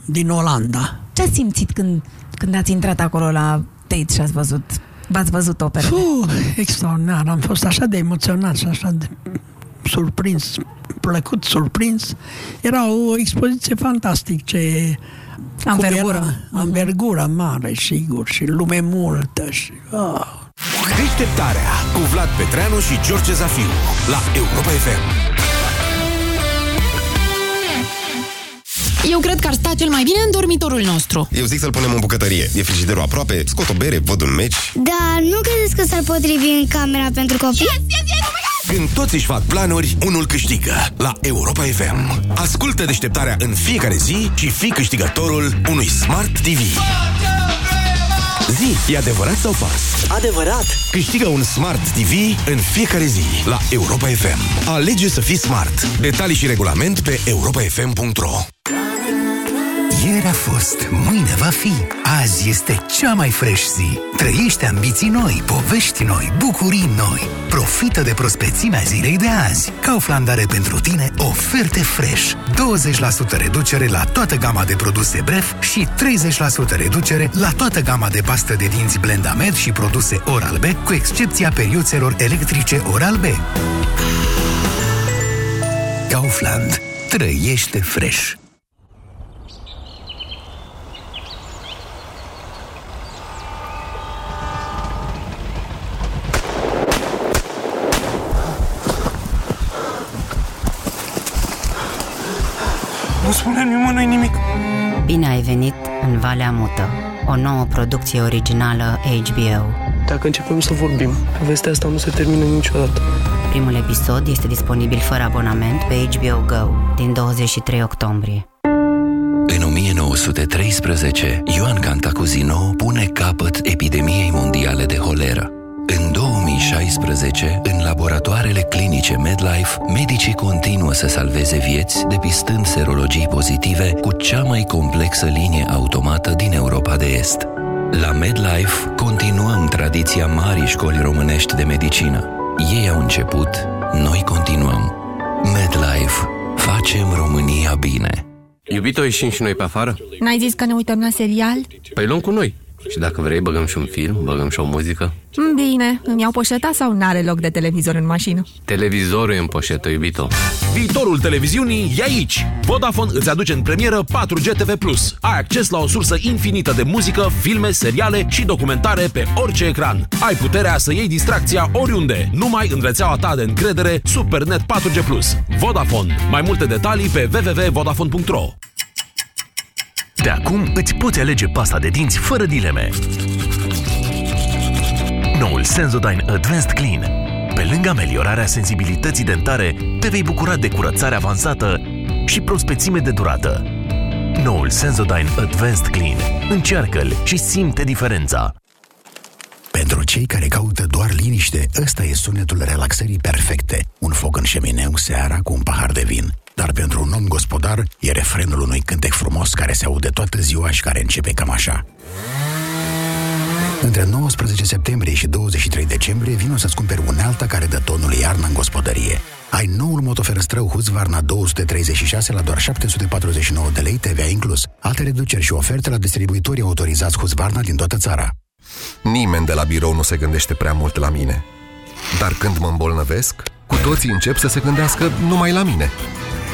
din Olanda. Ce ați simțit când, când ați intrat acolo la Tate și ați văzut, v-ați văzut operele? Puh, extraordinar, am fost așa de emoționat și așa de surprins, plăcut surprins. Era o expoziție fantastică. Anvergură. Anvergură mare, sigur, și lume multă. Și, oh. Deșteptarea cu Vlad Petreanu și George Zafiu la Europa FM. Eu cred că ar sta cel mai bine în dormitorul nostru. Eu zic să-l punem în bucătărie. E frigiderul aproape, scot o bere, văd un meci. Da, nu credeți că s-ar potrivi în camera pentru copii? Yes, yes, yes! Când toți își fac planuri, unul câștigă la Europa FM. Ascultă deșteptarea în fiecare zi și fii câștigătorul unui Smart TV. Zi, e adevărat sau fals? Adevărat! Câștigă un Smart TV în fiecare zi la Europa FM. Alege să fii smart. Detalii și regulament pe europafm.ro Ieri a fost, mâine va fi. Azi este cea mai fresh zi. Trăiește ambiții noi, povești noi, bucurii noi. Profită de prospețimea zilei de azi. Kaufland are pentru tine oferte fresh. 20% reducere la toată gama de produse Bref și 30% reducere la toată gama de pastă de dinți Blendamed și produse Oral-B, cu excepția periuțelor electrice Oral-B. Kaufland. Trăiește fresh. Spune nimănui nimic. Bine ai venit în Valea Mută, o nouă producție originală HBO. Dacă începem să vorbim, povestea asta nu se termină niciodată. Primul episod este disponibil fără abonament pe HBO Go din 23 octombrie. În 1913, Ioan Cantacuzino pune capăt epidemiei mondiale de holeră. În 2016, în laboratoarele clinice MedLife, medicii continuă să salveze vieți, depistând serologii pozitive cu cea mai complexă linie automată din Europa de Est. La MedLife continuăm tradiția marii școli românești de medicină. Ei au început, noi continuăm. MedLife. Facem România bine. Iubito, ieșim și noi pe afară? N-ai zis că ne uităm la serial? Păi luăm cu noi. Și dacă vrei, băgăm și un film, băgăm și o muzică. Bine, îmi iau poșeta sau n-are loc de televizor în mașină? Televizorul e în poșetă, iubito. Viitorul televiziunii e aici! Vodafone îți aduce în premieră 4G TV+. Ai acces la o sursă infinită de muzică, filme, seriale și documentare pe orice ecran. Ai puterea să iei distracția oriunde, numai în rețeaua ta de încredere Supernet 4G+. Vodafone. Mai multe detalii pe www.vodafone.ro De acum îți poți alege pasta de dinți fără dileme. Noul Sensodyne Advanced Clean. Pe lângă ameliorarea sensibilității dentare, te vei bucura de curățare avansată și prospețime de durată. Noul Sensodyne Advanced Clean. Încearcă-l și simte diferența. Pentru cei care caută doar liniște, ăsta e sunetul relaxării perfecte. Un foc în șemineu seara cu un pahar de vin. Dar pentru un om gospodar, e refrenul unui cântec frumos care se aude toată ziua și care începe cam așa. Între 19 septembrie și 23 decembrie vino să-ți cumperi unealta care dă tonul iarnă în gospodărie. Ai noul motoferăstrău Husqvarna 236 la doar 749 de lei TVA inclus. Alte reduceri și oferte la distribuitorii autorizați Husqvarna din toată țara. Nimeni de la birou nu se gândește prea mult la mine. Dar când mă îmbolnăvesc, cu toții încep să se gândească numai la mine.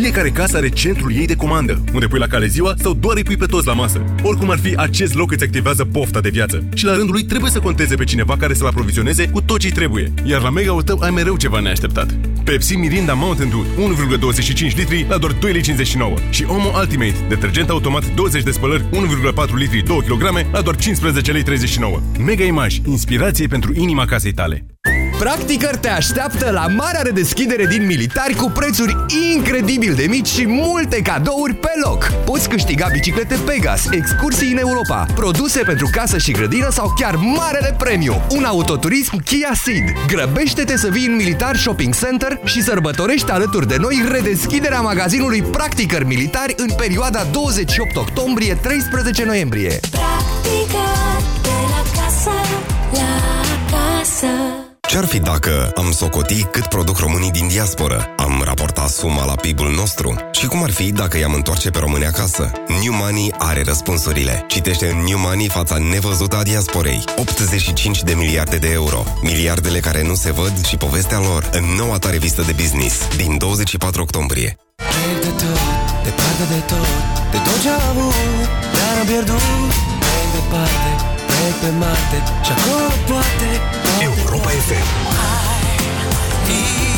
Fiecare casă are centrul ei de comandă, unde pui la cale ziua sau doar îi pui pe toți la masă. Oricum ar fi, acest loc îți activează pofta de viață. Și la rândul lui trebuie să conteze pe cineva care să-l aprovizioneze cu tot ce trebuie. Iar la mega-ul tău ai mereu ceva neașteptat. Pepsi Mirinda Mountain Dew 1,25 litri la doar 2,59 lei și Omo Ultimate, detergent automat 20 de spălări 1,4 litri 2 kg la doar 15,39 lei. Mega Image, inspirație pentru inima casei tale. Practicăr te așteaptă la marea redeschidere din Militari cu prețuri incredibil de mici și multe cadouri pe loc. Poți câștiga biciclete Pegas, excursii în Europa, produse pentru casă și grădină sau chiar marele premiu, un autoturism Kia Ceed. Grăbește-te să vii în Militar Shopping Center și sărbătorește alături de noi redeschiderea magazinului Practicăr Militari în perioada 28 octombrie-13 noiembrie. Practică de la casă la casă. Ce-ar fi dacă am socoti cât produc românii din diasporă? Am raportat suma la PIB-ul nostru? Și cum ar fi dacă i-am întoarce pe români acasă? New Money are răspunsurile. Citește în New Money fața nevăzută a diasporei. 85 de miliarde de euro. Miliardele care nu se văd și povestea lor în noua ta revistă de business din 24 octombrie. Trec de tot, departe de tot De tot ce am avut, dar am pierdut Mai departe, trec pe Marte Și acolo poate, poate Europa FM. Europa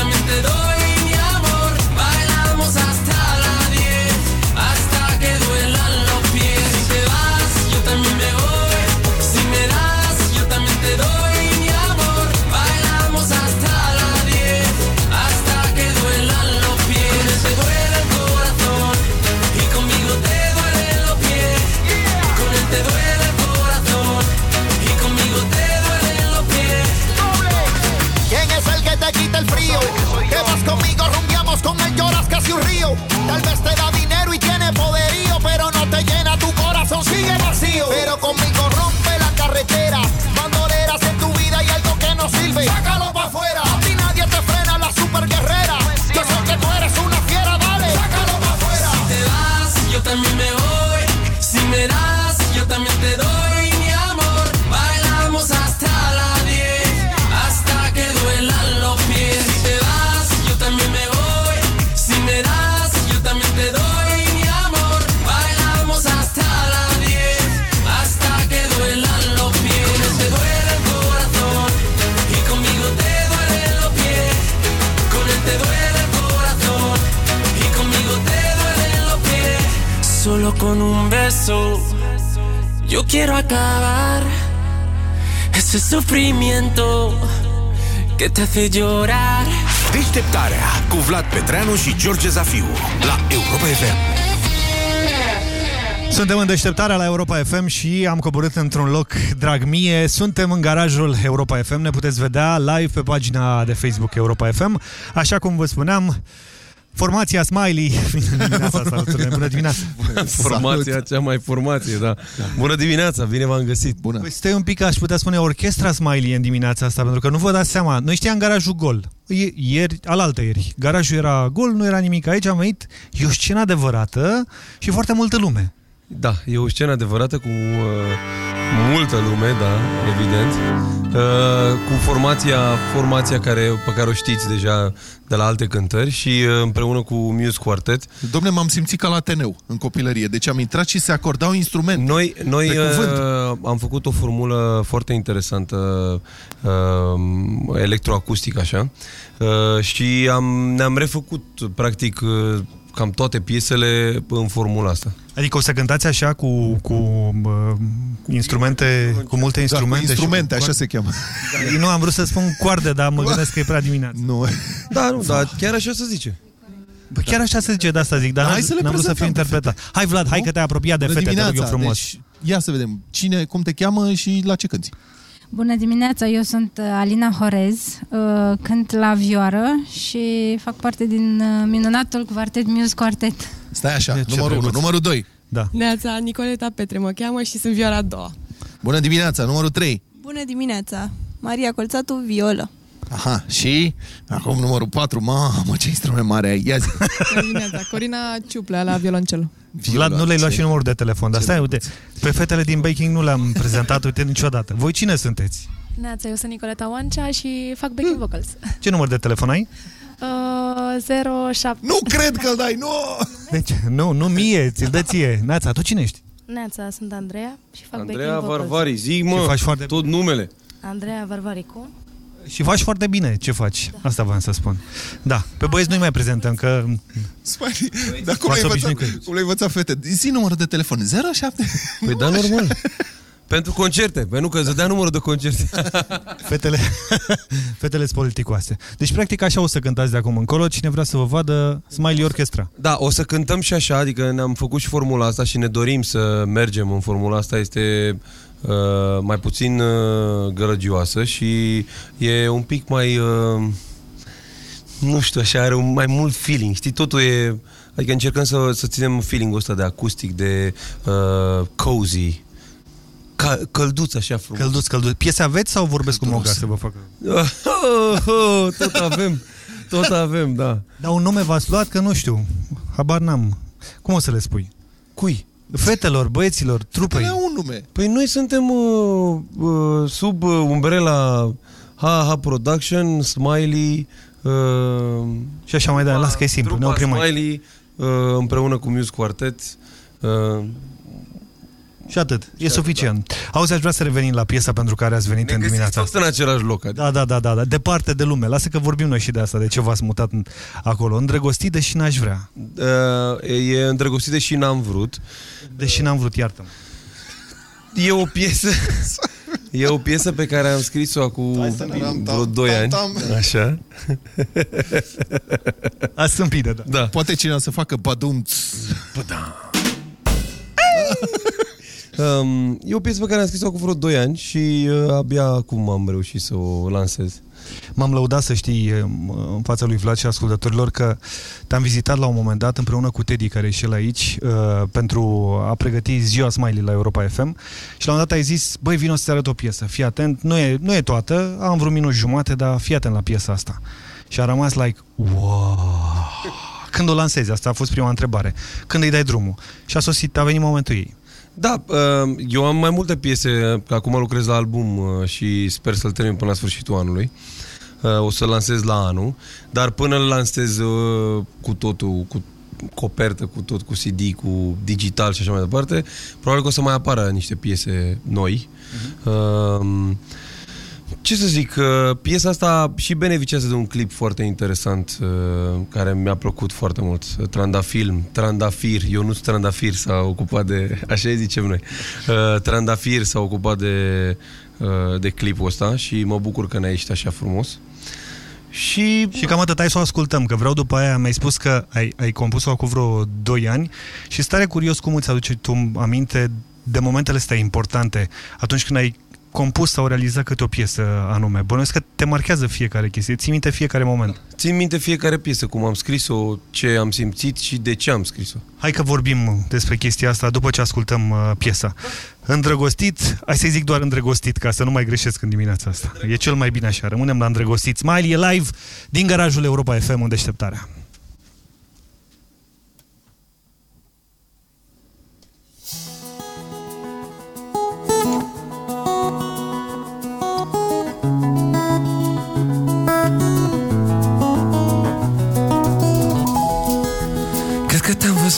También te doy beso yo quiero acabar ese sufrimiento que te hace llorar. Deșteptarea cu Vlad Petreanu și George Zafiu la Europa FM. Suntem în deșteptarea la Europa FM și am coborât într-un loc drag mie. Suntem în garajul Europa FM. Ne puteți vedea live pe pagina de Facebook Europa FM. Așa cum vă spuneam, formația Smiley. (laughs) Bună dimineața, salutare, bună dimineața. Formația cea mai formație, da. Bună dimineața, bine v-am găsit. Bună. Păi stai un pic, aș putea spune orchestra Smiley în dimineața asta, pentru că nu vă dați seama. Noi știam garajul gol. I- Ieri, alaltă ieri. Garajul era gol, nu era nimic aici, am venit. E o scenă adevărată și foarte multă lume. Da, e o scenă adevărată cu uh, multă lume, da, evident. Uh, cu formația, formația care, pe care o știți deja de la alte cântări și uh, împreună cu Muse Quartet. Domne, m-am simțit ca la Ateneu, în copilărie. Deci am intrat și se acordau instrumente. Noi, noi Pe cuvânt. uh, am făcut o formulă foarte interesantă, uh, electroacustic așa, uh, și am, ne-am refăcut, practic, uh, cam toate piesele în formula asta. Adică o să cântați așa cu, cu uh, instrumente, cu multe instrumente. Da, cu instrumente, și așa se cheamă. Nu, am vrut să spun coarde, dar mă gândesc că e prea dimineață. Nu. Da, nu, dar chiar așa se zice. Păi chiar așa se zice, de asta zic, dar Hai n-am, să le n-am vrut să fiu prezentăm pe interpretat. Hai Vlad, hai că te-ai apropiat de Bună fete, te rog eu dimineața, frumos. Deci, ia să vedem cine, cum te cheamă și la ce cânti. Bună dimineața, eu sunt uh, Alina Horez, uh, cânt la vioară și fac parte din uh, minunatul quartet Muse Quartet. Stai așa, ce numărul 1, drăguț. numărul 2. Da. Neața, Nicoleta Petre mă cheamă și sunt vioara a doua. Bună dimineața, numărul 3. Bună dimineața, Maria Colțatu, violă. Aha, și acum numărul 4. Mamă, ce instrument mare ai. Ia zi. Bună dimineața, Corina Ciuplea la violoncel. Vlad, nu le-ai luat și numărul de telefon, dar stai, uite, pe fetele din Baking nu le-am prezentat, uite, niciodată. Voi cine sunteți? Neața, eu sunt Nicoleta Oancea și fac backing vocals. Ce număr de telefon ai? Uh, 07. Nu cred că dai, nu! Deci, nu, nu mie, ți-l dă ție. Nața, tu cine ești? Neața, sunt Andreea și fac Andreea backing vocals. Varvari, zic mă, Și faci foarte tot numele. Andreea Varvaricu. Și faci foarte bine ce faci. Asta v-am să spun. Da, pe băieți nu-i mai prezentăm, că... Smiley, dar cum V-ați le-ai obișnuit cu învățat, cum le-ai învățat fete? Zi numărul de telefon, 07. Păi da, normal. (laughs) Pentru concerte, pentru că îți dea numărul de concerte. (laughs) Fetele, (laughs) fetele sunt politicoase. Deci, practic, așa o să cântați de acum încolo. Cine vrea să vă vadă, Smiley Orchestra. Da, o să cântăm și așa, adică ne-am făcut și formula asta și ne dorim să mergem în formula asta. Este uh, mai puțin uh, gălăgioasă și e un pic mai... Uh, nu știu, așa are un, mai mult feeling, știi? Totul e... Adică încercăm să, să ținem feeling-ul ăsta de acustic, de uh, cozy, ca, călduț așa frumos. Călduț, călduț. Piese aveți sau vorbesc cu Moga să vă facă? (laughs) tot avem, tot avem, da. Dar un nume v-ați luat că nu știu, habar n-am. Cum o să le spui? Cui? Fetelor, băieților, trupei. Spunea un nume. Păi noi suntem uh, uh, sub uh, umbrela HaHa Production, Smiley... Uh, și așa mai departe, las că e simplu, ne oprim aici. Smiley, uh, împreună cu Muse Quartet. Uh, și atât, e suficient. Auzi, aș vrea să revenim la piesa pentru care ați venit ne în dimineața asta. în același loc. Adică. Da, da, da, da, da, departe de lume. Lasă că vorbim noi și de asta, de ce v-ați mutat în- acolo. Îndrăgostit, deși n-aș vrea. Uh, e îndrăgostit deși n-am vrut. Deși n-am vrut, iartă E o piesă... E o piesă pe care am scris-o acum vreo 2 ani. Așa. A stâmpidă, da. da. Poate cineva să facă badum. Um, e o piesă pe care am scris-o cu vreo 2 ani și uh, abia acum am reușit să o lansez. M-am lăudat să știi în fața lui Vlad și ascultătorilor că te-am vizitat la un moment dat împreună cu Teddy care e și el aici uh, pentru a pregăti ziua Smiley la Europa FM și la un moment dat ai zis, băi vino să-ți arăt o piesă, fii atent, nu e, nu e toată, am vreo minut jumate, dar fii atent la piesa asta. Și a rămas like, wow! Când o lansezi? Asta a fost prima întrebare. Când îi dai drumul? Și a sosit, a venit momentul ei. Da, uh, eu am mai multe piese, că acum lucrez la album uh, și sper să-l termin până la sfârșitul anului. Uh, O să-l lansez la anul, dar până îl lansez uh, cu totul, cu copertă, cu tot, cu CD, cu digital și așa mai departe, probabil că o să mai apară niște piese noi. Uh, ce să zic, uh, piesa asta și beneficiază de un clip foarte interesant uh, care mi-a plăcut foarte mult. Trandafilm, Trandafir, Ionuț Trandafir s-a ocupat de, (laughs) așa îi zicem noi, Uh, Trandafir s-a ocupat de, uh, de clipul ăsta și mă bucur că ne-a ieșit așa frumos. Și... Și cam atât, hai să o ascultăm, că vreau după aia, mi-ai spus că ai, ai compus-o acum vreo 2 ani și stare curios cum îți aduce tu aminte de momentele astea importante atunci când ai compus sau realizat câte o piesă anume. Bănuiesc că te marchează fiecare chestie, ții minte fiecare moment. Țin minte fiecare piesă, cum am scris-o, ce am simțit și de ce am scris-o. Hai că vorbim despre chestia asta după ce ascultăm uh, piesa. Îndrăgostit, hai să zic doar îndrăgostit, ca să nu mai greșesc în dimineața asta. E cel mai bine așa, rămânem la îndrăgostit. Smiley e live din garajul Europa FM în deșteptarea.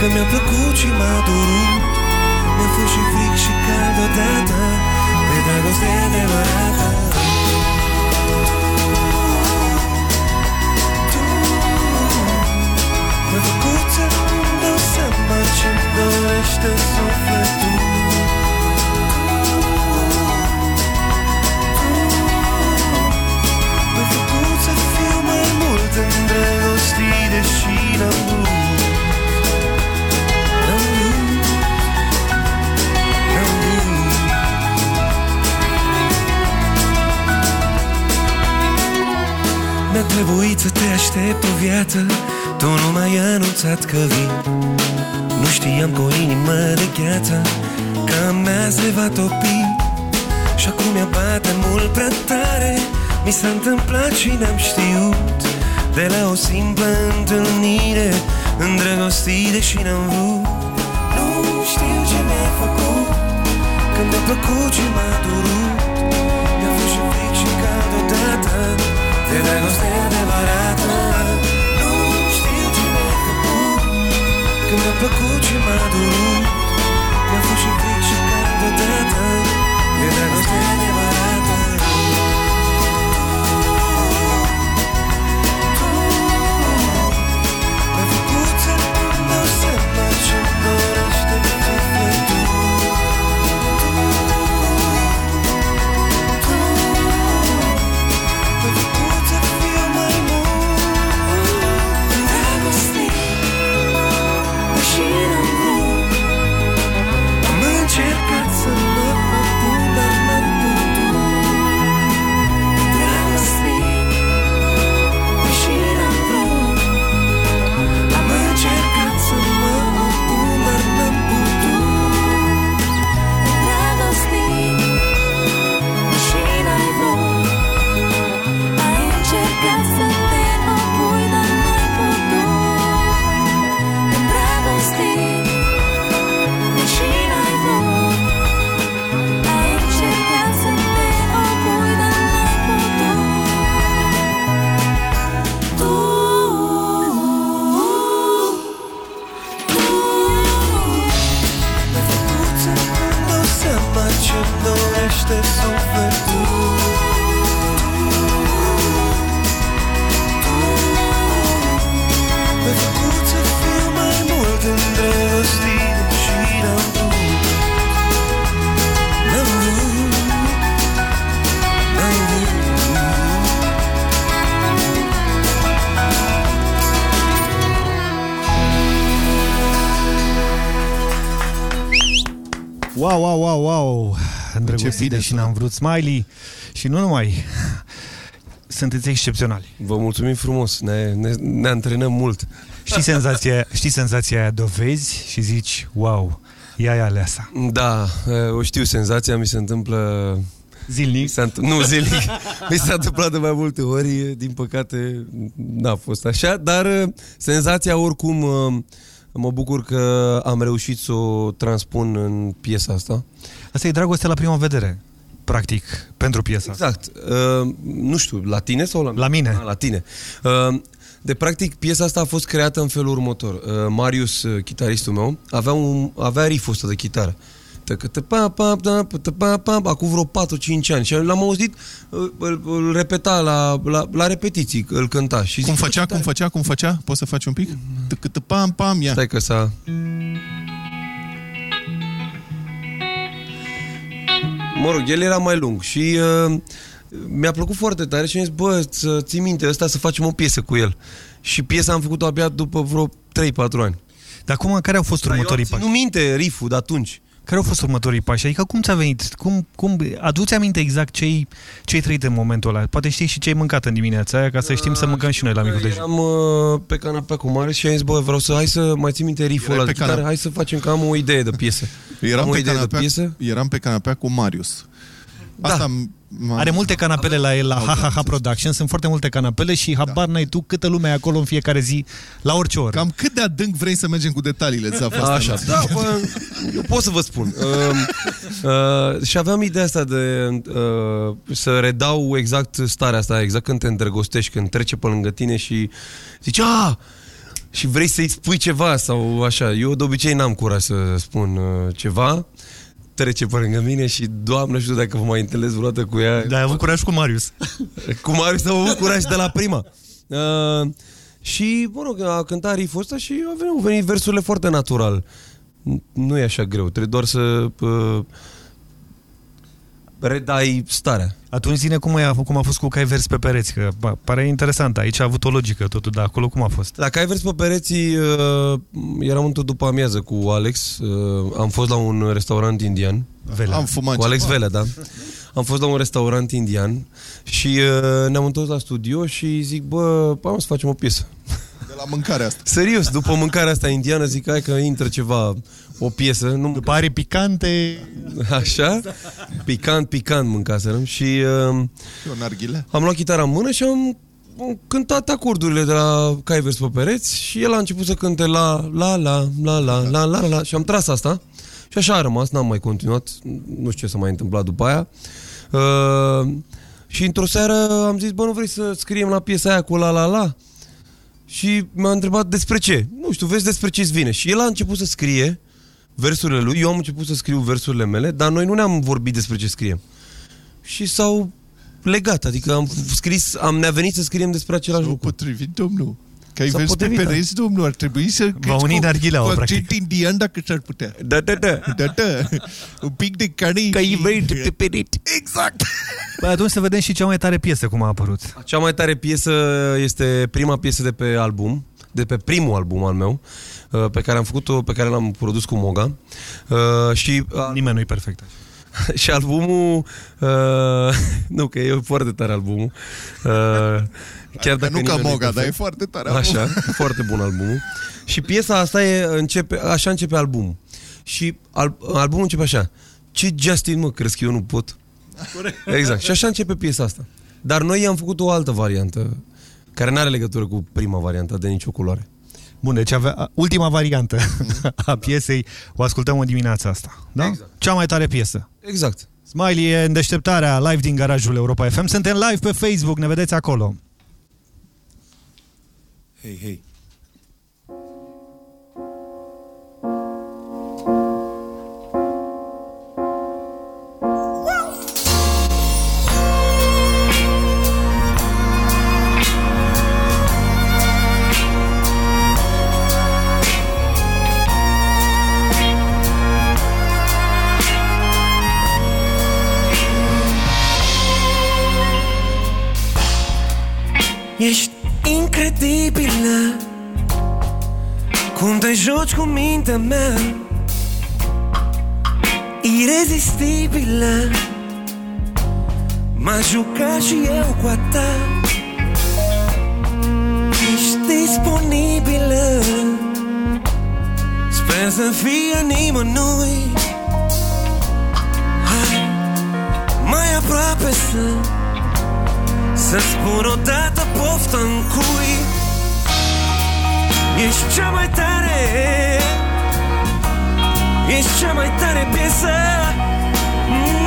Că mi-a plăcut și m-a durut. Mi-a fost și fric și cald odată De dragoste adevărată. Mi-a făcut să-mi dau seama ce-mi dorește sufletul. Mi-a făcut să fiu mai mult îndrăgostit Deși n-am vrut Mi-a trebuit să te aștept o viață. Tu nu m-ai anunțat că vin. Nu știam cu o inimă de gheață Că a mea se va topi. Și acum ea bate mult prea tare. Mi s-a întâmplat și n-am știut. De la o simplă întâlnire Îndrăgostit deși n-am vrut. Nu știu ce mi-ai făcut Când mi-a plăcut și m-a durut De dragoste adevărată Nu știu ce mi-ai făcut Când mi-a plăcut și m-a durut Mi-a fost și fric și cald odată De dragoste adevărată Wow, wow, wow, wow! Ce Îndrăgostit bine de și n-am vrut smiley. Și nu numai. Sunteți excepționali. Vă mulțumim frumos, ne, ne, ne antrenăm mult. Știi senzația, știi senzația aia de o vezi și zici, wow, ea e aleasa. Da, o știu senzația, mi se întâmplă... Zilnic? Nu, zilnic. mi s-a întâmplat de mai multe ori, din păcate n-a fost așa, dar senzația oricum mă bucur că am reușit să o transpun în piesa asta. Asta e dragoste la prima vedere, practic, pentru piesa. Exact. Uh, nu știu, la tine sau la mine? La mine. Ah, la tine. Uh, de practic, piesa asta a fost creată în felul următor. Uh, Marius, uh, chitaristul meu, avea, un, avea riff-ul ăsta de chitară. Acum vreo 4-5 ani Și l-am auzit Îl, îl repeta la, la, la repetiții Îl cânta și Cum zic, făcea, cum făcea, cum făcea? Poți să faci un pic? Cât pam, pam, ia. Stai că s-a... Mă rog, el era mai lung și uh, mi-a plăcut foarte tare și am zis, bă, să ții minte ăsta să facem o piesă cu el. Și piesa am făcut-o abia după vreo 3-4 ani. Dar acum, care au fost următorii pași? Nu minte riff-ul de atunci. Care au fost următorii pași? Adică cum ți-a venit? Cum, cum, adu-ți aminte exact ce ai trăit în momentul ăla? Poate știi și ce ai mâncat în dimineața aia, ca să știm să mâncăm și noi la micul dejun. Eram uh, pe canapea cu Marius și am zis, bă, vreau să, hai să mai țin minte riff-ul ăla de pe chitară, canapea. hai să facem că am o idee de piesă. Eram am o pe, idee de canapea, piesă. eram pe canapea cu Marius. Da. Asta m- Are multe canapele la el, la HHH Production, sunt foarte multe canapele și habar n-ai tu câtă lume e acolo în fiecare zi, la orice oră. Cam cât de adânc vrei să mergem cu detaliile, Zaf? Asta Așa, nu- da, bă, eu pot să vă spun. Uh, uh, și aveam ideea asta de uh, să redau exact starea asta, exact când te îndrăgostești, când trece pe lângă tine și zici, a, și vrei să-i spui ceva sau așa. Eu de obicei n-am curaj să spun uh, ceva, trece pe lângă mine și, doamnă, nu știu dacă vă mai întâlnesc vreodată cu ea. Dar ai avut curaj cu Marius. (laughs) cu Marius am avut curaj de la prima. Uh, și, mă rog, a cântat riff ăsta și au venit, au venit versurile foarte natural. Nu e așa greu, trebuie doar să uh, redai starea. Atunci zine cum a, cum a fost cu cai vers pe pereți, că ba, pare interesant. Aici a avut o logică totul, dar acolo cum a fost? La Cai Vers pe pereții uh, eram într-o după amiază cu Alex. Uh, am fost la un restaurant indian. Velea. Am fumat Cu Alex ceva. Velea, da. Am fost la un restaurant indian și uh, ne-am întors la studio și zic, bă, am să facem o piesă. De la mâncarea asta. Serios, după mâncarea asta indiană zic, hai că intră ceva, o piesă. Nu După are picante... Așa? Picant, picant mâncaserăm și uh, Și o narghile. am luat chitara în mână și am am cântat acordurile de la Caivers pe pereți și el a început să cânte la, la, la, la, la, la, la, la, la și am tras asta și așa a rămas, n-am mai continuat, nu știu ce s-a mai întâmplat după aia. Uh, și într-o seară am zis, bă, nu vrei să scriem la piesa aia cu la, la, la? Și m-a întrebat despre ce. Nu știu, vezi despre ce-ți vine. Și el a început să scrie versurile lui, eu am început să scriu versurile mele, dar noi nu ne-am vorbit despre ce scriem. Și s-au legat, adică am scris, am ne-a venit să scriem despre același S-au lucru. potrivit, domnul. Că ai S-au vers pe potrivit, da. pereți, domnul, ar trebui să Va uni narghileaua, cu practic. accent indian dacă s-ar putea. Da, da, da. Da, da. Un pic de care... Că îi vei pe pereți. Exact. Bă, atunci să vedem și cea mai tare piesă cum a apărut. Cea mai tare piesă este prima piesă de pe album, de pe primul album al meu, uh, pe care am făcut-o, pe care l-am produs cu Moga. Uh, și uh, Nimeni nu-i perfect. (laughs) și albumul uh, (laughs) nu, că e foarte tare albumul. Uh, chiar Adică nu ca nimeni nu-i Moga, dar perfect. e foarte tare Așa, albumul. foarte bun albumul. Și piesa asta e, începe, așa începe albumul. Și al, albumul începe așa. Ce Justin, mă, crezi că eu nu pot? Exact. Și așa începe piesa asta. Dar noi am făcut o altă variantă care nu are legătură cu prima variantă de nicio culoare. Bun, deci avea, ultima variantă a piesei o ascultăm în dimineața asta. Da? Exact. Cea mai tare piesă. Exact. Smiley e în deșteptarea live din garajul Europa FM. Suntem live pe Facebook, ne vedeți acolo. Hei, hei. Ești incredibilă. Cum te joci cu mintea mea? Irezistibilă. M-aș juca și eu cu a ta. Ești disponibilă. Sper să fie nimănui. Hai, mai aproape să Să spun odată poftă în cui Ești cea mai tare Ești cea mai tare. Piesă mm,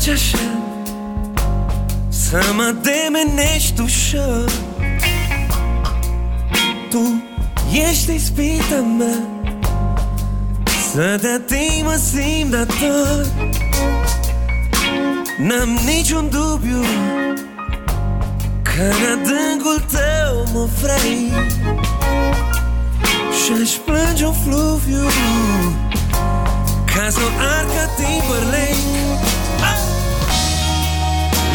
că-ți place așa? Să mă demenești ușor. Tu ești ispita mea. Să de timp mă simt dator. N-am niciun dubiu Că în adâncul tău mă vrei. Și-aș plânge un fluviu ca să o arc ca Timberlake ah!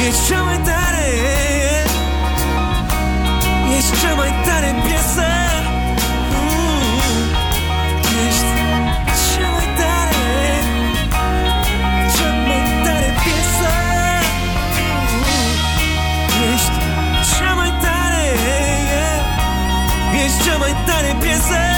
Ești cea mai tare. Ești cea mai tare piesă. Mm. Ești cea mai tare. Cea mai tare piesă. Mm. Ești cea mai tare. Ești cea mai tare piesă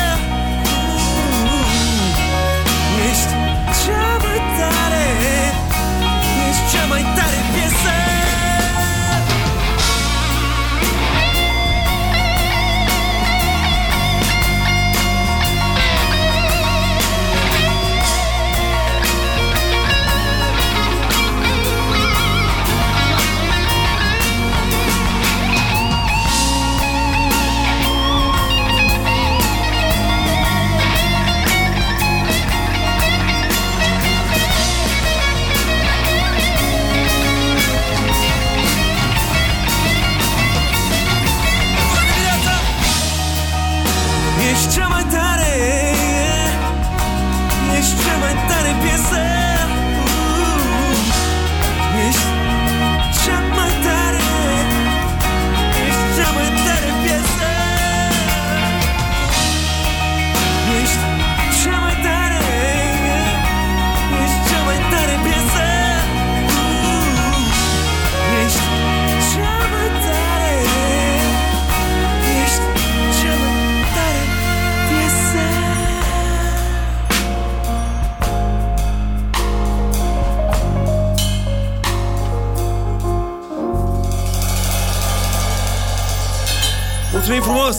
Mulțumim frumos!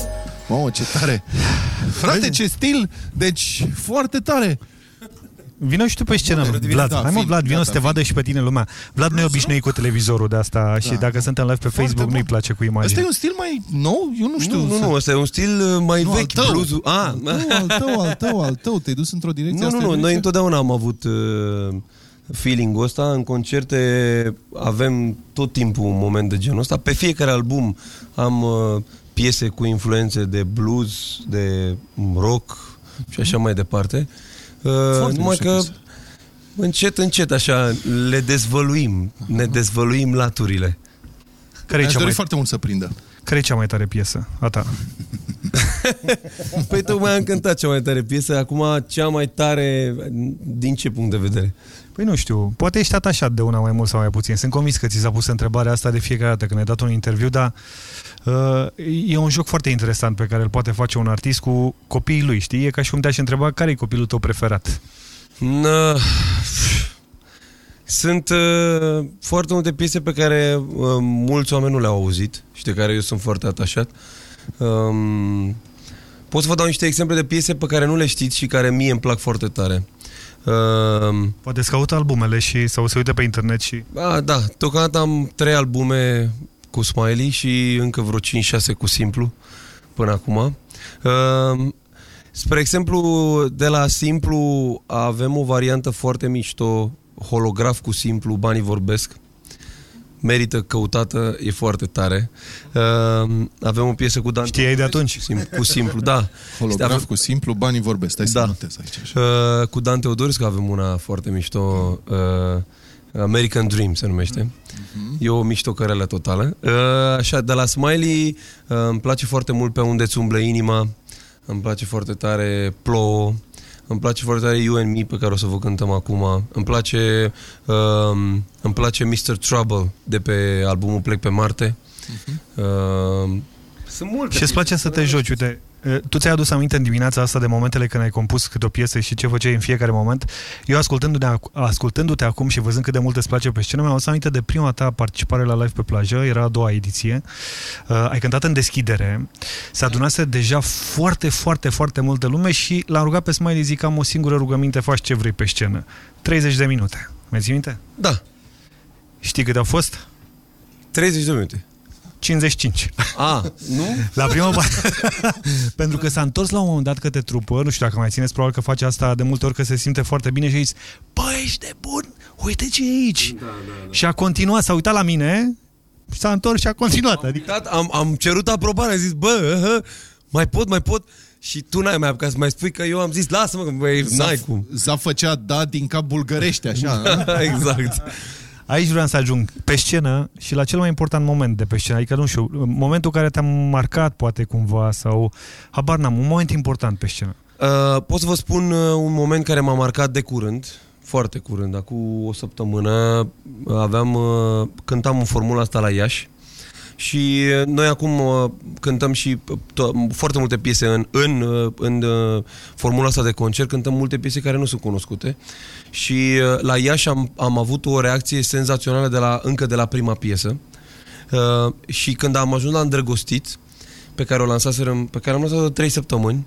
Mamă, ce tare! Frate, ce stil! Deci, foarte tare! Vino și tu pe scenă, Bun, Vlad. redevine, da, Hai mă, film, Vlad, vino gata, să te film. vadă și pe tine lumea. Vlad nu e obișnuit cu televizorul de asta și dacă suntem live pe Facebook nu-i place cu Asta imagine. e un stil mai nou? Eu nu știu. Nu, nu, să- nu, ăsta e un stil uh, mai Nu, al vechi, tău. blues Ah, Nu, al tău, al tău, al tău. Te-ai dus într-o direcție. Nu, asta nu, e nu, noi direcția? întotdeauna am avut uh, feeling-ul ăsta. În concerte avem tot timpul un moment de genul ăsta. Pe fiecare album am uh, piese cu influențe de blues, de rock și așa mai departe. Uh, numai mișto că piesă. încet, încet, așa, le dezvăluim. Ne dezvăluim laturile. Care e Aș cea dori mai, foarte mult să prindă. care e cea mai tare piesă a ta? (laughs) Păi tocmai am cântat cea mai tare piesă, acum cea mai tare din ce punct de vedere? Păi nu știu, poate ești atașat de una mai mult sau mai puțin. Sunt convins că ți s-a pus întrebarea asta de fiecare dată când ai dat un interviu, dar uh, e un joc foarte interesant pe care îl poate face un artist cu copiii lui, știi? E ca și cum te-aș întreba care e copilul tău preferat. Na, sunt uh, foarte multe piese pe care uh, mulți oameni nu le-au auzit și de care eu sunt foarte atașat. Um, pot să vă dau niște exemple de piese pe care nu le știți și care mie îmi plac foarte tare. Um, Poate să caută albumele și sau să uite pe internet și... a, da, deocamdată am trei albume cu Smiley și încă vreo 5-6 cu Simplu până acum. Um, spre exemplu, de la Simplu avem o variantă foarte mișto, holograf cu Simplu, banii vorbesc. Merită căutată, e foarte tare. Uh, avem o piesă cu Dante. Știai de atunci? Cu simplu, cu simplu da. Holograf Avem- cu simplu, banii vorbesc. Stai să Da. notez aici. așa. Uh, cu Dante Odorescu avem una foarte mișto, uh, American Dream se numește. E o miștocărelă totală. Uh, așa, de la Smiley uh, îmi place foarte mult pe unde îți umblă inima, îmi place foarte tare Plouă, îmi place foarte tare You and Me pe care o să vă cântăm acum. Îmi place, uh, îmi place Mr. Trouble de pe albumul Plec pe Marte. Uh, sunt multe. Și îți place să te joci, uite, e, tu ți-ai adus aminte în dimineața asta de momentele când ai compus câte o piesă și ce făceai în fiecare moment. Eu ascultându-te, ac- ascultându-te acum și văzând cât de mult îți place pe scenă, mi-am adus aminte de prima ta participare la live pe plajă, era a doua ediție. Uh, ai cântat în deschidere, se adunase deja foarte, foarte, foarte multă lume și l-am rugat pe Smiley, zic, am o singură rugăminte, faci ce vrei pe scenă. 30 de minute. Mai ții minte? Da. Știi câte au fost? 30 de minute. 55. A, nu? La prima parte. (laughs) Pentru că s-a întors la un moment dat către trupă, nu știu dacă mai țineți, probabil că face asta de multe ori, că se simte foarte bine și a zis, băi, ești de bun, uite ce e aici. Da, da, da. Și a continuat, s-a uitat la mine, și s-a întors și a continuat. Adică... Am, am, am cerut aprobare, am zis, bă, uh, mai pot, mai pot. Și tu n-ai mai apucat să mai spui că eu am zis, lasă-mă, că băi, n-ai Zaf, cum. Zaf făcea da din cap bulgărește, așa. (laughs) nu? exact. Aici vreau să ajung. Pe scenă și la cel mai important moment de pe scenă, adică nu știu, momentul care te-a marcat poate cumva sau, habar n-am, un moment important pe scenă. Uh, pot să vă spun uh, un moment care m-a marcat de curând, foarte curând, acum o săptămână, aveam, uh, cântam în formula asta la Iași și uh, noi acum uh, cântăm și uh, to- foarte multe piese în, în, uh, în uh, formula asta de concert, cântăm multe piese care nu sunt cunoscute și uh, la Iași am, am avut o reacție senzațională de la, încă de la prima piesă uh, și când am ajuns la Îndrăgostit, pe care o lansaserăm, pe care am lansat-o de 3 săptămâni,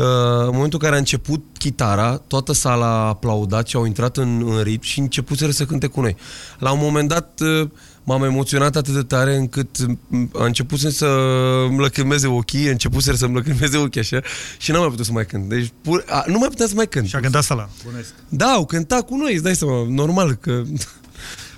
Uh, în momentul în care a început chitara, toată sala a aplaudat și au intrat în, în ritm și începuseră să cânte cu noi. La un moment dat uh, m-am emoționat atât de tare încât mm, a început să îmi lăcrimeze ochii, a început să-mi lăcrimeze ochii așa și n-am mai putut să mai cânt. Deci pur, a, nu mai puteam să mai cânt. Și a cântat sala. Bunesc. Da, au cântat cu noi, îți dai seama, normal că... (laughs)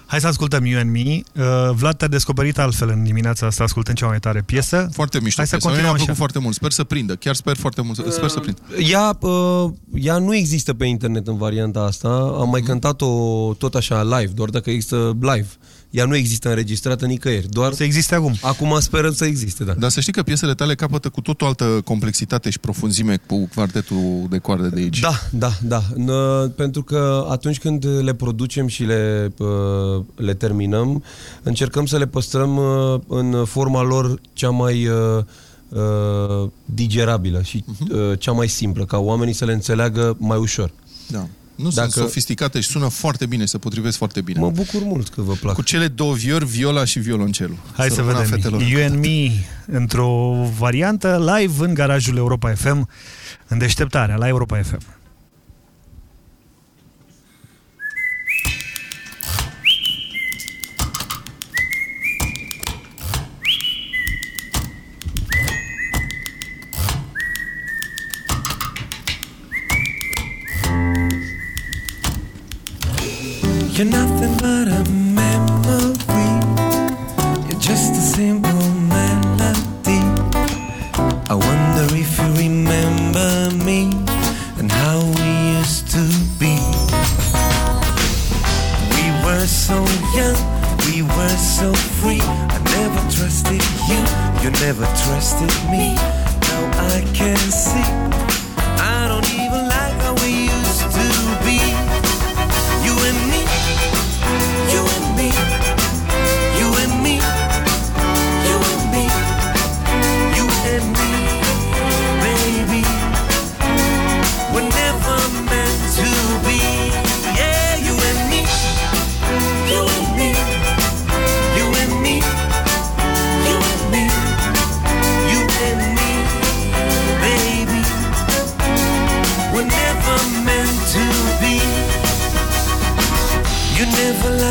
Hai să ascultăm You and Me. Uh, Vlad te-a descoperit altfel în dimineața asta, ascultând cea mai tare piesă. Foarte mișto. Hai să piesă. Mie continuăm Mi-a așa. plăcut foarte mult. Sper să prindă. Chiar sper foarte mult. Sper să prindă. Ea, uh, ea nu există pe internet în varianta asta. Am mai cântat-o tot așa live, doar dacă există live. Ea nu există înregistrată nicăieri. Doar să existe acum. Acum sperăm să existe, da. Dar să știi că piesele tale capătă cu tot o altă complexitate și profunzime cu quartetul de coarde de aici. Da, da, da. N- pentru că atunci când le producem și le, uh, le terminăm, încercăm să le păstrăm uh, în forma lor cea mai uh, uh, digerabilă și uh, cea mai simplă, ca oamenii să le înțeleagă mai ușor. Da. Nu Dacă- sunt sofisticate și sună foarte bine, se potrivesc foarte bine. Mă bucur mult că vă plac. Cu cele două viori, viola și violoncelul. Hai să, rămână vedem. fetelor. You and Me într-o variantă live în garajul Europa FM în deșteptarea la Europa FM. You're nothing but a memory. You're just a simple melody. I wonder if you remember me and how we used to be. We were so young, we were so free. I never trusted you, you never trusted me. Now I can see.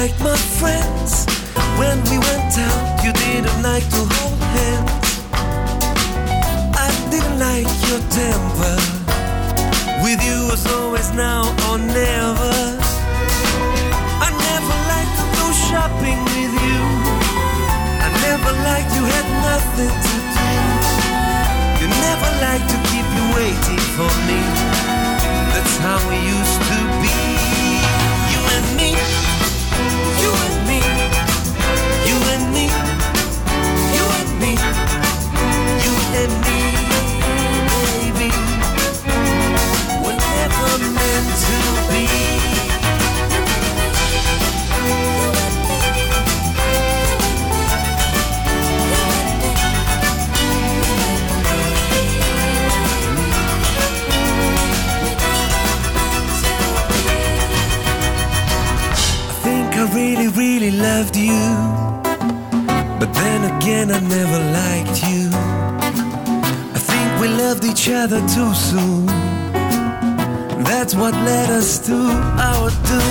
Liked my friends. When we went out, you didn't like to hold hands. I didn't like your temper. With you was always now or never. I never liked to go shopping with you. I never liked you had nothing to do. You never like to keep you waiting for me. That's how we used to be. You and me, me, you and me, baby. We're never meant to be. I think I really, really loved you. Then again, I never liked you. I think we loved each other too soon. That's what led us to our doom.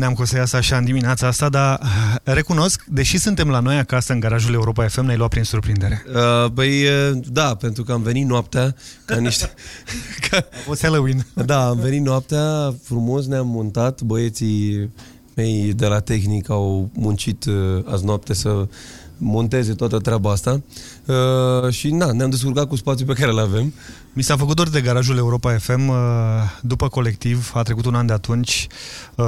Gândeam că o să iasă așa în dimineața asta, dar uh, recunosc, deși suntem la noi acasă în garajul Europa FM, ne-ai luat prin surprindere. Uh, Băi, uh, da, pentru că am venit noaptea ca (laughs) niște... A fost Halloween. Da, am venit noaptea, frumos ne-am montat, băieții mei de la tehnic au muncit uh, azi noapte să monteze toată treaba asta uh, și na, ne-am descurcat cu spațiul pe care îl avem. Mi s-a făcut dor de garajul Europa FM. uh, După colectiv, a trecut un an de atunci. uh,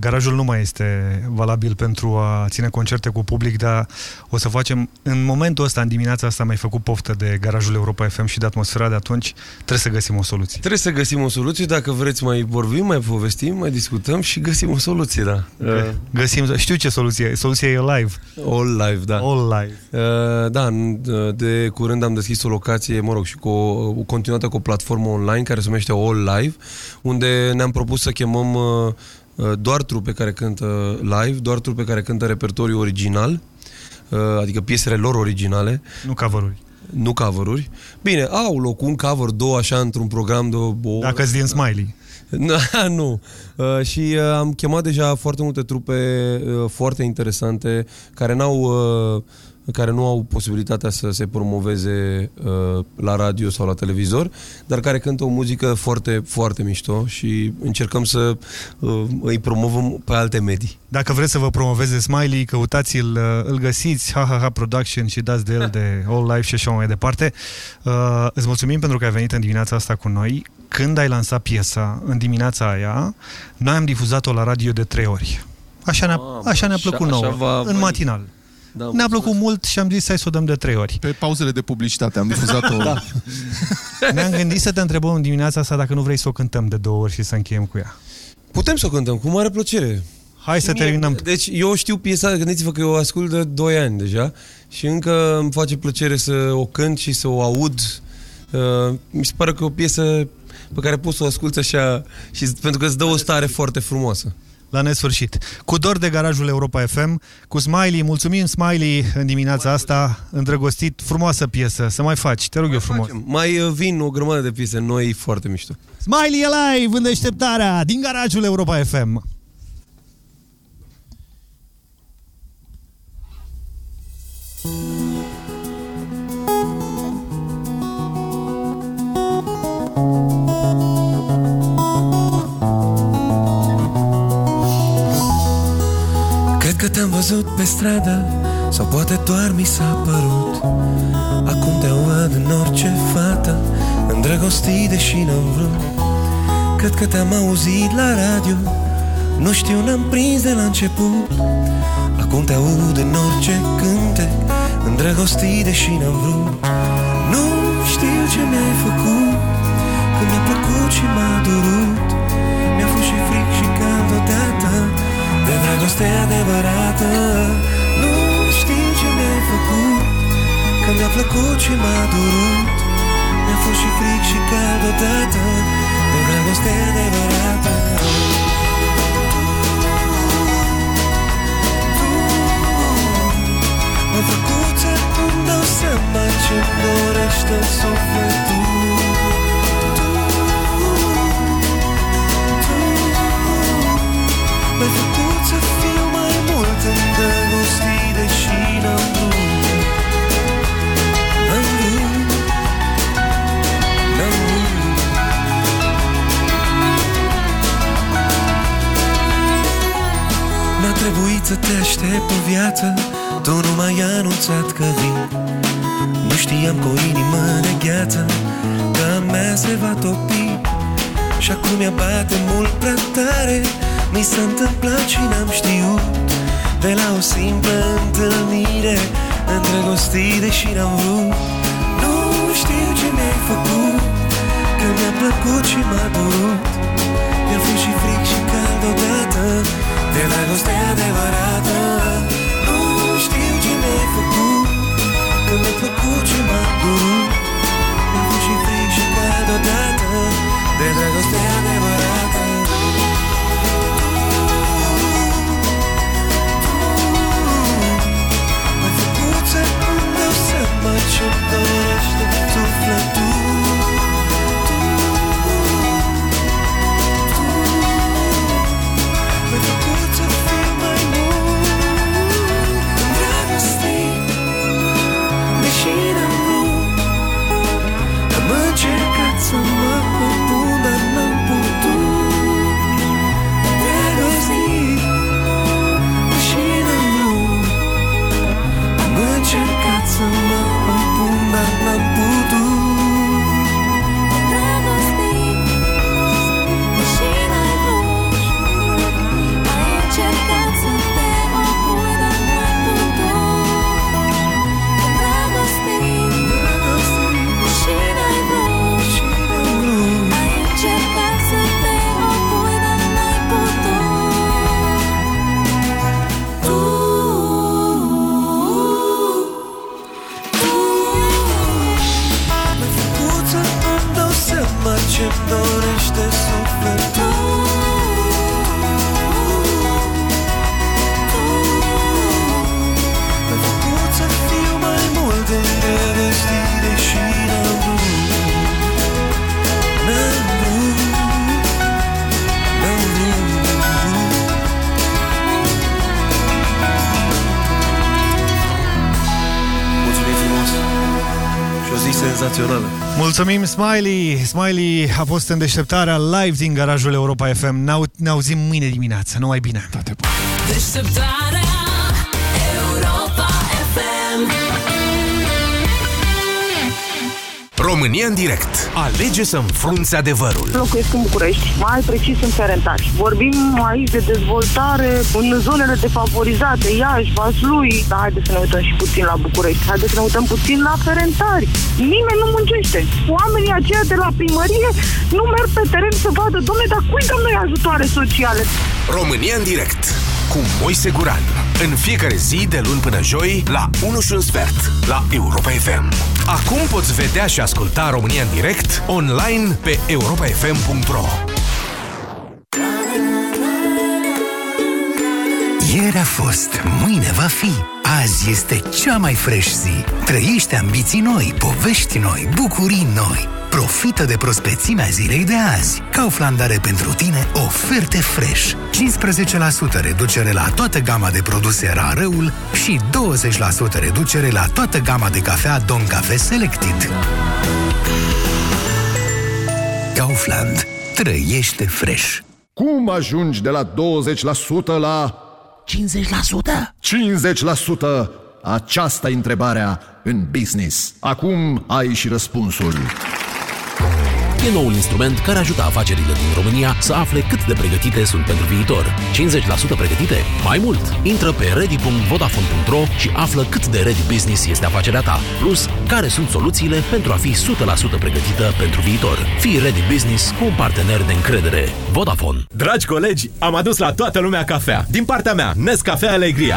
Garajul nu mai este valabil pentru a ține concerte cu public, dar o să facem, în momentul ăsta, în dimineața asta, mi-ai făcut poftă de garajul Europa FM și de atmosfera de atunci. Trebuie să găsim o soluție. Trebuie să găsim o soluție, dacă vreți mai vorbim, mai povestim, mai discutăm și găsim o soluție, da. Uh, Găsim, știu ce soluție e. Soluția e live. All live, da. All live. Uh, da, n- de curând am deschis o locație, mă rog, și cu o, o continuată cu o platformă online care se numește All Live, unde ne-am propus să chemăm uh, uh, doar trupe care cântă live, doar trupe care cântă repertoriu original, uh, adică piesele lor originale. Nu cover-uri. Nu cover-uri. Bine, au loc un cover, două așa, într-un program de o oră. Dacă din Smiley. (laughs) Nu, (laughs) nu. Uh, și uh, am chemat deja foarte multe trupe uh, foarte interesante care n-au uh, care nu au posibilitatea să se promoveze uh, la radio sau la televizor, dar care cântă o muzică foarte, foarte mișto și încercăm să uh, îi promovăm pe alte medii. Dacă vreți să vă promoveze Smiley, căutați-l, uh, îl găsiți, ha, ha, ha, production și dați de el de All Life și așa mai departe. Uh, îți mulțumim pentru că ai venit în dimineața asta cu noi. Când ai lansat piesa, în dimineața aia, noi am difuzat-o la radio de trei ori. Așa ne-a, Mamă, așa ne-a așa- plăcut așa nouă, va- în matinal. Da, Ne-a plăcut mult și am zis hai să o dăm de trei ori. Pe pauzele de publicitate am difuzat-o. Da. (laughs) Ne-am gândit să te întrebăm în dimineața asta dacă nu vrei să o cântăm de două ori și să încheiem cu ea. Putem să o cântăm, cu mare plăcere. Hai să terminăm. Deci eu știu piesa, gândiți-vă că eu o ascult de 2 ani deja și încă îmi face plăcere să o cânt și să o aud. Uh, mi se pare că e o piesă pe care poți să o asculți așa și pentru că îți dă o stare foarte frumoasă. La nesfârșit. Cu dor de garajul Europa FM, cu Smiley, mulțumim Smiley în dimineața asta, îndrăgostit, frumoasă piesă, să mai faci, te rog eu frumos. Mai uh, vin o grămadă de piese noi foarte mișto. Smiley e live în deșteptarea din garajul Europa FM. Văzut pe stradă Sau poate doar mi s-a părut. Acum te văd în orice fată Îndrăgostit deși n-am vrut. Cred că te-am auzit la radio Nu știu, n-am prins de la început. Acum te aud în orice cântec Îndrăgostit deși n-am vrut. Nu știu ce mi-ai făcut Când mi-a plăcut și m-a durut dragoste adevărată Nu știu ce mi-ai făcut Când mi-a plăcut și m-a durut Mi-a fost și fric și cald odată De dragoste adevărată Mă făcut să îmi dau seama ce-mi dorește sufletul M-ai făcut să fiu mai mult îndrăgostit Deși n-am vrut N-am vrut N-am vrut N-a trebuit să te aștept o viață Tu nu m-ai anunțat că vin. Nu știam cu o inimă de gheață Că a mea se va topi. Și acum ea bate mult prea tare Mi s-a întâmplat și n-am știut. De la o simplă întâlnire Îndrăgostit deși n-am vrut. Nu știu ce mi-ai făcut Că mi-a plăcut și m-a durut. Mi-a fost și fric și cald odată De dragoste adevărată. Nu știu ce mi-ai făcut Că mi-a plăcut și m-a durut. Mi-a fost și fric și cald odată De dragoste adevărată seama ce-mi dorește sufletul M-ai senzațională Mulțumim, Smiley! Smiley a fost în deșteptarea live din garajul Europa FM. Ne, au, ne auzim mâine dimineață. Numai bine! Toate Deșteptarea Europa FM România în direct. Alege să înfrunți adevărul. Locuiesc în București, mai precis în Ferentari. Vorbim aici de dezvoltare în zonele defavorizate, Iași, Vaslui. Dar haideți să ne uităm și puțin la București. Haideți să ne uităm puțin la Ferentari. Nimeni nu muncește. Oamenii aceia de la primărie nu merg pe teren să vadă, domne, dar cui dăm noi ajutoare sociale? România în direct cu Moise Guran. În fiecare zi, de luni până joi, la 1 și un sfert, la Europa FM. Acum poți vedea și asculta România în direct, online, pe europafm.ro Ieri a fost, mâine va fi. Azi este cea mai fresh zi. Trăiește ambiții noi, povești noi, bucurii noi. Profită de prospețimea zilei de azi. Kaufland are pentru tine oferte fresh. 15% reducere la toată gama de produse Rarăul și 20% reducere la toată gama de cafea Don Cafe Selected. Kaufland. Trăiește fresh. Cum ajungi de la 20% la 50%? Aceasta e întrebarea în business. Acum ai și răspunsul. E noul instrument care ajută afacerile din România să afle cât de pregătite sunt pentru viitor. 50% pregătite? Mai mult! Intră pe ready.vodafone.ro și află cât de ready business este afacerea ta. Plus, care sunt soluțiile pentru a fi 100% pregătită pentru viitor. Fii ready business cu un partener de încredere. Vodafone. Dragi colegi, am adus la toată lumea cafea. Din partea mea, Nescafe Alegria.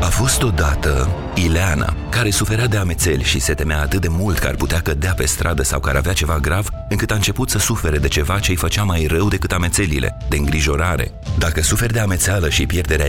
A fost odată Ileana, care suferea de amețeli și se temea atât de mult că ar putea cădea pe stradă sau că ar avea ceva grav, încât a început să sufere de ceva ce îi făcea mai rău decât amețelile, de îngrijorare. Dacă suferi de amețeală și pierderea